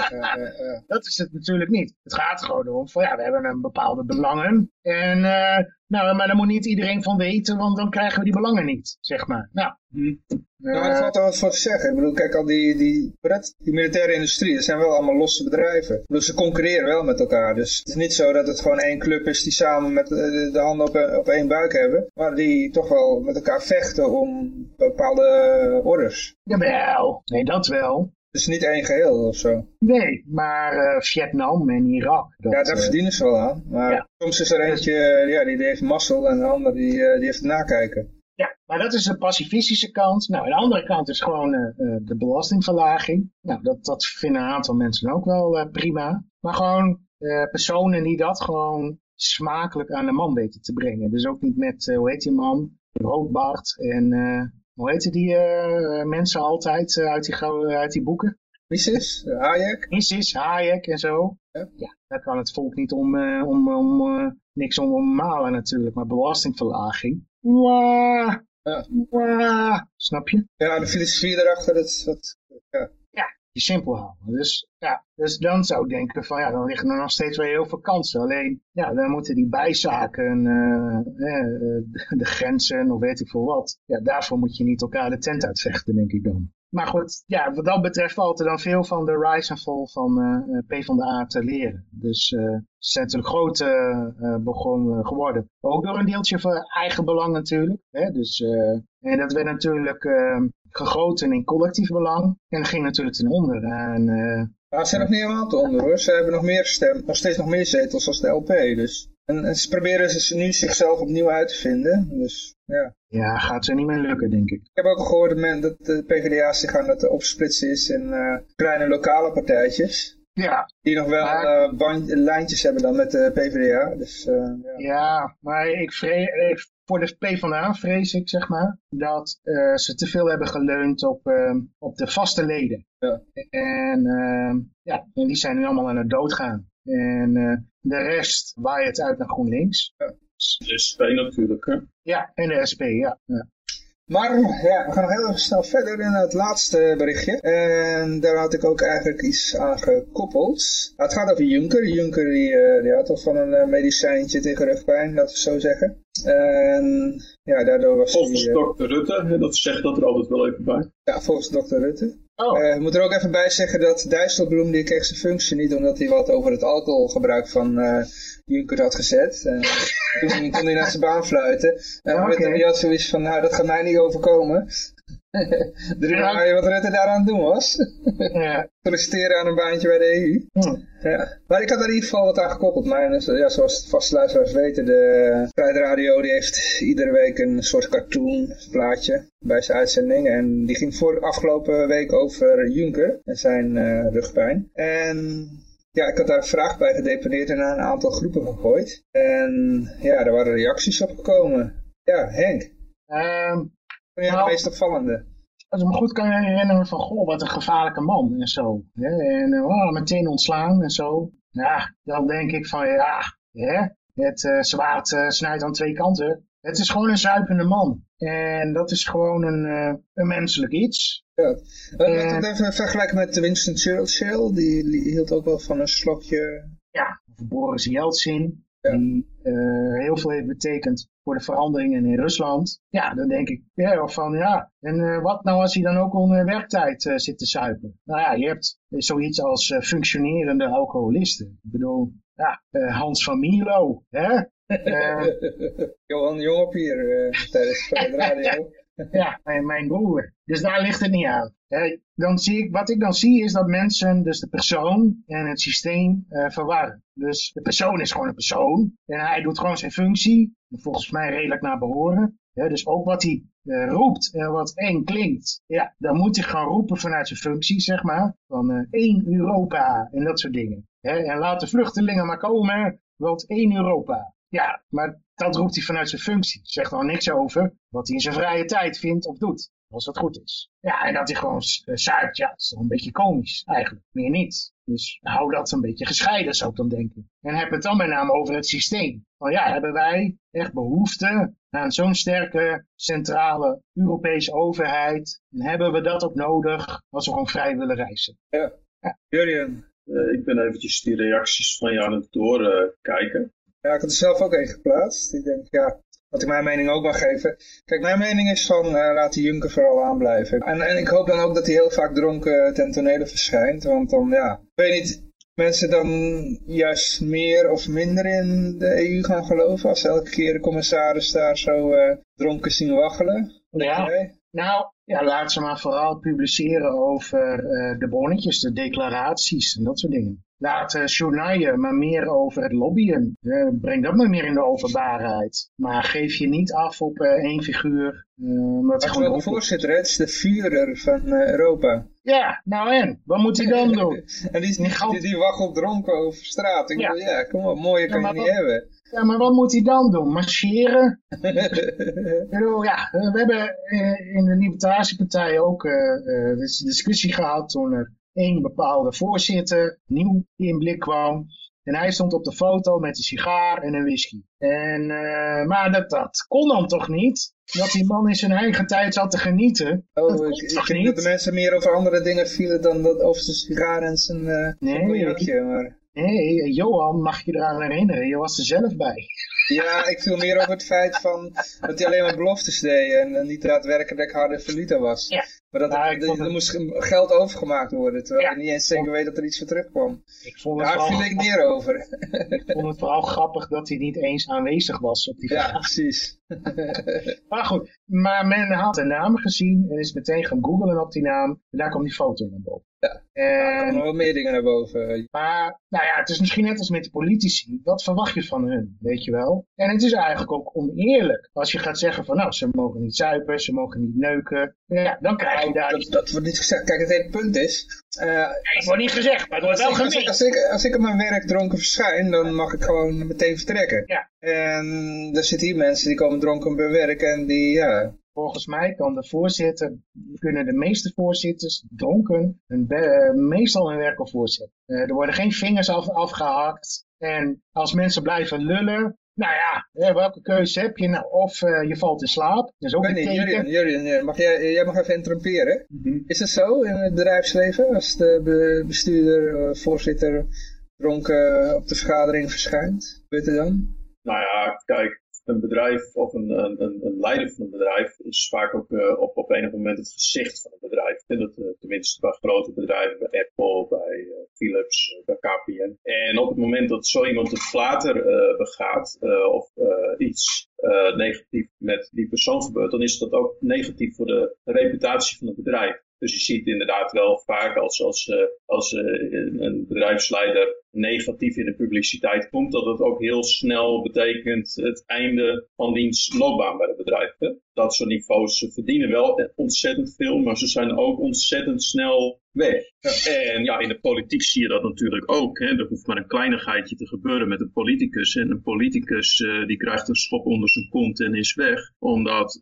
dat is het natuurlijk niet. Het gaat gewoon om van, ja, we hebben een bepaalde belangen, en uh, nou, maar daar moet niet iedereen van weten, want dan krijgen we die belangen niet, zeg maar. Nou, hm. Nou, er valt er wat voor te zeggen. Ik bedoel, kijk, al die, die, die militaire industrie, dat zijn wel allemaal losse bedrijven. Ik bedoel, ze concurreren wel met elkaar. Dus het is niet zo dat het gewoon één club is die samen met de, de handen op, op één buik hebben. Maar die toch wel met elkaar vechten om bepaalde orders. Jawel, nee, dat wel. Dus niet één geheel of zo? Nee, maar uh, Vietnam en Irak. Dat, ja, daar uh, verdienen ze wel aan. Maar ja. soms is er eentje, uh, ja, die, die heeft mazzel en de ander die, die heeft het nakijken. Ja, maar dat is de pacifistische kant. Nou, de andere kant is gewoon uh, de belastingverlaging. Nou, dat, dat vinden een aantal mensen ook wel uh, prima. Maar gewoon uh, personen die dat gewoon smakelijk aan de man weten te brengen. Dus ook niet met, hoe heet die man, Roodbart en hoe heette die mensen altijd uit, die, uit die boeken? Mises, Hayek. Mises, Hayek en zo. Ja. ja, daar kan het volk niet om, om, om niks om malen natuurlijk, maar belastingverlaging. Wah, ja. wah, snap je? Ja, de filosofie erachter, dat is wat... Je simpel houden. Dus, ja, dus dan zou ik denken van ja, dan liggen er nog steeds wel heel veel kansen. Alleen, ja, dan moeten die bijzaken, uh, de grenzen of weet ik veel wat. Ja, daarvoor moet je niet elkaar de tent uitvechten, denk ik dan. Maar goed, ja, wat dat betreft valt er dan veel van de rise and fall van uh, PvdA te leren. Dus uh, ze zijn natuurlijk groot uh, begonnen geworden. Ook door een deeltje van eigen belang natuurlijk. Hè? Dus, en dat werd natuurlijk ehm, gegoten in collectief belang. En ging natuurlijk ten onder. En, ja, ze zijn nog niet helemaal te onder hoor. Ze hebben nog, meer stem, nog steeds nog meer zetels als de LP. Dus. En, en ze proberen ze nu zichzelf opnieuw uit te vinden. Dus ja. Ja, gaat ze niet meer lukken, denk ik. Ik heb ook gehoord dat de PvdA zich aan het opsplitsen is in uh, kleine lokale partijtjes. Ja. Die nog wel maar... uh, lijntjes hebben dan met de PvdA. Dus, uh, ja. ja. maar ik vrees, voor de PvdA vrees ik, zeg maar, dat ze te veel hebben geleund op, op de vaste leden. Ja. En, ja, en die zijn nu allemaal aan het doodgaan. En de rest waait uit naar GroenLinks. Ja. De SP natuurlijk, hè? Ja, en de SP, ja. ja. Maar ja, we gaan nog heel even snel verder in het laatste berichtje. En daar had ik ook eigenlijk iets aan gekoppeld. het gaat over Juncker. Juncker die, uh, die had toch van een uh, medicijntje tegen rugpijn, laten we zo zeggen. En ja, daardoor was Volgens hij, uh, dokter Rutte, dat zegt dat er altijd wel even bij. Ja, volgens dokter Rutte. Oh. Uh, ik moet er ook even bij zeggen dat Dijsselbloem die kreeg zijn functie niet omdat hij wat over het alcoholgebruik van uh, Juncker had gezet. Uh, toen kon hij naar zijn baan fluiten. En uh, okay. Rutte had zoiets van, nou dat gaat mij niet overkomen. De ja. wat Rutte daaraan doen was. ja. Solliciteren aan een baantje bij de EU. Hm. Ja. Maar ik had daar in ieder geval wat aan gekoppeld. Maar ja, zoals vaste luisteraars weten, de Radio die heeft iedere week een soort cartoon plaatje bij zijn uitzending. En die ging voor afgelopen week over Juncker en zijn uh, rugpijn. En ja, ik had daar een vraag bij gedeponeerd en naar een aantal groepen gegooid. En ja, er waren reacties op gekomen. Ja, Henk. Um, Jij nou, de meest opvallende? Als ik me goed kan herinneren van, goh, wat een gevaarlijke man en zo. En oh, meteen ontslaan en zo. Ja, dan denk ik van, ja, hè, het uh, zwaard uh, snijdt aan twee kanten. Het is gewoon een zuipende man. En dat is gewoon een, uh, een menselijk iets. Ja. Laten we het even vergelijken met Winston Churchill. Die, die hield ook wel van een slokje... Ja, of Boris Yeltsin. Ja. Die heel veel heeft betekend voor de veranderingen in Rusland. Ja, dan denk ik ja, van ja, en uh, wat nou als hij dan ook onder werktijd uh, zit te suipen? Nou ja, je hebt zoiets als functionerende alcoholisten. Ik bedoel, ja, Hans van Milo, hè? Johan Jongop hier tijdens de radio. ja, mijn, mijn broer. Dus daar ligt het niet aan. dan zie ik, wat ik dan zie is dat mensen dus de persoon en het systeem uh, verwarren. Dus de persoon is gewoon een persoon en hij doet gewoon zijn functie. Volgens mij redelijk naar behoren. dus ook wat hij uh, roept en wat eng klinkt. Ja, dan moet hij gaan roepen vanuit zijn functie, zeg maar. Van uh, één Europa en dat soort dingen. en laat de vluchtelingen maar komen, want één Europa. Ja, maar dat roept hij vanuit zijn functie. Zegt dan niks over wat hij in zijn vrije tijd vindt of doet. Als dat goed is. Ja, en dat hij gewoon uh, zuipt, ja, dat is toch een beetje komisch eigenlijk. Meer niet. Dus hou dat een beetje gescheiden, zou ik dan denken. En heb het dan met name over het systeem. Van ja, hebben wij echt behoefte aan zo'n sterke centrale Europese overheid? En hebben we dat ook nodig als we gewoon vrij willen reizen? Ja. ja. Jurien. Uh, ik ben eventjes die reacties van jou aan het doorkijken. Ja, ik had er zelf ook één geplaatst. Ik denk, ja, wat ik mijn mening ook mag geven. Kijk, mijn mening is van, uh, laat die Juncker vooral aanblijven. En, en ik hoop dan ook dat hij heel vaak dronken ten tonele verschijnt. Want dan, ja, ik weet niet, mensen dan juist meer of minder in de EU gaan geloven. Als elke keer de commissaris daar zo uh, dronken zien waggelen. Ja, nou, ja, laat ze maar vooral publiceren over uh, de bonnetjes, de declaraties en dat soort dingen. Laat uh, journaaien maar meer over het lobbyen. Uh, breng dat maar meer in de openbaarheid. Maar geef je niet af op uh, één figuur. Uh, maar gewoon de voorzitter, het is de Führer van Europa. Ja, nou en? Wat moet hij dan doen? en die, die, die, die wacht op dronken over straat. Ik ja. Bedoel, ja, kom op, mooier kan je niet hebben. Ja, maar wat moet hij dan doen? Marcheren? ja, we hebben in de Libertarische ook uh, discussie gehad toen er een bepaalde voorzitter nieuw in blik kwam. En hij stond op de foto met een sigaar en een whisky. En, uh, maar dat, dat kon dan toch niet? Dat die man in zijn eigen tijd zat te genieten. Oh, ik, ik denk dat de mensen meer over andere dingen vielen dan dat over zijn sigaar en zijn uh, nee, maar... Nee, Johan, mag je eraan herinneren? Je was er zelf bij. Ja, ik viel meer over het feit van dat hij alleen maar beloftes deed en niet daadwerkelijk harde valuta was. Ja. Maar dat er, moest geld overgemaakt worden, terwijl je niet eens zeker weet dat er iets voor terugkwam. Ik vond het Daar viel ik meer over. Ik vond het vooral grappig dat hij niet eens aanwezig was op die Ja, precies. maar goed, maar men had de naam gezien en is meteen gaan googlen op die naam en daar kwam die foto naar boven. Ja, er komen wel meer dingen naar boven. Maar, nou ja, het is misschien net als met de politici. Wat verwacht je van hun, weet je wel? En het is eigenlijk ook oneerlijk. Als je gaat zeggen van, nou, ze mogen niet zuipen, ze mogen niet neuken. Ja, dan krijg je daar... Dat, dat wordt niet gezegd. Kijk, het hele punt is... Uh, het wordt niet gezegd, maar het wordt wel gemeen. Als, ik, als ik op mijn werk dronken verschijn, dan mag ik gewoon meteen vertrekken. Ja. En er zitten hier mensen die komen dronken bij werk en die, ja, Volgens mij kan de voorzitter, kunnen de meeste voorzitters dronken hun uh, meestal hun werk al voorzetten. Uh, er worden geen vingers af, afgehakt. En als mensen blijven lullen, nou ja, welke keuze heb je? Nou, of uh, je valt in slaap. Dat is ook een teken. Jurien, mag jij, jij mag even interrumperen. Mm -hmm. Is dat zo in het bedrijfsleven? Als de bestuurder, voorzitter dronken op de vergadering verschijnt? Weet je dan? Nou ja, kijk, een bedrijf of een, een, een, leider van een bedrijf is vaak ook uh, op, op enig moment het gezicht van een bedrijf. En dat, uh, tenminste bij grote bedrijven, bij Apple, bij uh, Philips, bij KPN. En op het moment dat zo iemand een flater begaat of iets negatief met die persoon gebeurt, dan is dat ook negatief voor de reputatie van het bedrijf. Dus je ziet inderdaad wel vaak als, als, uh, als uh, een bedrijfsleider negatief in de publiciteit komt, dat het ook heel snel betekent het einde van diens loopbaan bij het bedrijf. Dat soort niveaus, ze verdienen wel ontzettend veel, maar ze zijn ook ontzettend snel weg. En ja, in de politiek zie je dat natuurlijk ook. Hè. Er hoeft maar een kleinigheidje te gebeuren met een politicus. En een politicus die krijgt een schop onder zijn kont en is weg. Omdat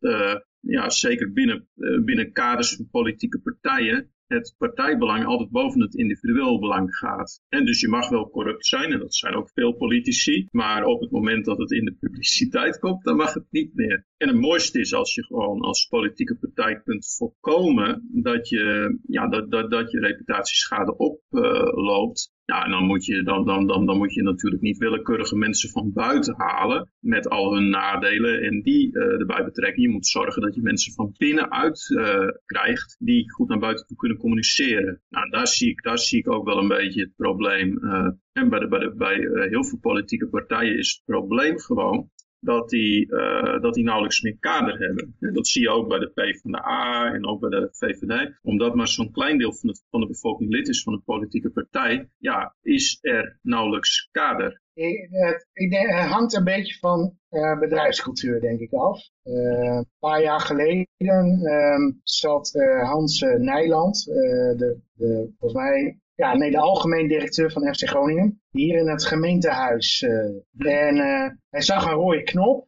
ja, zeker binnen, uh, binnen kaders van politieke partijen het partijbelang altijd boven het individueel belang gaat. En dus je mag wel corrupt zijn, en dat zijn ook veel politici, maar op het moment dat het in de publiciteit komt, dan mag het niet meer. En het mooiste is als je gewoon als politieke partij kunt voorkomen dat je, ja, dat, dat, dat je reputatieschade oploopt. Ja, en dan moet, je, dan, dan, dan, dan moet je natuurlijk niet willekeurige mensen van buiten halen met al hun nadelen en die uh, erbij betrekken. Je moet zorgen dat je mensen van binnenuit uh, krijgt die goed naar buiten toe kunnen communiceren. Nou, daar zie ik, daar zie ik ook wel een beetje het probleem. Uh, en bij, de, bij, de, bij heel veel politieke partijen is het probleem gewoon dat die, uh, dat die nauwelijks meer kader hebben. Dat zie je ook bij de PvdA en ook bij de VVD. Omdat maar zo'n klein deel van, het, van de bevolking lid is van een politieke partij, ja, is er nauwelijks kader. Het, het hangt een beetje van uh, bedrijfscultuur, denk ik, af. Een paar jaar geleden uh, zat Hans Nijland, de, de, volgens mij ja, nee, de algemeen directeur van FC Groningen. Hier in het gemeentehuis. Uh, en uh, hij zag een rode knop.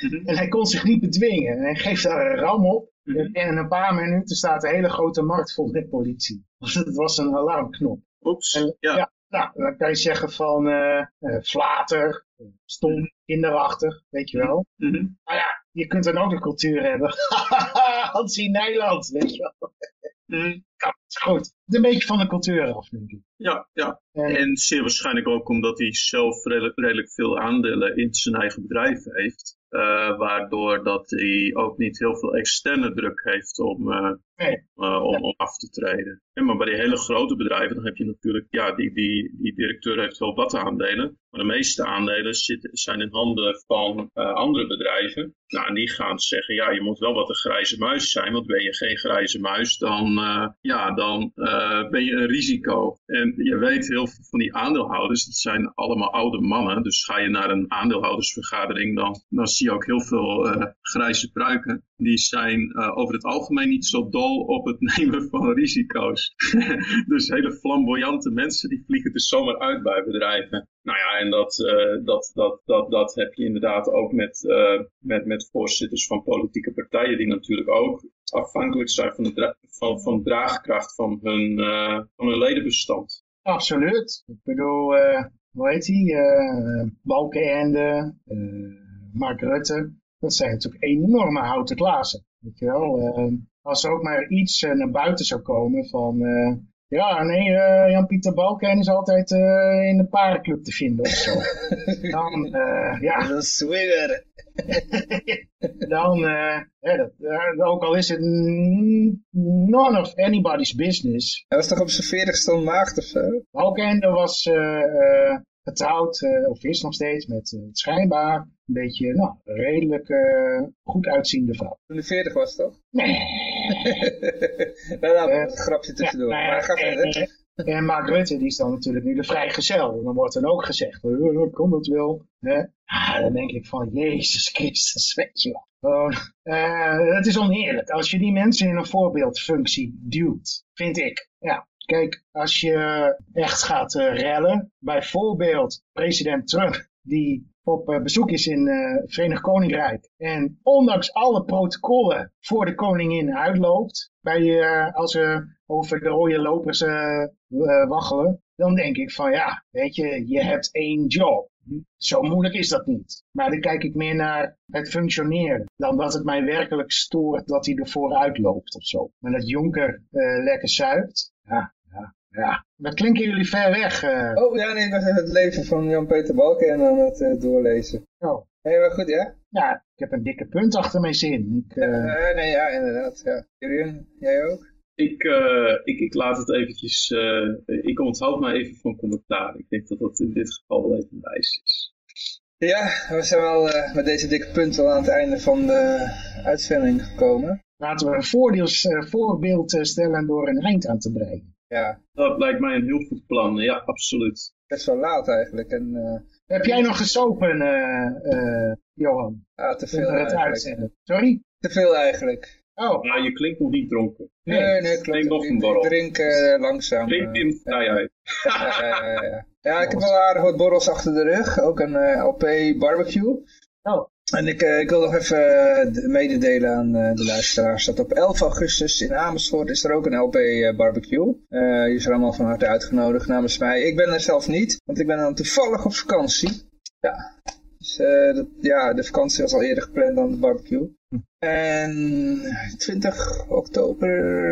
Mhm. en hij kon zich niet bedwingen. En hij geeft daar een ram op. Mm En in een paar minuten staat de hele grote markt vol met politie. Want het was een alarmknop. Oeps, en, ja. ja. Nou, dan kan je zeggen van uh, flater, stom, kinderachtig, weet je wel. Mm -hmm. Maar ja, je kunt dan ook een cultuur hebben. Hansie Nederland, weet je wel. Mm. Ja, goed. Een beetje van de cultuur af, denk ik. Ja, ja. En, zeer waarschijnlijk ook omdat hij zelf redelijk, veel aandelen in zijn eigen bedrijf heeft. Uh, waardoor dat hij ook niet heel veel externe druk heeft om, uh, nee. uh, om, om, af te treden. En maar bij die hele grote bedrijven, dan heb je natuurlijk, ja, die, die, die directeur heeft wel wat aandelen. Maar de meeste aandelen zitten, zijn in handen van andere bedrijven. Nou, en die gaan zeggen, ja, je moet wel wat een grijze muis zijn. Want ben je geen grijze muis, dan, ja, dan ben je een risico. En je weet heel veel van die aandeelhouders, dat zijn allemaal oude mannen. Dus ga je naar een aandeelhoudersvergadering, dan, dan zie je ook heel veel grijze pruiken. Die zijn over het algemeen niet zo dol op het nemen van risico's. dus hele flamboyante mensen die vliegen er zomaar uit bij bedrijven. Nou ja, en dat, uh, dat, dat, dat, dat heb je inderdaad ook met, uh, met, met voorzitters van politieke partijen, die natuurlijk ook afhankelijk zijn van de, van, van draagkracht van hun, uh, van hun ledenbestand. Absoluut. Ik bedoel, hoe heet die? Balkenende, Mark Rutte. Dat zijn natuurlijk enorme houten glazen. Weet je wel? Als er ook maar iets naar buiten zou komen van ja, nee, uh, Jan-Pieter Balken is altijd uh, in de parenclub te vinden of zo. dan, uh, ja. Dat is swinger. dan, ja, dat, ook al is het none of anybody's business. Hij was toch op zijn veertigste ontmaagd of zo? Balken was getrouwd, of is nog steeds, met schijnbaar een beetje, nou, redelijk goed uitziende vrouw. Toen hij 40 was, toch? Nee. nou, nou, een grapje tussendoor. Ja, maar ga verder. En Mark Rutte, die is dan natuurlijk nu de vrijgezel. Dan wordt dan ook gezegd, oh, komt dat wel? Hè? Ah, dan denk ik van, Jezus Christus, weet je wel. Uh, het is oneerlijk als je die mensen in een voorbeeldfunctie duwt, vind ik. Ja, kijk, als je echt gaat uh, rellen, bijvoorbeeld president Trump, die op uh, bezoek is in het Verenigd Koninkrijk en ondanks alle protocollen voor de koningin uitloopt, bij, als ze over de rode lopers waggelen, dan denk ik van ja, weet je, je hebt één job. Zo moeilijk is dat niet. Maar dan kijk ik meer naar het functioneren. Dan dat het mij werkelijk stoort dat hij er vooruit loopt of zo. Maar dat Jonker lekker zuipt. Ja, ja. Dat klinken jullie ver weg. Uh. Oh ja, nee, ik was het leven van Jan-Peter Balken en aan het uh, doorlezen. Oh. Nee, maar goed, ja? Ja, ik heb een dikke punt achter mijn zin. Ik, nee, ja, inderdaad. Ja. Jurien, jij ook? Ik, uh, ik, ik laat het eventjes, uh, ik onthoud maar even van commentaar. Ik denk dat dat in dit geval wel even wijs is. Ja, we zijn wel uh, met deze dikke punten al aan het einde van de uitzending gekomen. Laten we een voordeels, voorbeeld stellen door een eind aan te breien. Ja. Dat lijkt mij een heel goed plan, ja, absoluut. Best wel laat eigenlijk. En, Heb jij nog gesopen, Johan? Ja, te veel eigenlijk. Sorry? Te veel eigenlijk. Oh. Nou, je klinkt nog niet dronken. Nee, nee, nee klopt. nog een borrel. Ik drink uh, langzaam. Drink in vrijheid. Ja, ja, ja, ja. ja, ik heb wel aardig wat borrels achter de rug. Ook een uh, LP barbecue. Oh. En ik, uh, ik wil nog even mededelen aan de luisteraars dat op 11 augustus in Amersfoort is er ook een LP barbecue. je is er allemaal van harte uitgenodigd namens mij. Ik ben er zelf niet, want ik ben dan toevallig op vakantie. Ja, dus uh, ja, de vakantie was al eerder gepland dan de barbecue. En 20 oktober,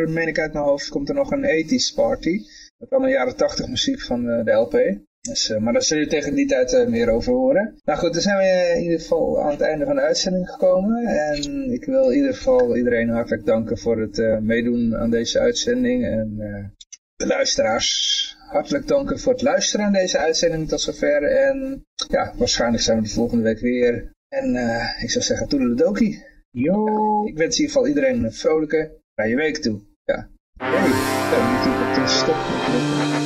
meen ik uit mijn hoofd, komt er nog een 80s party. Met allemaal jaren 80 muziek van uh, de LP. Dus, uh, maar daar zullen jullie tegen die tijd uh, meer over horen. Nou goed, dan zijn we in ieder geval aan het einde van de uitzending gekomen. En ik wil in ieder geval iedereen hartelijk danken voor het meedoen aan deze uitzending. En de luisteraars hartelijk danken voor het luisteren aan deze uitzending tot zover. En ja, waarschijnlijk zijn we de volgende week weer. En ik zou zeggen, toedeledokie. Yo. Ik wens in ieder geval iedereen een vrolijke, vrije week toe. Ja. Hey, op de stop